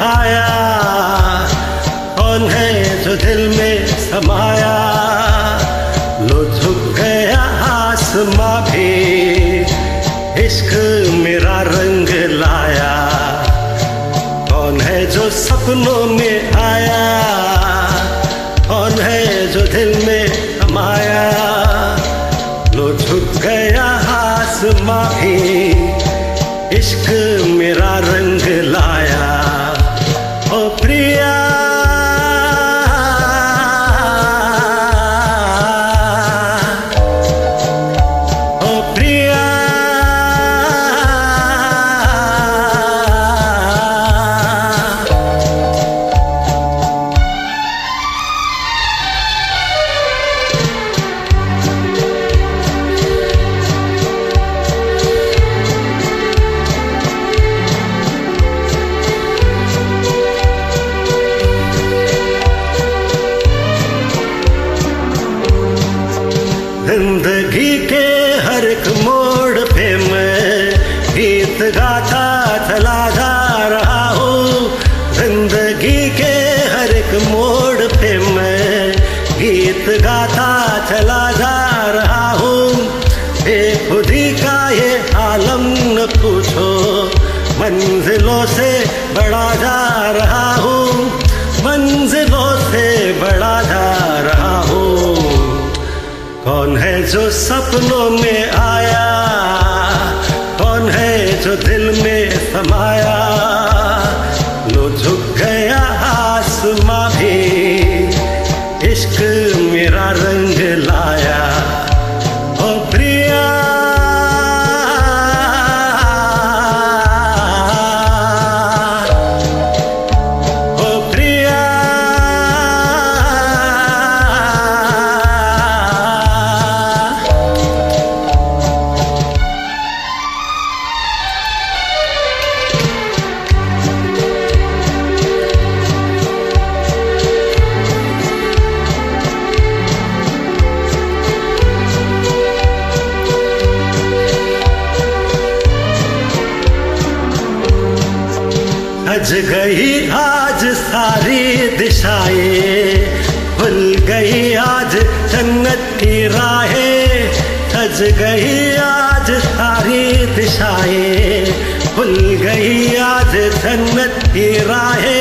जन्नत की राहे,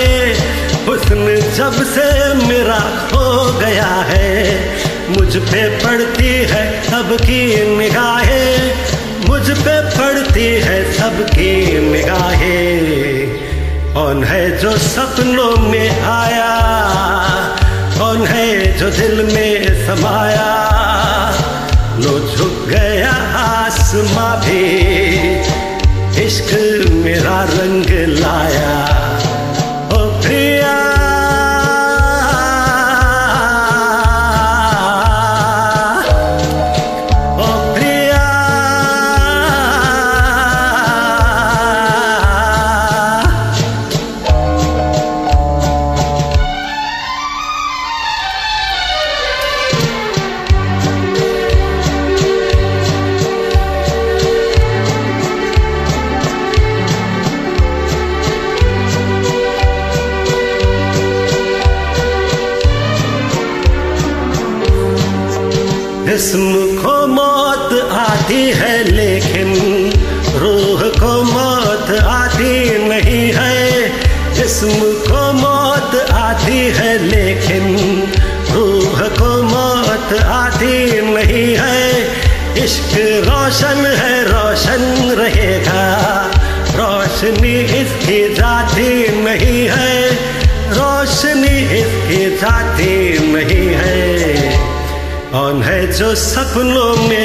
हुस्न जब से मेरा हो गया है। मुझ पे पड़ती है सबकी निगाहें, मुझ पे पड़ती है सबकी निगाहें। कौन है जो सपनों में आया, कौन है जो दिल में समाया? लो झुक गया आसमां भी इश्क मेरा रंग लाया और फिर सपनों में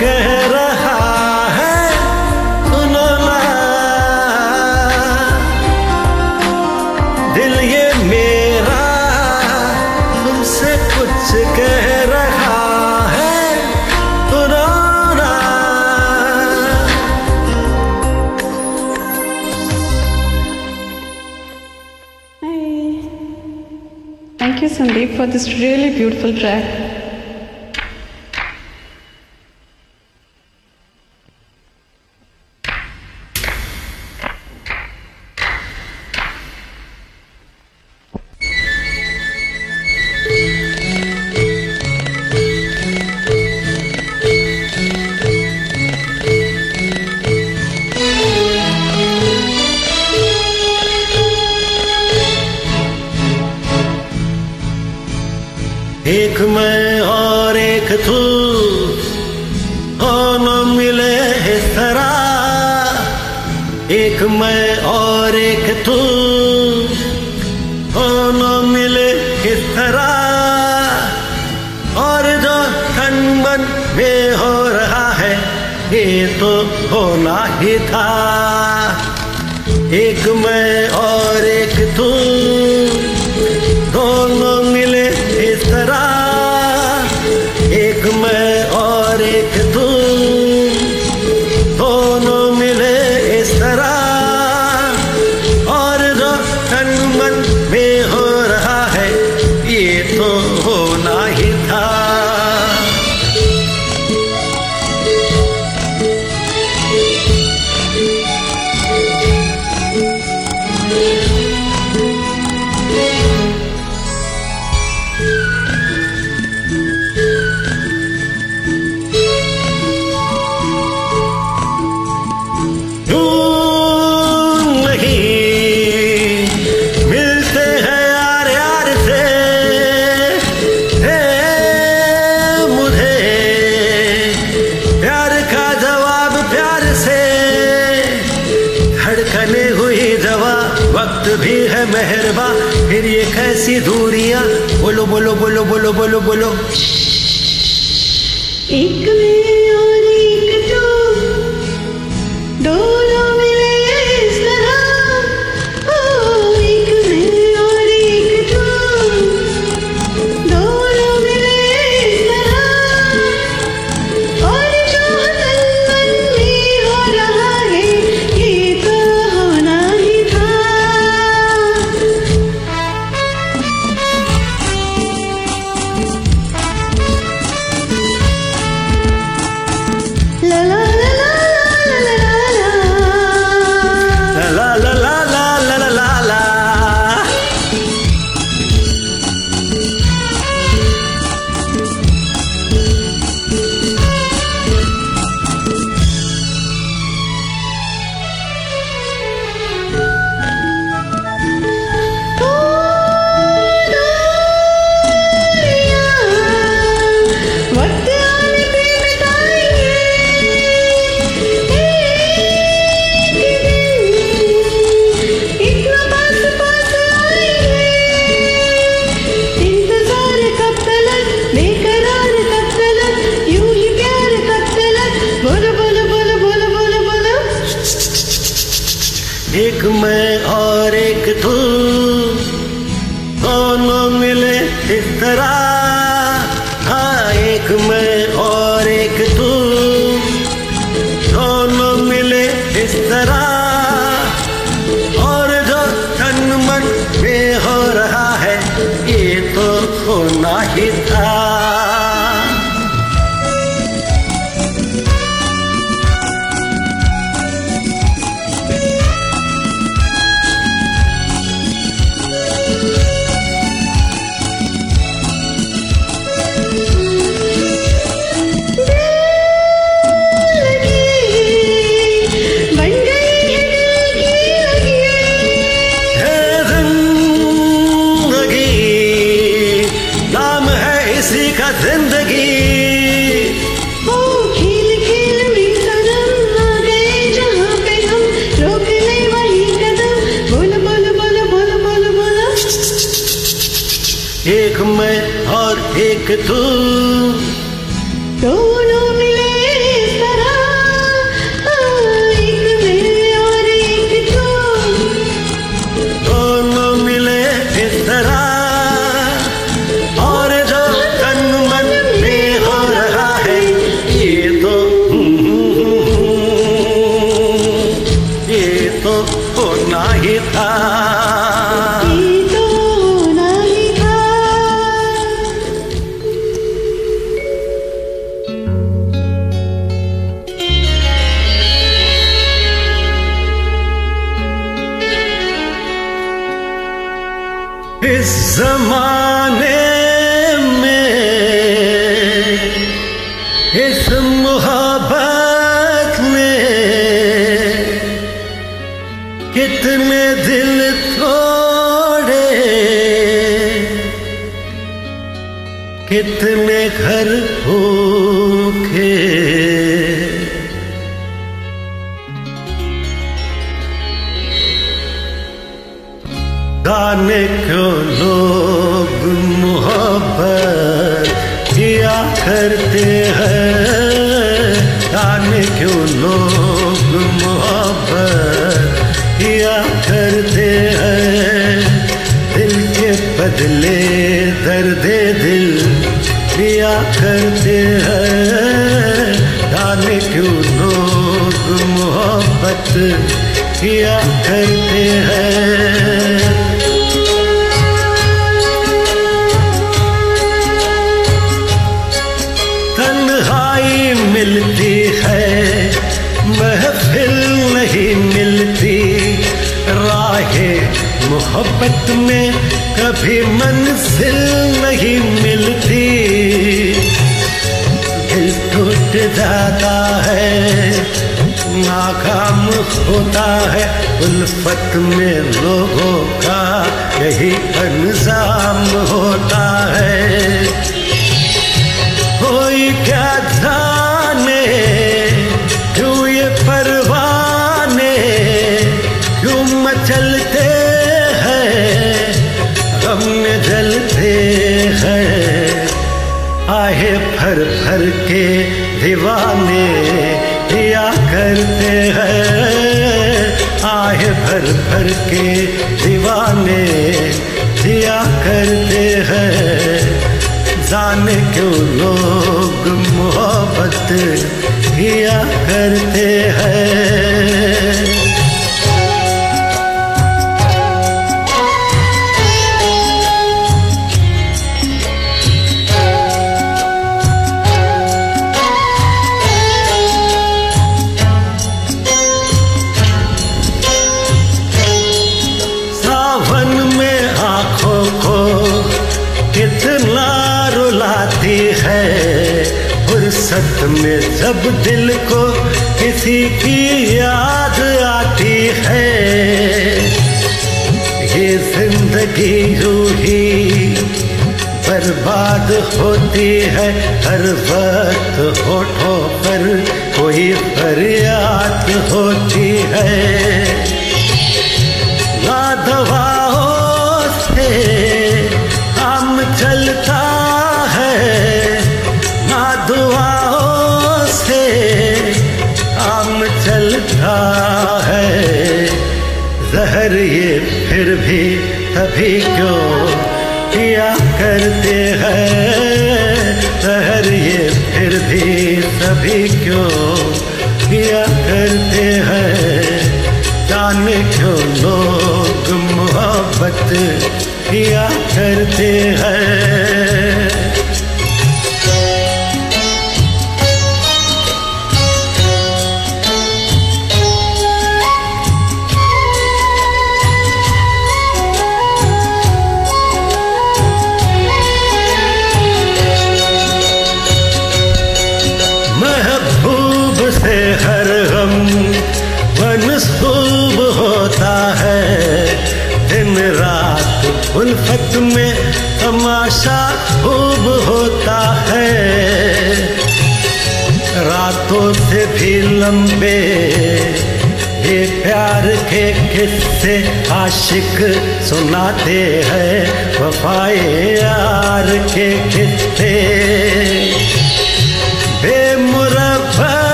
कह रहा है सुनो दिल ये मेरा तुमसे कुछ कह Thank you, Sandeep, for this really beautiful track.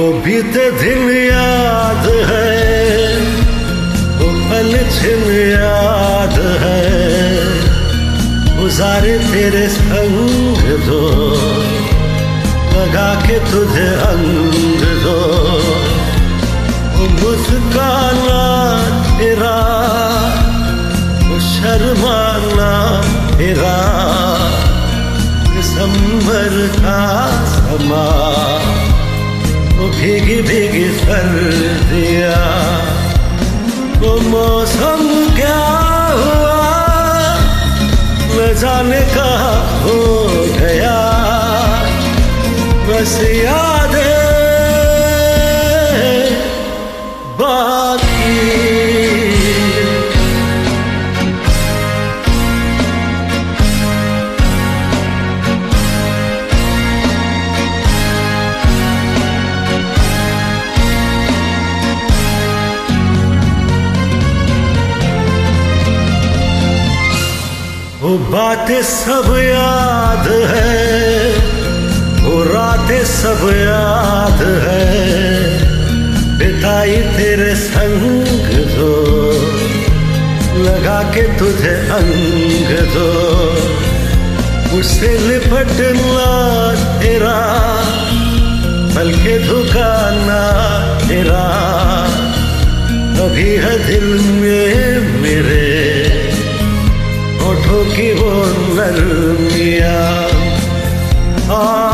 वो बीते दिन याद है, वो पल छिन याद है। गुजारे तेरे संग दो, लगा के तुझे अंग दो। मुस्काना तेरा शर्माना तेरा। दिसंबर का समा भीगे भीगे सर्दिया वो तो मौसम क्या हुआ? मैं जाने का हो गया। बस यादें रातें सब याद है। वो रातें सब याद है। बिताई तेरे संग दो लगा के तुझे अंग दो उसे लिपटना तेरा, बल्कि झुकाना तेरा। अभी है दिल में मेरे നോക്കി പോന്നൽ ആ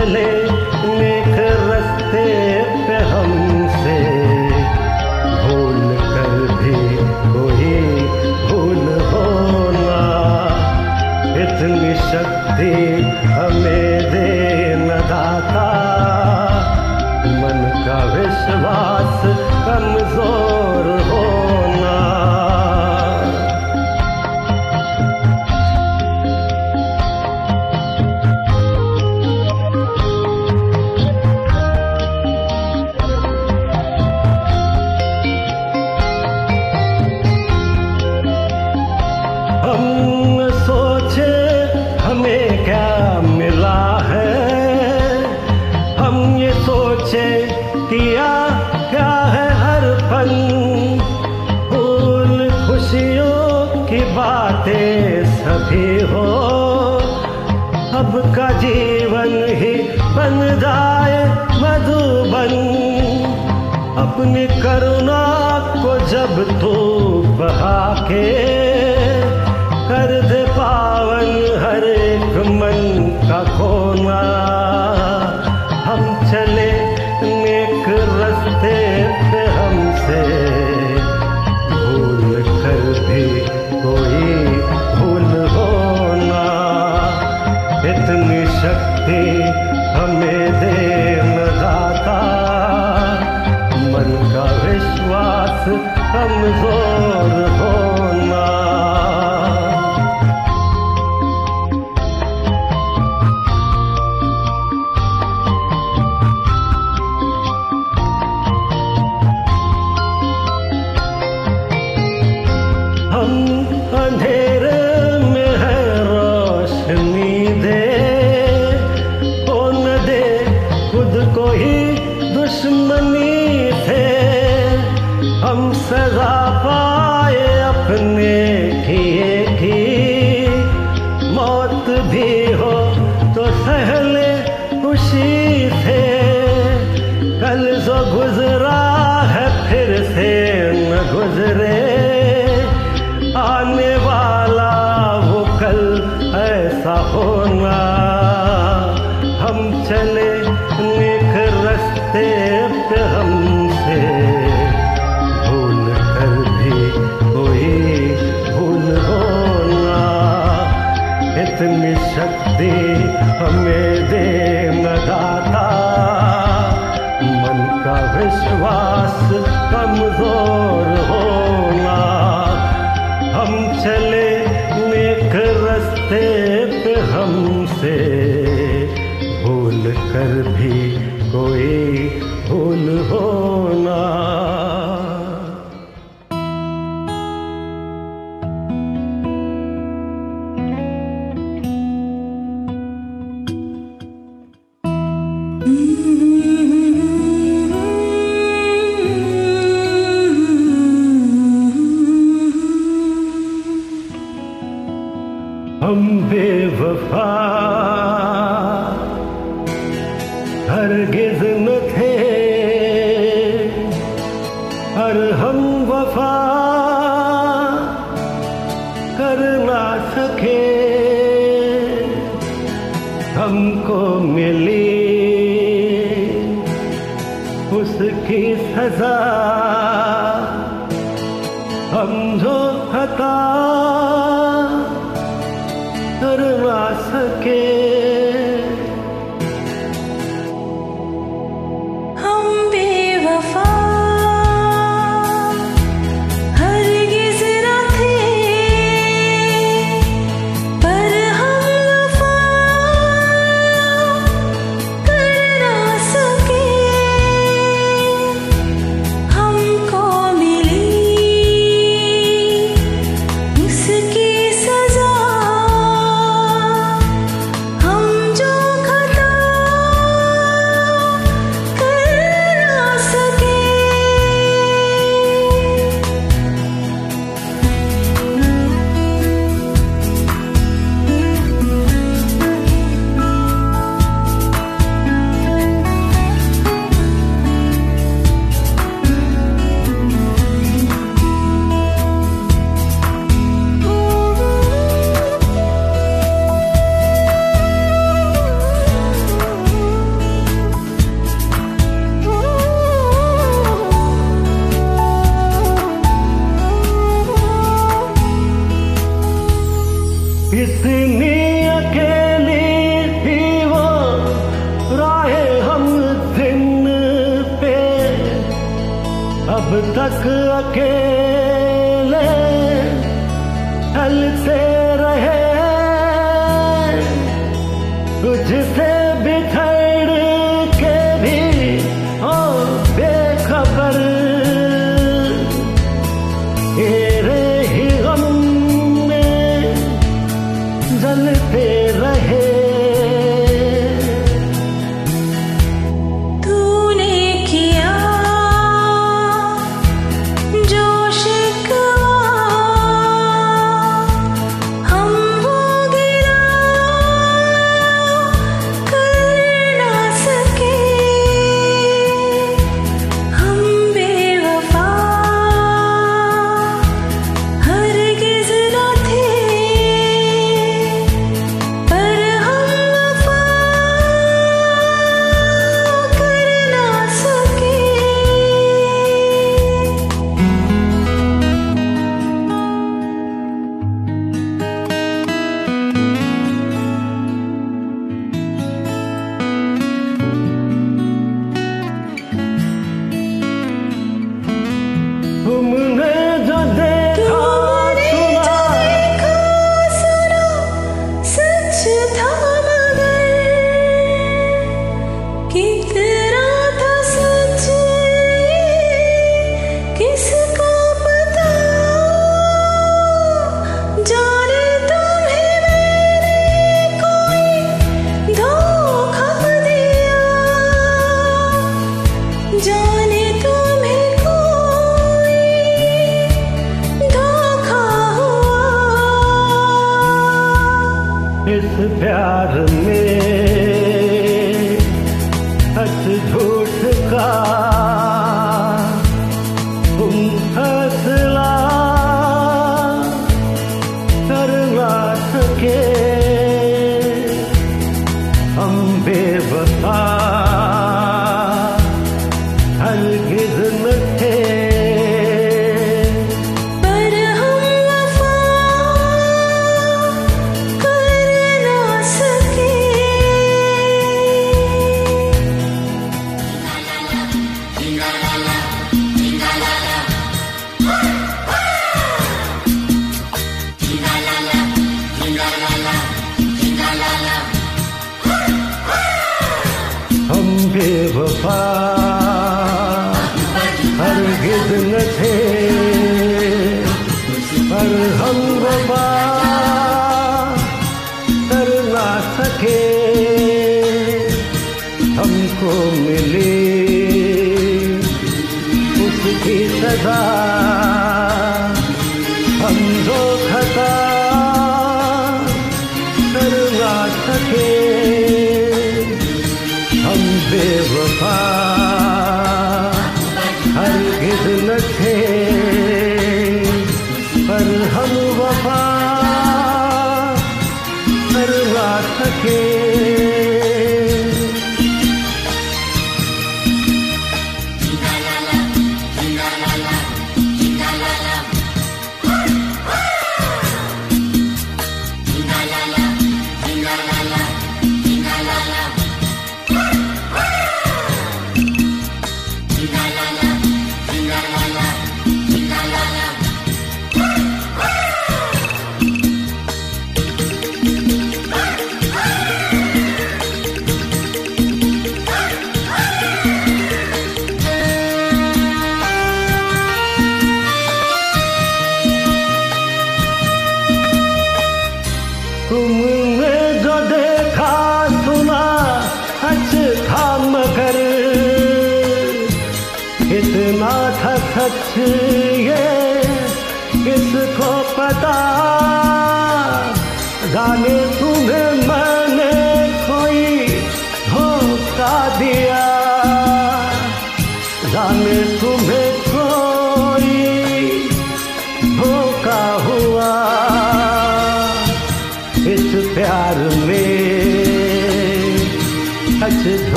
चले नेक रस्ते पे हमसे भूल कर भी कोई भूल होना। इतनी शक्ति हमें दे न दाता, मन का विश्वास अपनी करुणा को जब तू बहा के विश्वास कमज़ोर होना। हम चले नेक रस्ते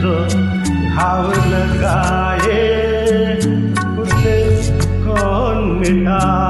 जो घाव लगाए उसे कौन मिटाए